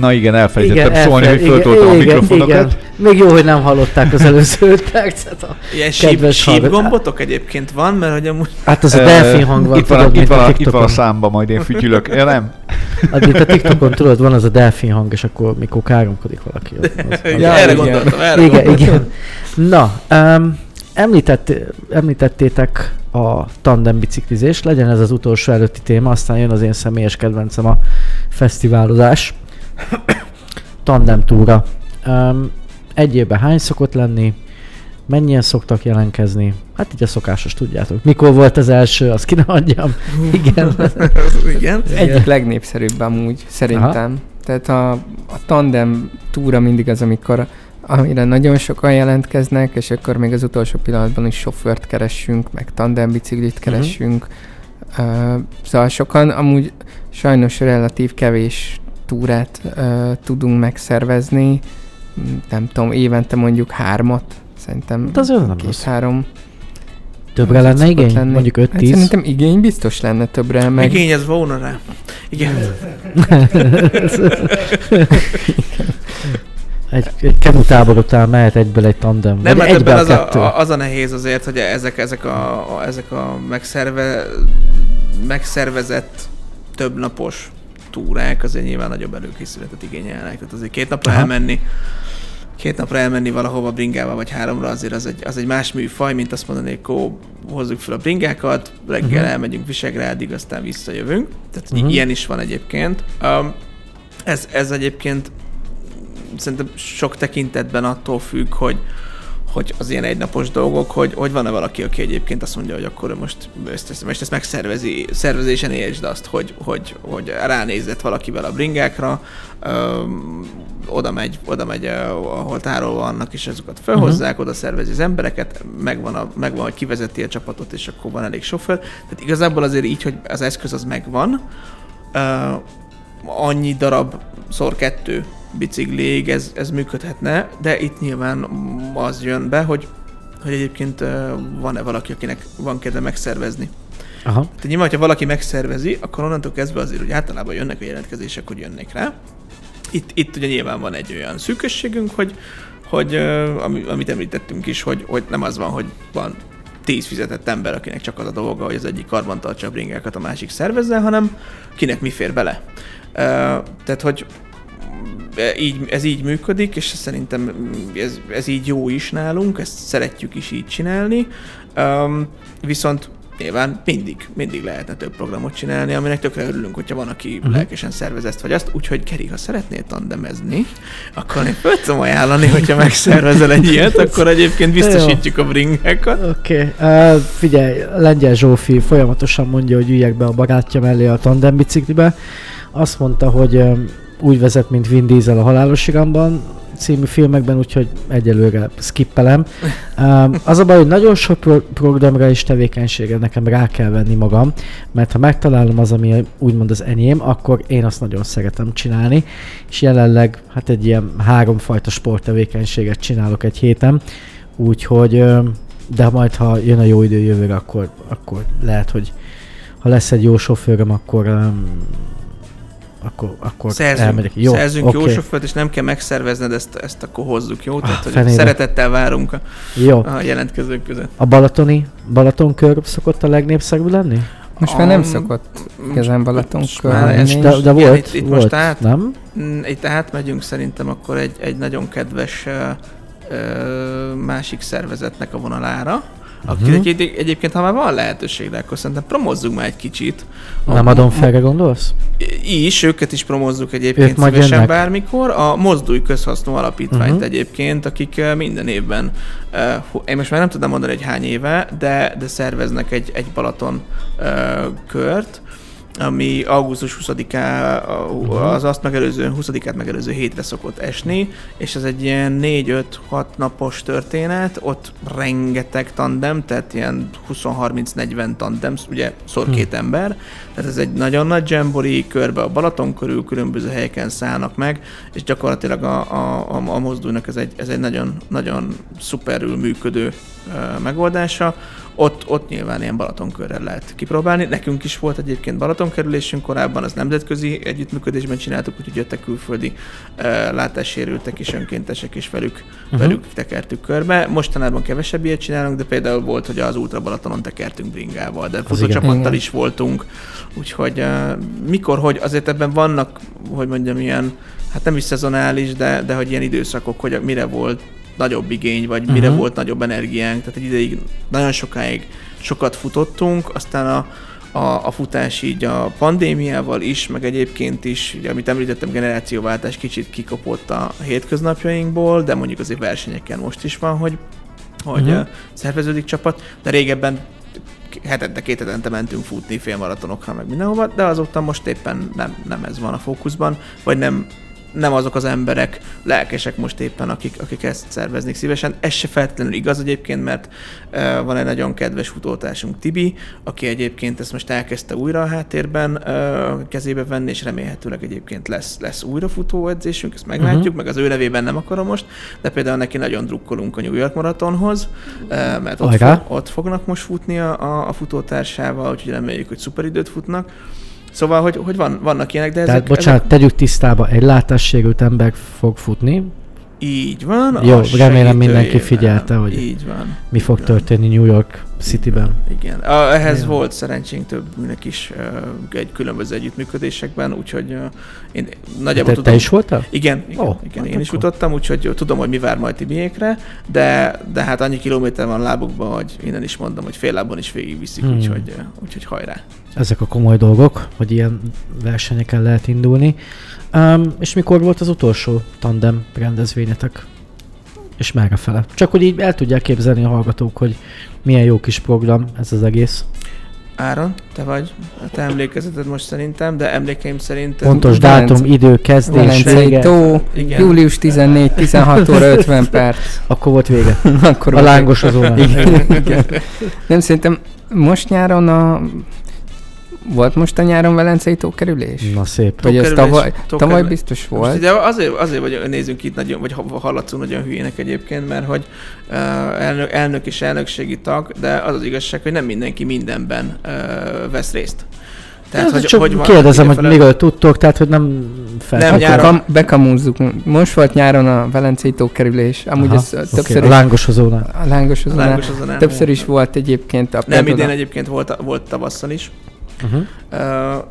Speaker 4: Na igen, elfelejtettem
Speaker 1: Igen,
Speaker 4: szólni, hogy
Speaker 1: elfelejt-
Speaker 4: föltoltam a
Speaker 1: igen,
Speaker 4: mikrofonokat.
Speaker 1: igen. Még jó, hogy nem hallották az előző percet. A
Speaker 2: ilyen síp,
Speaker 1: hallgatók.
Speaker 2: sípgombotok egyébként van, mert hogy amúgy
Speaker 1: Hát az a delfin hang van,
Speaker 4: itt van,
Speaker 1: tudod,
Speaker 4: itt,
Speaker 1: mint
Speaker 4: van,
Speaker 1: a
Speaker 4: a, itt van a
Speaker 1: TikTokon.
Speaker 4: számba, majd én fütyülök. Ja, nem?
Speaker 1: Hát itt a TikTokon tudod, van az a delfin hang, és akkor mikor káromkodik valaki. Az, az, az.
Speaker 3: Ja,
Speaker 2: erre
Speaker 3: igen.
Speaker 2: gondoltam, erre
Speaker 1: igen,
Speaker 2: gondoltam.
Speaker 1: igen. Na, um, említett, említettétek a tandem biciklizést, legyen ez az utolsó előtti téma, aztán jön az én személyes kedvencem a fesztiválozás. tandem túra. Um, egy évben hány szokott lenni? Mennyien szoktak jelentkezni? Hát így a szokásos, tudjátok. Mikor volt az első, azt ki ne adjam. Igen.
Speaker 2: Igen.
Speaker 3: Egyik legnépszerűbb amúgy, szerintem. Tehát a, a tandem túra mindig az, amikor amire nagyon sokan jelentkeznek, és akkor még az utolsó pillanatban is sofőrt keressünk, meg tandem biciklit keressünk. Uh, szóval sokan amúgy sajnos relatív kevés túrát uh, tudunk megszervezni. Nem tudom, évente mondjuk hármat. Szerintem
Speaker 1: Hát azért nem rossz.
Speaker 3: két-három.
Speaker 1: Többre lenne igény?
Speaker 3: lenni.
Speaker 1: Mondjuk
Speaker 3: Hát
Speaker 1: 5-10?
Speaker 3: szerintem igény biztos lenne többre, meg.
Speaker 2: Igény ez volna rá. Igen.
Speaker 1: egy, egy kemu tábor után mehet egyből egy tandem.
Speaker 2: Nem, mert
Speaker 1: egybe
Speaker 2: ebben az a, az a nehéz azért, hogy ezek, ezek a, a, ezek a megszerve, megszervezett többnapos túrák azért nyilván nagyobb előkészületet igényelnek. Tehát azért két napra
Speaker 1: Aha.
Speaker 2: elmenni, két napra elmenni valahova bringával vagy háromra azért az egy, az egy más műfaj, mint azt mondani, hogy kó, hozzuk fel a bringákat, reggel
Speaker 1: Mhm.
Speaker 2: elmegyünk Visegrádig, aztán visszajövünk. Tehát uh-huh. ilyen is van egyébként. Um, ez, ez egyébként szerintem sok tekintetben attól függ, hogy hogy az ilyen egynapos dolgok, hogy, hogy van-e valaki, aki egyébként azt mondja, hogy akkor most ezt, ezt, ezt megszervezi, szervezésen értsd azt, hogy, hogy, hogy ránézett valakivel a bringákra, öm, oda megy, oda megy, ahol tárolva vannak, és azokat felhozzák, uh-huh. oda szervezi az embereket, megvan, a, megvan, hogy kivezeti a csapatot, és akkor van elég sofőr. Tehát igazából azért így, hogy az eszköz az megvan, ö, annyi darab szor kettő biciklig, ez, ez működhetne, de itt nyilván az jön be, hogy, hogy egyébként van-e valaki, akinek van kedve megszervezni.
Speaker 1: Aha.
Speaker 2: Tehát nyilván, ha valaki megszervezi, akkor onnantól kezdve azért, hogy általában jönnek a jelentkezések, hogy jönnek rá. Itt, itt ugye nyilván van egy olyan szűkösségünk, hogy, hogy amit említettünk is, hogy, hogy nem az van, hogy van tíz fizetett ember, akinek csak az a dolga, hogy az egyik karban tartsa a bringákat, a másik szervezze, hanem kinek mi fér bele. Tehát, hogy így, ez így működik, és szerintem ez, ez így jó is nálunk, ezt szeretjük is így csinálni. Um, viszont nyilván mindig, mindig lehetne több programot csinálni, aminek tökre örülünk, hogyha van, aki uh-huh. lelkesen szervez ezt vagy azt. Úgyhogy Geri, ha szeretnél tandemezni, akkor én fel tudom ajánlani, hogyha megszervezel egy ilyet, akkor egyébként biztosítjuk a bringákat.
Speaker 1: Oké, okay. uh, figyelj, Lengyel Zsófi folyamatosan mondja, hogy üljek be a barátja mellé a tandem biciklibe. Azt mondta, hogy um, úgy vezet, mint Vin Diesel a Halálos Iramban című filmekben, úgyhogy egyelőre skippelem. Az a baj, hogy nagyon sok pro- programra és tevékenységre nekem rá kell venni magam, mert ha megtalálom az, ami úgymond az enyém, akkor én azt nagyon szeretem csinálni, és jelenleg hát egy ilyen háromfajta sporttevékenységet csinálok egy héten, úgyhogy de majd ha jön a jó idő jövőre, akkor, akkor lehet, hogy ha lesz egy jó sofőröm, akkor um, akkor, akkor
Speaker 2: Szerzünk,
Speaker 1: elmegyek. Jó,
Speaker 2: szerzünk
Speaker 1: oké.
Speaker 2: jó sofőrt, és nem kell megszervezned, ezt, ezt akkor hozzuk, jó? Tehát,
Speaker 1: Ah,
Speaker 2: hogy
Speaker 1: fenére.
Speaker 2: szeretettel várunk a,
Speaker 1: Jó.
Speaker 2: a jelentkezők között.
Speaker 1: A balatoni, Balatonkör szokott a legnépszerűbb lenni?
Speaker 3: most már nem szokott igazán Balaton
Speaker 2: ez-
Speaker 1: De, de
Speaker 2: Igen,
Speaker 1: volt,
Speaker 2: itt- itt
Speaker 1: volt,
Speaker 2: most át-
Speaker 1: nem?
Speaker 2: Mm, Itt átmegyünk szerintem akkor egy, egy nagyon kedves ö, másik szervezetnek a vonalára. Aki
Speaker 1: Mhm.
Speaker 2: egy, egyébként, ha már van lehetőségre, akkor szerintem promozzunk már egy kicsit.
Speaker 1: Nem
Speaker 2: A-
Speaker 1: adom felre gondolsz?
Speaker 2: is, őket is promozzuk egyébként
Speaker 1: Ők
Speaker 2: szívesen
Speaker 1: jönnek.
Speaker 2: bármikor. A Mozdulj Közhasznú Alapítványt uh-huh. egyébként, akik minden évben, uh, én most már nem tudom mondani, hogy hány éve, de, de szerveznek egy, egy Balaton uh, kört, ami augusztus 20-á,
Speaker 1: Mhm.
Speaker 2: az azt megelőző, 20-át megelőző hétre szokott esni, és ez egy ilyen 4-5-6 napos történet, ott rengeteg tandem, tehát ilyen 20-30-40 tandem, ugye szor
Speaker 1: Hm.
Speaker 2: két ember, tehát ez egy nagyon nagy jambori, körbe a Balaton körül, különböző helyeken szállnak meg, és gyakorlatilag a, a, a, a mozdulnak ez egy, ez egy nagyon, nagyon szuperül működő uh, megoldása. Ott, ott nyilván ilyen Balatonkörrel lehet kipróbálni. Nekünk is volt egyébként Balatonkerülésünk korábban, az nemzetközi együttműködésben csináltuk, úgyhogy jöttek külföldi uh, látássérültek és önkéntesek, és velük, uh-huh. velük tekertük körbe. Mostanában kevesebb ilyet csinálunk, de például volt, hogy az Ultra Balatonon tekertünk bringával, de futócsapattal is voltunk. Úgyhogy uh, mikor, hogy azért ebben vannak, hogy mondjam, ilyen, hát nem is szezonális, de, de hogy ilyen időszakok, hogy mire volt nagyobb igény, vagy uh-huh. mire
Speaker 1: Mhm.
Speaker 2: volt nagyobb energiánk. Tehát egy ideig nagyon sokáig sokat futottunk, aztán a, a, a futás így a pandémiával is, meg egyébként is, ugye, amit említettem, generációváltás kicsit kikopott a hétköznapjainkból, de mondjuk azért versenyeken most is van, hogy, hogy uh-huh. szerveződik csapat, de régebben hetente, két hetente mentünk futni félmaratonokra, meg mindenhova, de azóta most éppen nem, nem ez van a fókuszban, vagy nem, nem azok az emberek lelkesek most éppen, akik, akik ezt szerveznék szívesen. Ez se feltétlenül igaz egyébként, mert uh, van egy nagyon kedves futótársunk Tibi, aki egyébként ezt most elkezdte újra a háttérben uh, kezébe venni, és remélhetőleg egyébként lesz, lesz újra futóedzésünk, ezt meglátjuk, uh-huh. meg az ő nevében nem akarom most, de például neki nagyon drukkolunk a New York maratonhoz, uh, mert ott, fog, ott fognak most futni a, a, a futótársával, úgyhogy reméljük, hogy szuper időt futnak. Szóval, hogy, hogy van, vannak ilyenek, de
Speaker 1: Tehát
Speaker 2: ezek,
Speaker 1: bocsánat, tegyük tisztába, egy látássérült ember fog futni,
Speaker 2: ezek így van.
Speaker 1: Jó, remélem mindenki figyelte, hogy
Speaker 2: Így van.
Speaker 1: mi fog
Speaker 2: Így
Speaker 1: történni New York City-ben.
Speaker 2: Igen, a, ehhez
Speaker 1: Ja.
Speaker 2: volt szerencsénk többnek is uh, egy különböző együttműködésekben, úgyhogy uh, én nagyjából
Speaker 1: Te,
Speaker 2: tudom...
Speaker 1: te is voltál?
Speaker 2: Igen, igen, oh, igen
Speaker 1: hát
Speaker 2: én is
Speaker 1: akkor.
Speaker 2: futottam, úgyhogy tudom, hogy mi vár majd Tibiékre, de, de hát annyi kilométer van lábukban, hogy innen is mondom, hogy fél lábon is végigviszik,
Speaker 1: Hmm.
Speaker 2: úgyhogy, úgyhogy hajrá.
Speaker 1: Ezek a komoly dolgok, hogy ilyen versenyeken lehet indulni. Um, és mikor volt az utolsó tandem rendezvényetek? És merre fele? Csak hogy így el tudják képzelni a hallgatók, hogy milyen jó kis program ez az egész.
Speaker 2: Áron, te vagy, a te emlékezeted most szerintem, de emlékeim szerint...
Speaker 1: Pontos dátum, idő, kezdés, vége.
Speaker 3: tó,
Speaker 2: Igen.
Speaker 3: július 14, 16 óra 50 perc.
Speaker 1: Akkor volt vége.
Speaker 3: Akkor
Speaker 1: A lángosozónál.
Speaker 3: Igen, igen. Nem, szerintem most nyáron a... Volt most a nyáron Velencei tókerülés?
Speaker 1: Na szép.
Speaker 3: Vagy ez tavaly,
Speaker 2: tókerülés.
Speaker 3: tavaly biztos
Speaker 2: Most
Speaker 3: volt.
Speaker 2: ugye azért, azért vagy nézünk itt nagyon, vagy ha- hallatszunk nagyon hülyének egyébként, mert hogy uh, elnök, elnök és elnökségi tag, de az az igazság, hogy nem mindenki mindenben uh, vesz részt.
Speaker 1: Tehát, hogy, csak hogy
Speaker 2: van
Speaker 1: kérdezem, hogy miről tudtok, tehát hogy nem
Speaker 2: Nem,
Speaker 1: fel.
Speaker 3: Akkor
Speaker 2: nyáron-
Speaker 3: bekamúzzuk. Most volt nyáron a Velencei tókerülés. Amúgy ez
Speaker 1: okay.
Speaker 3: többször
Speaker 1: A
Speaker 3: is...
Speaker 1: lángosozónál.
Speaker 3: A lángosozónál.
Speaker 2: Lángosozónál
Speaker 3: Többször is volt egyébként a
Speaker 2: Nem, idén egyébként volt, volt tavasszal is.
Speaker 1: Uh-huh.
Speaker 2: Uh,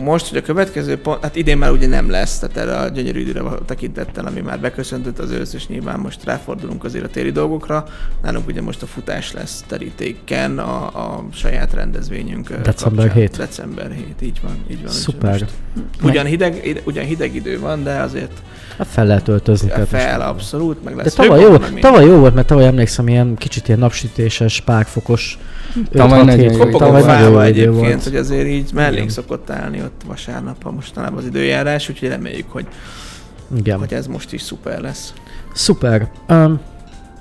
Speaker 2: most, hogy a következő pont, hát idén már ugye nem lesz, tehát erre a gyönyörű időre tekintettel, ami már beköszöntött az ősz, és nyilván most ráfordulunk azért a téli dolgokra. Nálunk ugye most a futás lesz terítéken, a, a saját rendezvényünk.
Speaker 1: December
Speaker 2: kapcsán.
Speaker 1: 7.
Speaker 2: December 7, így van. Így van
Speaker 1: Szuper.
Speaker 2: most Ugyan hideg, ide- ugyan hideg idő van, de azért
Speaker 1: Hát fel lehet öltözni. most-
Speaker 2: fel abszolút, meg
Speaker 1: De
Speaker 2: lesz
Speaker 1: tavaly
Speaker 2: hőgomb,
Speaker 1: jó, tavaly jó volt, mert tavaly emlékszem, ilyen kicsit ilyen napsütéses, párfokos.
Speaker 3: Tavaly
Speaker 1: 5-6
Speaker 3: nagyon jó
Speaker 1: Tavaly nagyon jó
Speaker 2: egyébként,
Speaker 1: volt.
Speaker 2: hogy azért így mellénk szokott állni ott vasárnap, ha mostanában az időjárás, úgyhogy reméljük, hogy,
Speaker 1: Igen.
Speaker 2: hogy ez most is szuper lesz.
Speaker 1: Szuper. Um,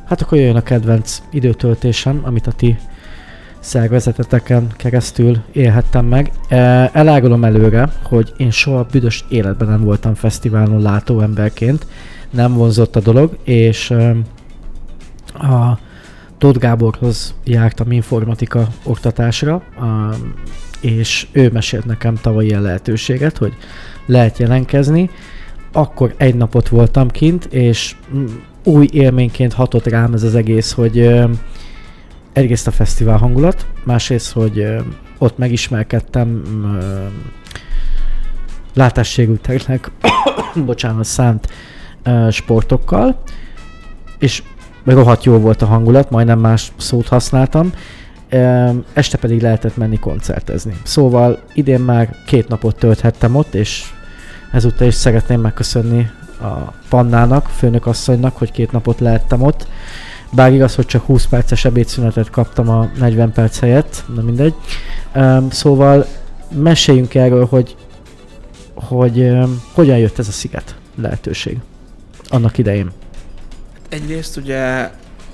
Speaker 1: hát akkor jöjjön a kedvenc időtöltésem, amit a ti szervezeteteken keresztül élhettem meg. E, Elárulom előre, hogy én soha büdös életben nem voltam fesztiválon látó emberként. Nem vonzott a dolog, és a Tóth Gáborhoz jártam informatika oktatásra, és ő mesélt nekem tavaly ilyen lehetőséget, hogy lehet jelentkezni. Akkor egy napot voltam kint, és új élményként hatott rám ez az egész, hogy egyrészt a fesztivál hangulat, másrészt, hogy ott megismerkedtem látássérülteknek, bocsánat, szánt sportokkal, és rohadt jó volt a hangulat, majdnem más szót használtam, este pedig lehetett menni koncertezni. Szóval idén már két napot tölthettem ott, és ezúttal is szeretném megköszönni a Pannának, főnökasszonynak, hogy két napot lehettem ott. Bár igaz, hogy csak 20 perces ebédszünetet kaptam a 40 perc helyett, na mindegy. Um, szóval meséljünk erről, hogy, hogy um, hogyan jött ez a sziget lehetőség annak idején.
Speaker 2: Egyrészt ugye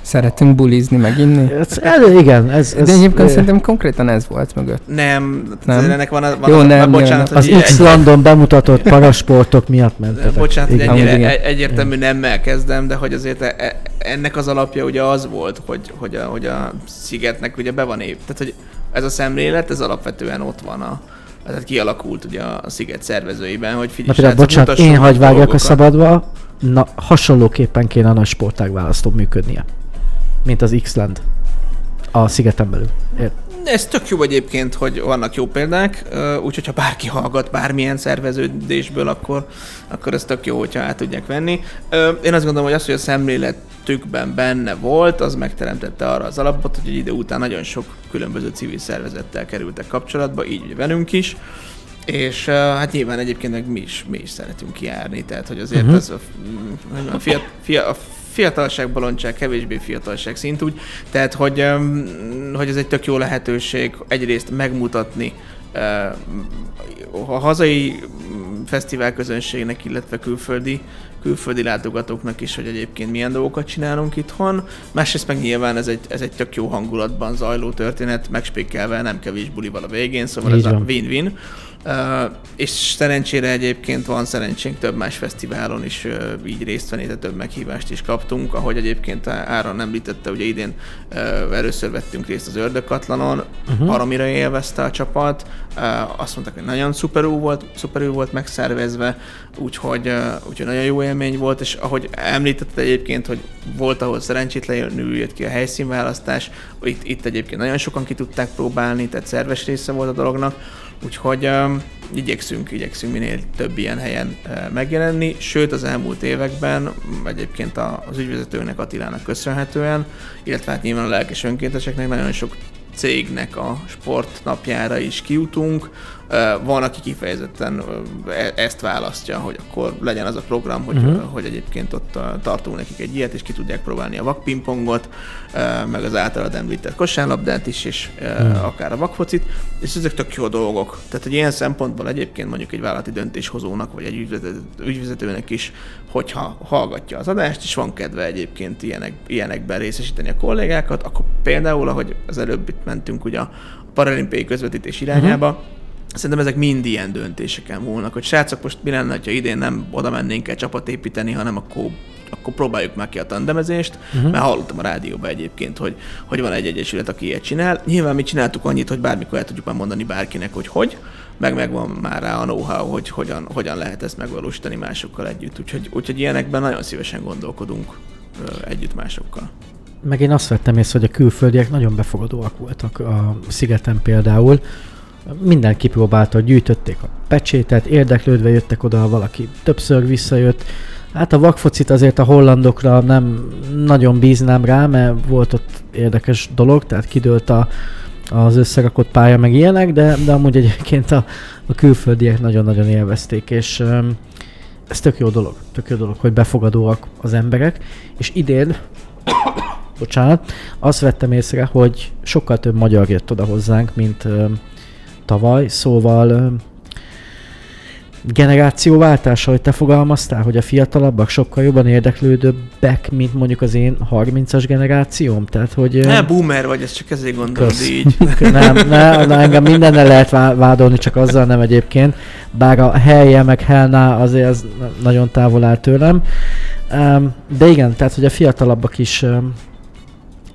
Speaker 3: Szeretünk bulizni, meg inni.
Speaker 1: Ez, ez, igen, ez, ez
Speaker 3: De egyébként
Speaker 1: ö,
Speaker 3: szerintem konkrétan ez volt mögött.
Speaker 2: nem,
Speaker 3: Nem?
Speaker 2: ennek van, a, van
Speaker 3: Jó, nem,
Speaker 2: bocsánat,
Speaker 3: nem.
Speaker 1: az
Speaker 2: hogy
Speaker 1: X
Speaker 2: egy-
Speaker 1: London bemutatott parasportok miatt mentetek.
Speaker 2: Bocsánat, hogy
Speaker 1: Igen.
Speaker 3: Amúgy
Speaker 2: ennyire
Speaker 3: igen.
Speaker 2: egy- egyértelmű nemmel kezdem, de hogy azért e- e- ennek az alapja ugye az volt, hogy, hogy, a, hogy a szigetnek ugye be van év. Tehát, hogy ez a szemlélet, ez alapvetően ott van a, tehát kialakult ugye a sziget szervezőiben, hogy
Speaker 1: Na
Speaker 2: figyelj,
Speaker 1: például,
Speaker 2: srácok,
Speaker 1: bocsánat, én
Speaker 2: meg
Speaker 1: hagy vágjak a szabadba, na, hasonlóképpen kéne a nagy sportág választó működnie, mint az X-Land a szigeten belül. Ért?
Speaker 2: Ez tök jó egyébként, hogy vannak jó példák, úgyhogy ha bárki hallgat bármilyen szerveződésből, akkor, akkor ez tök jó, hogyha át tudják venni. Én azt gondolom, hogy az, hogy a szemléletükben benne volt, az megteremtette arra az alapot, hogy egy idő után nagyon sok különböző civil szervezettel kerültek kapcsolatba, így ugye velünk is. És uh, hát nyilván egyébként meg mi is, mi is szeretünk kijárni, tehát hogy azért uh-huh. ez a, mondjam, fiat, fiat, a fiatalság bolondság, kevésbé fiatalság szint úgy, tehát hogy, hogy ez egy tök jó lehetőség egyrészt megmutatni uh, a hazai fesztivál közönségnek, illetve külföldi, külföldi látogatóknak is, hogy egyébként milyen dolgokat csinálunk itthon. Másrészt meg nyilván ez egy, ez egy tök jó hangulatban zajló történet, megspékelve nem kevés bulival a végén, szóval
Speaker 1: Így
Speaker 2: ez a
Speaker 1: van.
Speaker 2: win-win. És szerencsére egyébként van szerencsénk több más fesztiválon is így részt venni, tehát több meghívást is kaptunk, ahogy egyébként Áron említette, ugye idén először vettünk részt az Ördögkatlanon, uh-huh. baromira élvezte a csapat, azt mondták, hogy nagyon szuperül volt, szuperül volt megszervezve, úgyhogy, úgyhogy nagyon jó élmény volt, és ahogy említette egyébként, hogy volt, ahol szerencsétlenül jött ki a helyszínválasztás, itt, itt egyébként nagyon sokan ki tudták próbálni, tehát szerves része volt a dolognak, Úgyhogy um, igyekszünk, igyekszünk minél több ilyen helyen uh, megjelenni, sőt az elmúlt években egyébként az ügyvezetőnek Attilának köszönhetően, illetve hát nyilván a lelkes önkénteseknek nagyon sok cégnek a sportnapjára is kijutunk. Van, aki kifejezetten e- ezt választja, hogy akkor legyen az a program, hogy,
Speaker 1: Mhm.
Speaker 2: uh-huh. hogy egyébként ott tartunk nekik egy ilyet, és ki tudják próbálni a vakpingpongot, meg az általad említett kosárlabdát is, és uh,
Speaker 1: Mhm.
Speaker 2: akár a vakfocit, és ezek tök jó dolgok. Tehát, hogy ilyen szempontból egyébként mondjuk egy vállalati döntéshozónak, vagy egy ügyvezető, ügyvezetőnek is, hogyha hallgatja az adást, és van kedve egyébként ilyenek, ilyenekben részesíteni a kollégákat, akkor például, ahogy az előbb itt mentünk ugye a paralimpiai közvetítés irányába, uh-huh. Szerintem ezek mind ilyen döntéseken múlnak, hogy srácok, most mi lenne, ha idén nem oda mennénk el csapat építeni, hanem akkor, akkor próbáljuk meg ki a tandemezést, uh-huh. mert hallottam a rádióban egyébként, hogy, hogy van egy egyesület, aki ilyet csinál. Nyilván mi csináltuk annyit, hogy bármikor el tudjuk már mondani bárkinek, hogy hogy, meg megvan már rá a know-how, hogy hogyan, hogyan lehet ezt megvalósítani másokkal együtt. Úgyhogy, úgyhogy ilyenekben nagyon szívesen gondolkodunk együtt másokkal.
Speaker 1: Meg én azt vettem észre, hogy a külföldiek nagyon befogadóak voltak a szigeten például. Minden kipróbálta, gyűjtötték a pecsétet, érdeklődve jöttek oda, ha valaki többször visszajött. Hát a vakfocit azért a hollandokra nem nagyon bíznám rá, mert volt ott érdekes dolog, tehát kidőlt a, az összerakott pálya meg ilyenek, de, de amúgy egyébként a, a külföldiek nagyon-nagyon élvezték, és um, ez tök jó dolog, tök jó dolog, hogy befogadóak az emberek, és idén bocsánat, azt vettem észre, hogy sokkal több magyar jött oda hozzánk, mint ö, tavaly, szóval generációváltás, ahogy te fogalmaztál, hogy a fiatalabbak sokkal jobban érdeklődőbbek, mint mondjuk az én 30-as generációm, tehát hogy...
Speaker 2: Ne, boomer vagy, ezt csak ezért gondolod
Speaker 1: Kösz.
Speaker 2: így.
Speaker 1: nem, ne, na, engem mindennel lehet vá- vádolni, csak azzal nem egyébként. Bár a helye meg Helná azért az na- nagyon távol áll tőlem. De igen, tehát hogy a fiatalabbak is,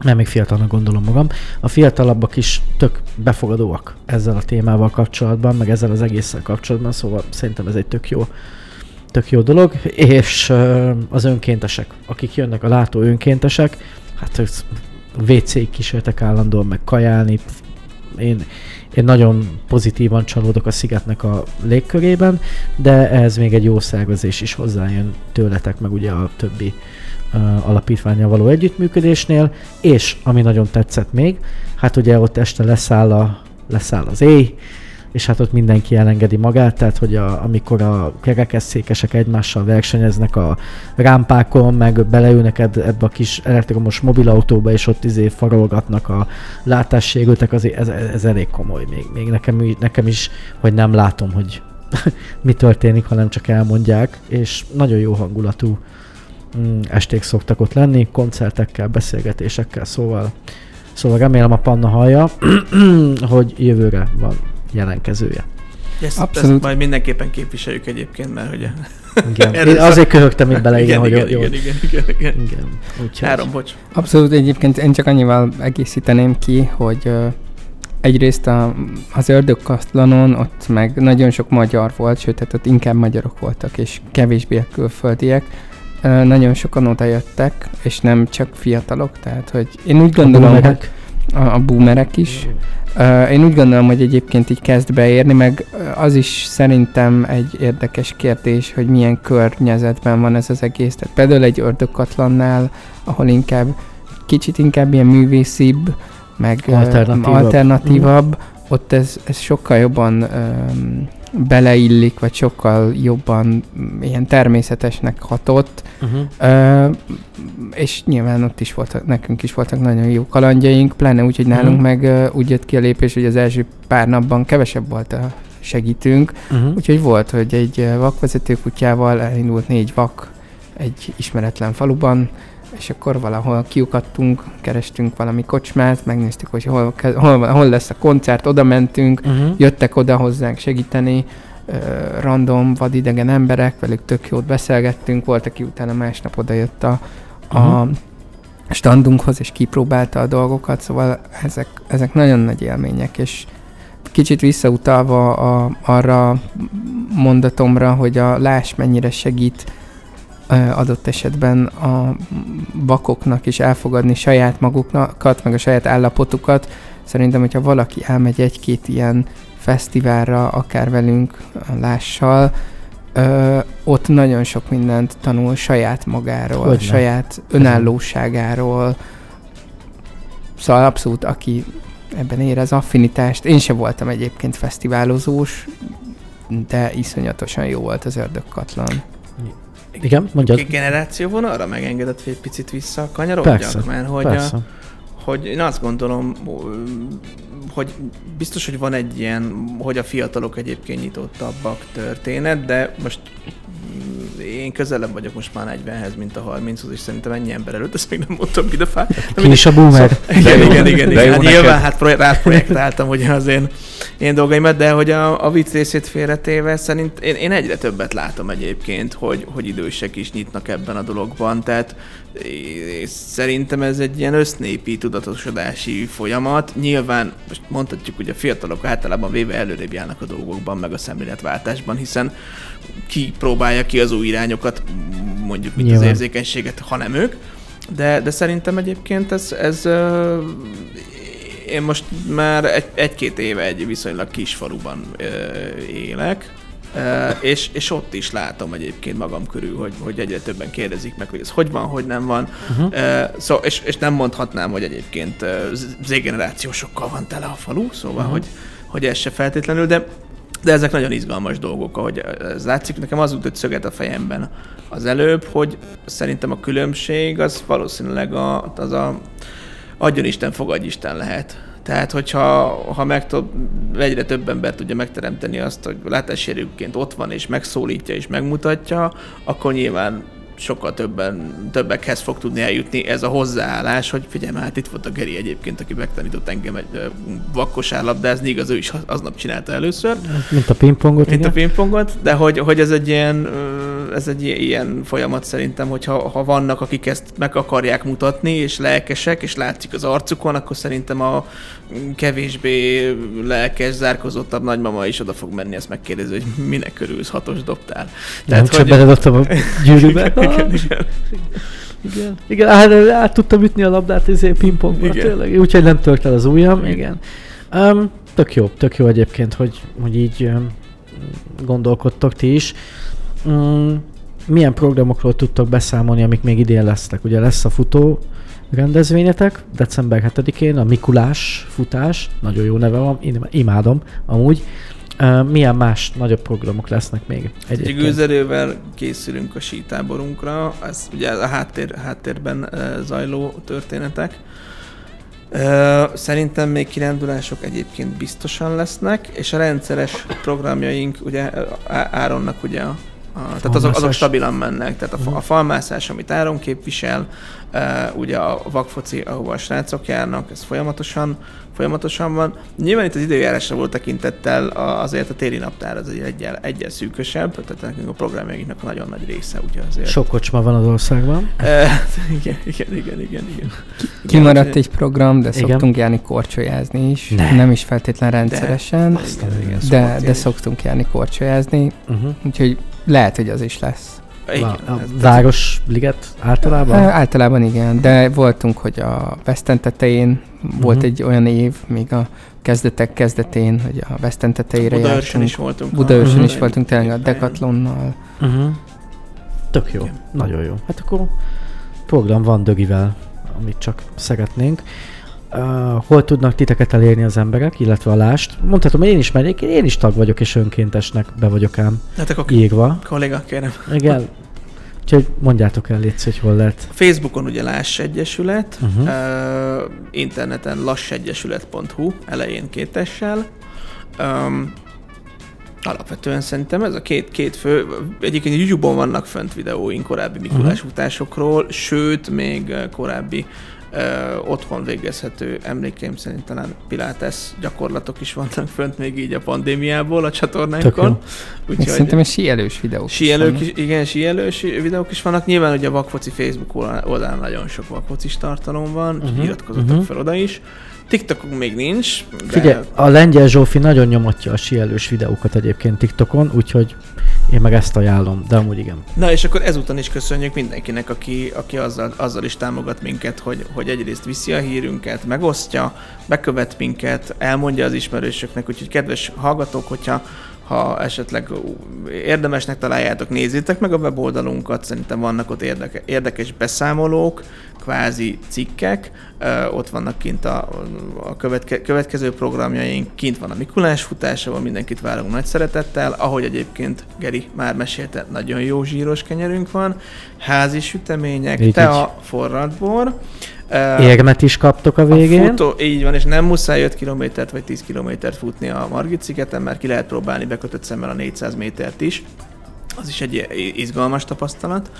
Speaker 1: nem még fiatalnak gondolom magam, a fiatalabbak is tök befogadóak ezzel a témával kapcsolatban, meg ezzel az egésszel kapcsolatban, szóval szerintem ez egy tök jó, tök jó dolog, és az önkéntesek, akik jönnek, a látó önkéntesek, hát ez WC-ig kísértek állandóan, meg kajálni. Én, én nagyon pozitívan csalódok a szigetnek a légkörében, de ehhez még egy jó szervezés is hozzájön tőletek, meg ugye a többi uh, alapítványjal való együttműködésnél, és ami nagyon tetszett még, hát ugye ott este leszáll, a, leszáll az éj, és hát ott mindenki elengedi magát, tehát hogy a, amikor a kerekesszékesek egymással versenyeznek a rámpákon, meg beleülnek eb- ebbe a kis elektromos mobilautóba, és ott izé farolgatnak a látássérültek, azért ez, ez elég komoly még, még nekem, nekem is, hogy nem látom, hogy mi történik, hanem csak elmondják, és nagyon jó hangulatú mm, esték szoktak ott lenni, koncertekkel, beszélgetésekkel, szóval, szóval remélem a Panna hallja, hogy jövőre van jelenkezője.
Speaker 2: Ezt,
Speaker 3: Abszolút.
Speaker 2: ezt majd mindenképpen képviseljük egyébként, mert hogy...
Speaker 1: Igen. Én azért köhögtem itt bele, igen,
Speaker 2: igen,
Speaker 1: hogy
Speaker 2: igen,
Speaker 1: jó.
Speaker 2: igen, igen, igen, igen.
Speaker 1: igen. Úgyhogy.
Speaker 2: Áron, bocs.
Speaker 3: Abszolút egyébként én csak annyival egészíteném ki, hogy ö, egyrészt a, az ördögkasztlanon ott meg nagyon sok magyar volt, sőt, tehát ott inkább magyarok voltak, és kevésbé a külföldiek. Nagyon sokan oda jöttek, és nem csak fiatalok, tehát hogy én úgy gondolom, hogy
Speaker 1: boomerek.
Speaker 3: a, a boomerek is. Én úgy gondolom, hogy egyébként így kezd beérni, meg az is szerintem egy érdekes kérdés, hogy milyen környezetben van ez az egész. Tehát például egy ördögkatlannál, ahol inkább kicsit inkább ilyen művészibb, meg
Speaker 1: Alternatívabb.
Speaker 3: alternatívabb ott ez, ez sokkal jobban öm, beleillik, vagy sokkal jobban mm, ilyen természetesnek hatott,
Speaker 1: Uh-huh.
Speaker 3: Ö, és nyilván ott is voltak, nekünk is voltak nagyon jó kalandjaink, pláne úgy, hogy nálunk
Speaker 1: Mhm.
Speaker 3: meg ö, úgy jött ki a lépés, hogy az első pár napban kevesebb volt a segítünk,
Speaker 1: Uh-huh.
Speaker 3: úgyhogy volt, hogy egy vakvezető kutyával elindult négy vak egy ismeretlen faluban, és akkor valahol kiukadtunk, kerestünk valami kocsmát, megnéztük, hogy hol, hol, hol lesz a koncert, oda mentünk,
Speaker 1: Uh-huh.
Speaker 3: jöttek oda hozzánk segíteni, ö, random, vadidegen emberek, velük tök jót beszélgettünk, volt, aki utána másnap oda jött a, a
Speaker 1: Mhm.
Speaker 3: standunkhoz, és kipróbálta a dolgokat, szóval ezek, ezek nagyon nagy élmények, és kicsit visszautalva a, arra mondatomra, hogy a lás mennyire segít adott esetben a vakoknak is elfogadni saját magukat, meg a saját állapotukat. Szerintem, hogyha valaki elmegy egy-két ilyen fesztiválra, akár velünk, lással, ö, ott nagyon sok mindent tanul saját magáról,
Speaker 1: Hogyne.
Speaker 3: saját önállóságáról. Szóval abszolút, aki ebben érez affinitást. Én sem voltam egyébként fesztiválozós, de iszonyatosan jó volt az ördögkatlan.
Speaker 1: Igen, mondjad.
Speaker 2: Generáció van arra megengedett, hogy egy picit visszakanyarodjak?
Speaker 1: Persze,
Speaker 2: Mert hogy, a,
Speaker 1: Persze.
Speaker 2: hogy én azt gondolom, hogy biztos, hogy van egy ilyen, hogy a fiatalok egyébként nyitottabbak történet, de most mm, én közelebb vagyok most már 40-hez, mint a 30-hoz, és szerintem ennyi ember előtt, ezt még nem mondtam ide fel.
Speaker 1: Ki is a boomer?
Speaker 2: Igen, igen, igen,
Speaker 4: De
Speaker 2: igen.
Speaker 4: jó
Speaker 2: Hát nyilván hát proje- ráprojektáltam ugye az én, én dolgaimat, de hogy a, a vicc részét félretéve szerint én, én egyre többet látom egyébként, hogy, hogy idősek is nyitnak ebben a dologban, tehát és szerintem ez egy ilyen össznépi tudatosodási folyamat. Nyilván, most mondhatjuk, hogy a fiatalok általában véve előrébb járnak a dolgokban, meg a szemléletváltásban, hiszen ki próbálja ki az új irányokat, mondjuk, mint
Speaker 1: Nyilván.
Speaker 2: az érzékenységet, hanem ők. De, de szerintem egyébként ez, ez én most már egy, egy-két éve egy viszonylag kis faluban élek, és, és ott is látom egyébként magam körül, hogy, hogy egyre többen kérdezik meg, hogy ez hogy van, hogy nem van.
Speaker 1: Uh-huh.
Speaker 2: Uh, szó, és, és nem mondhatnám, hogy egyébként Z-generációsokkal van tele a falu, szóval, uh-huh. hogy, hogy ez se feltétlenül, de de ezek nagyon izgalmas dolgok, ahogy ez látszik. Nekem az ütött szöget a fejemben az előbb, hogy szerintem a különbség az valószínűleg a, az a adjon Isten, fogadj Isten lehet. Tehát, hogyha ha meg tud, egyre több ember tudja megteremteni azt, hogy látássérültként ott van, és megszólítja, és megmutatja, akkor nyilván sokkal többen, többekhez fog tudni eljutni ez a hozzáállás, hogy figyelj már, hát itt volt a Geri egyébként, aki megtanított engem egy ö, vakkosárlabdázni, igaz, ő is az- aznap csinálta először,
Speaker 1: Mint a pingpongot,
Speaker 2: mint a
Speaker 1: igen.
Speaker 2: pingpongot, de hogy, hogy ez egy ilyen, ez egy ilyen folyamat szerintem, hogy ha, ha vannak, akik ezt meg akarják mutatni, és lelkesek, és látszik az arcukon, akkor szerintem a kevésbé lelkes, zárkozottabb nagymama is oda fog menni, ezt megkérdezi, hogy minek körülsz, hatos dobtál.
Speaker 1: Nem csak
Speaker 2: hogy-
Speaker 1: beledobtam a gyűrűbe.
Speaker 2: igen, igen.
Speaker 1: Igen, igen át, át tudtam ütni a labdát ezért pingpongba, tényleg, úgyhogy nem tört el az ujjam, igen. Um, tök jó, tök jó egyébként, hogy, hogy így um, gondolkodtok ti is. Um, milyen programokról tudtok beszámolni, amik még idén lesznek? Ugye lesz a futó rendezvényetek, december 7-én, a Mikulás futás, nagyon jó neve van, én imádom amúgy. Uh, milyen más nagyobb programok lesznek még
Speaker 2: Egy
Speaker 1: egyébként?
Speaker 2: gőzerővel készülünk a sítáborunkra, ez ugye a háttér, háttérben zajló történetek. Szerintem még kirándulások egyébként biztosan lesznek, és a rendszeres programjaink, ugye Áronnak ugye a tehát azok, azok stabilan mennek. Tehát a, fa- a falmászás, amit Áron képvisel, uh, ugye a vakfoci, ahova a srácok járnak, ez folyamatosan, folyamatosan van. Nyilván itt az időjárásra volt tekintettel, azért a téli naptár az egy egyel, egyel szűkösebb, tehát nekünk a programjainknak a nagyon nagy része, ugye azért.
Speaker 1: Sok kocsma van az országban.
Speaker 2: Uh, igen, igen, igen, igen, igen.
Speaker 3: Kimaradt egy program, de
Speaker 1: Igen.
Speaker 3: szoktunk járni korcsolyázni is.
Speaker 1: Ne.
Speaker 3: Nem is feltétlen rendszeresen,
Speaker 2: Aztán igen,
Speaker 3: de, de szoktunk járni korcsolyázni,
Speaker 1: Uh-huh.
Speaker 3: úgyhogy lehet, hogy az is lesz.
Speaker 2: Igen,
Speaker 1: a
Speaker 2: ez-
Speaker 1: Városliget általában?
Speaker 3: Általában igen, de voltunk, hogy a Western tetején volt
Speaker 1: Mhm.
Speaker 3: egy olyan év, még a kezdetek kezdetén, hogy a Western tetejére
Speaker 2: Budaörsön
Speaker 3: jártunk.
Speaker 2: is voltunk.
Speaker 3: Budaörsön
Speaker 1: Mhm.
Speaker 3: is voltunk tényleg a Decathlonnal.
Speaker 1: Uh-huh. Tök jó,
Speaker 2: Igen.
Speaker 1: nagyon jó. Hát akkor program van Dögivel, amit csak szeretnénk. Uh, hol tudnak titeket elérni az emberek, illetve a lást? Mondhatom, hogy én is megyek, én is tag vagyok, és önkéntesnek be vagyok ám
Speaker 2: Hát akkor
Speaker 1: írva.
Speaker 2: kolléga, kérem.
Speaker 1: Igen. Úgyhogy mondjátok el, Léci, hogy hol lehet.
Speaker 2: Facebookon ugye Láss Egyesület,
Speaker 1: Uh-huh.
Speaker 2: uh, interneten lassegyesület.hu, elején kétessel. Um, alapvetően szerintem ez a két, két fő, egyébként YouTube-on vannak fönt videóink korábbi Mikulás uh-huh. utásokról, sőt, még korábbi uh, otthon végezhető emlékeim szerint talán Pilates gyakorlatok is vannak fönt még így a pandémiából a csatornánkon.
Speaker 3: Még szerintem egy síelős videó.
Speaker 2: Síelők is, igen, síelős videók is vannak. Nyilván ugye a Vakfoci Facebook oldalán- nagyon sok vakfocis tartalom van, uh-huh.
Speaker 1: Mhm,
Speaker 2: iratkozzatok
Speaker 1: mhm.
Speaker 2: fel oda is. TikTokunk még nincs, de
Speaker 1: Figyelj, a lengyel Zsófi nagyon nyomatja a sielős videókat egyébként TikTokon, úgyhogy én meg ezt ajánlom, de amúgy igen.
Speaker 2: Na és akkor ezúton is köszönjük mindenkinek, aki, aki azzal, azzal is támogat minket, hogy, hogy egyrészt viszi a hírünket, megosztja, bekövet minket, elmondja az ismerősöknek, úgyhogy kedves hallgatók, hogyha ha esetleg érdemesnek találjátok, nézzétek meg a weboldalunkat, szerintem vannak ott érdeke, érdekes beszámolók, kvázi cikkek, ott vannak kint a, a követke, következő programjaink, kint van a Mikulás futás, ahol mindenkit várunk nagy szeretettel, ahogy egyébként Geri már mesélte, nagyon jó zsíros kenyerünk van, házi sütemények,
Speaker 1: Így,
Speaker 2: tea, forradbor,
Speaker 1: Érmet is kaptok a
Speaker 2: a
Speaker 1: végén.
Speaker 2: futó, így van, és nem muszáj 5 kilométert vagy 10 kilométert futni a Margit szigeten, mert ki lehet próbálni bekötött szemmel a 400 métert is. Az is egy izgalmas tapasztalat.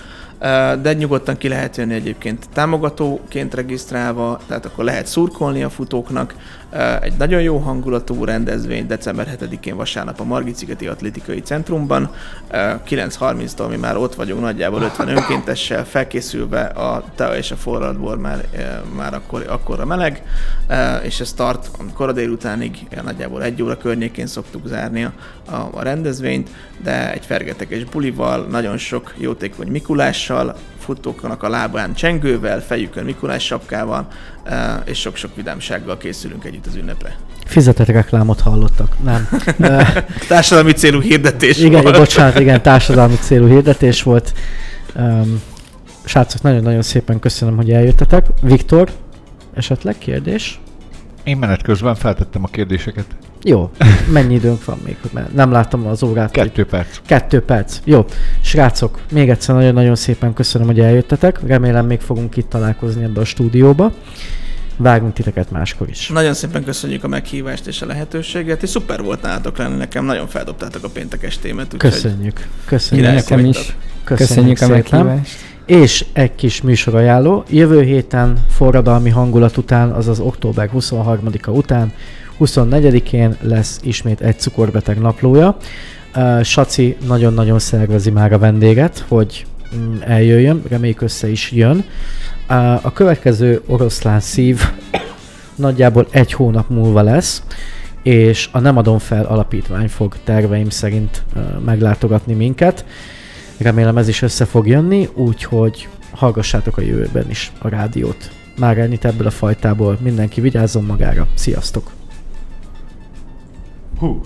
Speaker 2: De nyugodtan ki lehet jönni egyébként támogatóként regisztrálva, tehát akkor lehet szurkolni a futóknak. Egy nagyon jó hangulatú rendezvény december 7-én vasárnap a Margit szigeti Atlétikai Centrumban. Ö, 9.30-tól mi már ott vagyunk nagyjából 50 önkéntessel felkészülve a tea és a forradbor már, már akkor, akkorra meleg, és ez tart kora délutánig, nagyjából egy óra környékén szoktuk zárni a, a, rendezvényt, de egy fergeteges bulival, nagyon sok jótékony Mikulással, futóknak a lábán csengővel, fejükön Mikulás sapkával, és sok-sok vidámsággal készülünk együtt az ünnepre.
Speaker 1: Fizetett reklámot hallottak, nem?
Speaker 2: Társadalmi célú hirdetés
Speaker 1: igen,
Speaker 2: volt.
Speaker 1: bocsánat, igen, társadalmi célú hirdetés volt. Um, srácok, nagyon-nagyon szépen köszönöm, hogy eljöttetek. Viktor, esetleg kérdés?
Speaker 4: Én menet közben feltettem a kérdéseket.
Speaker 1: Jó, mennyi időnk van még? Mert nem láttam az órát.
Speaker 4: Kettő perc.
Speaker 1: Kettő perc. Jó. Srácok, még egyszer nagyon-nagyon szépen köszönöm, hogy eljöttetek. Remélem még fogunk itt találkozni ebbe a stúdióba. Vágunk titeket máskor is.
Speaker 2: Nagyon szépen köszönjük a meghívást és a lehetőséget, és szuper volt nálatok lenni nekem, nagyon feldobtátok a péntek estémet,
Speaker 1: Köszönjük. Köszönjük.
Speaker 3: Nekem is.
Speaker 1: Köszönjük,
Speaker 3: Köszönjük a meghívást.
Speaker 1: És egy kis műsorajánló. Jövő héten forradalmi hangulat után, azaz október 23-a után, 24-én lesz ismét egy cukorbeteg naplója. Uh, Saci nagyon-nagyon szervezi már a vendéget, hogy mm, eljöjjön, reméljük össze is jön. A következő oroszlán szív nagyjából egy hónap múlva lesz, és a Nem adom fel alapítvány fog terveim szerint uh, meglátogatni minket. Remélem ez is össze fog jönni, úgyhogy hallgassátok a jövőben is a rádiót. Már ennyit ebből a fajtából. Mindenki vigyázzon magára. Sziasztok!
Speaker 4: Hú.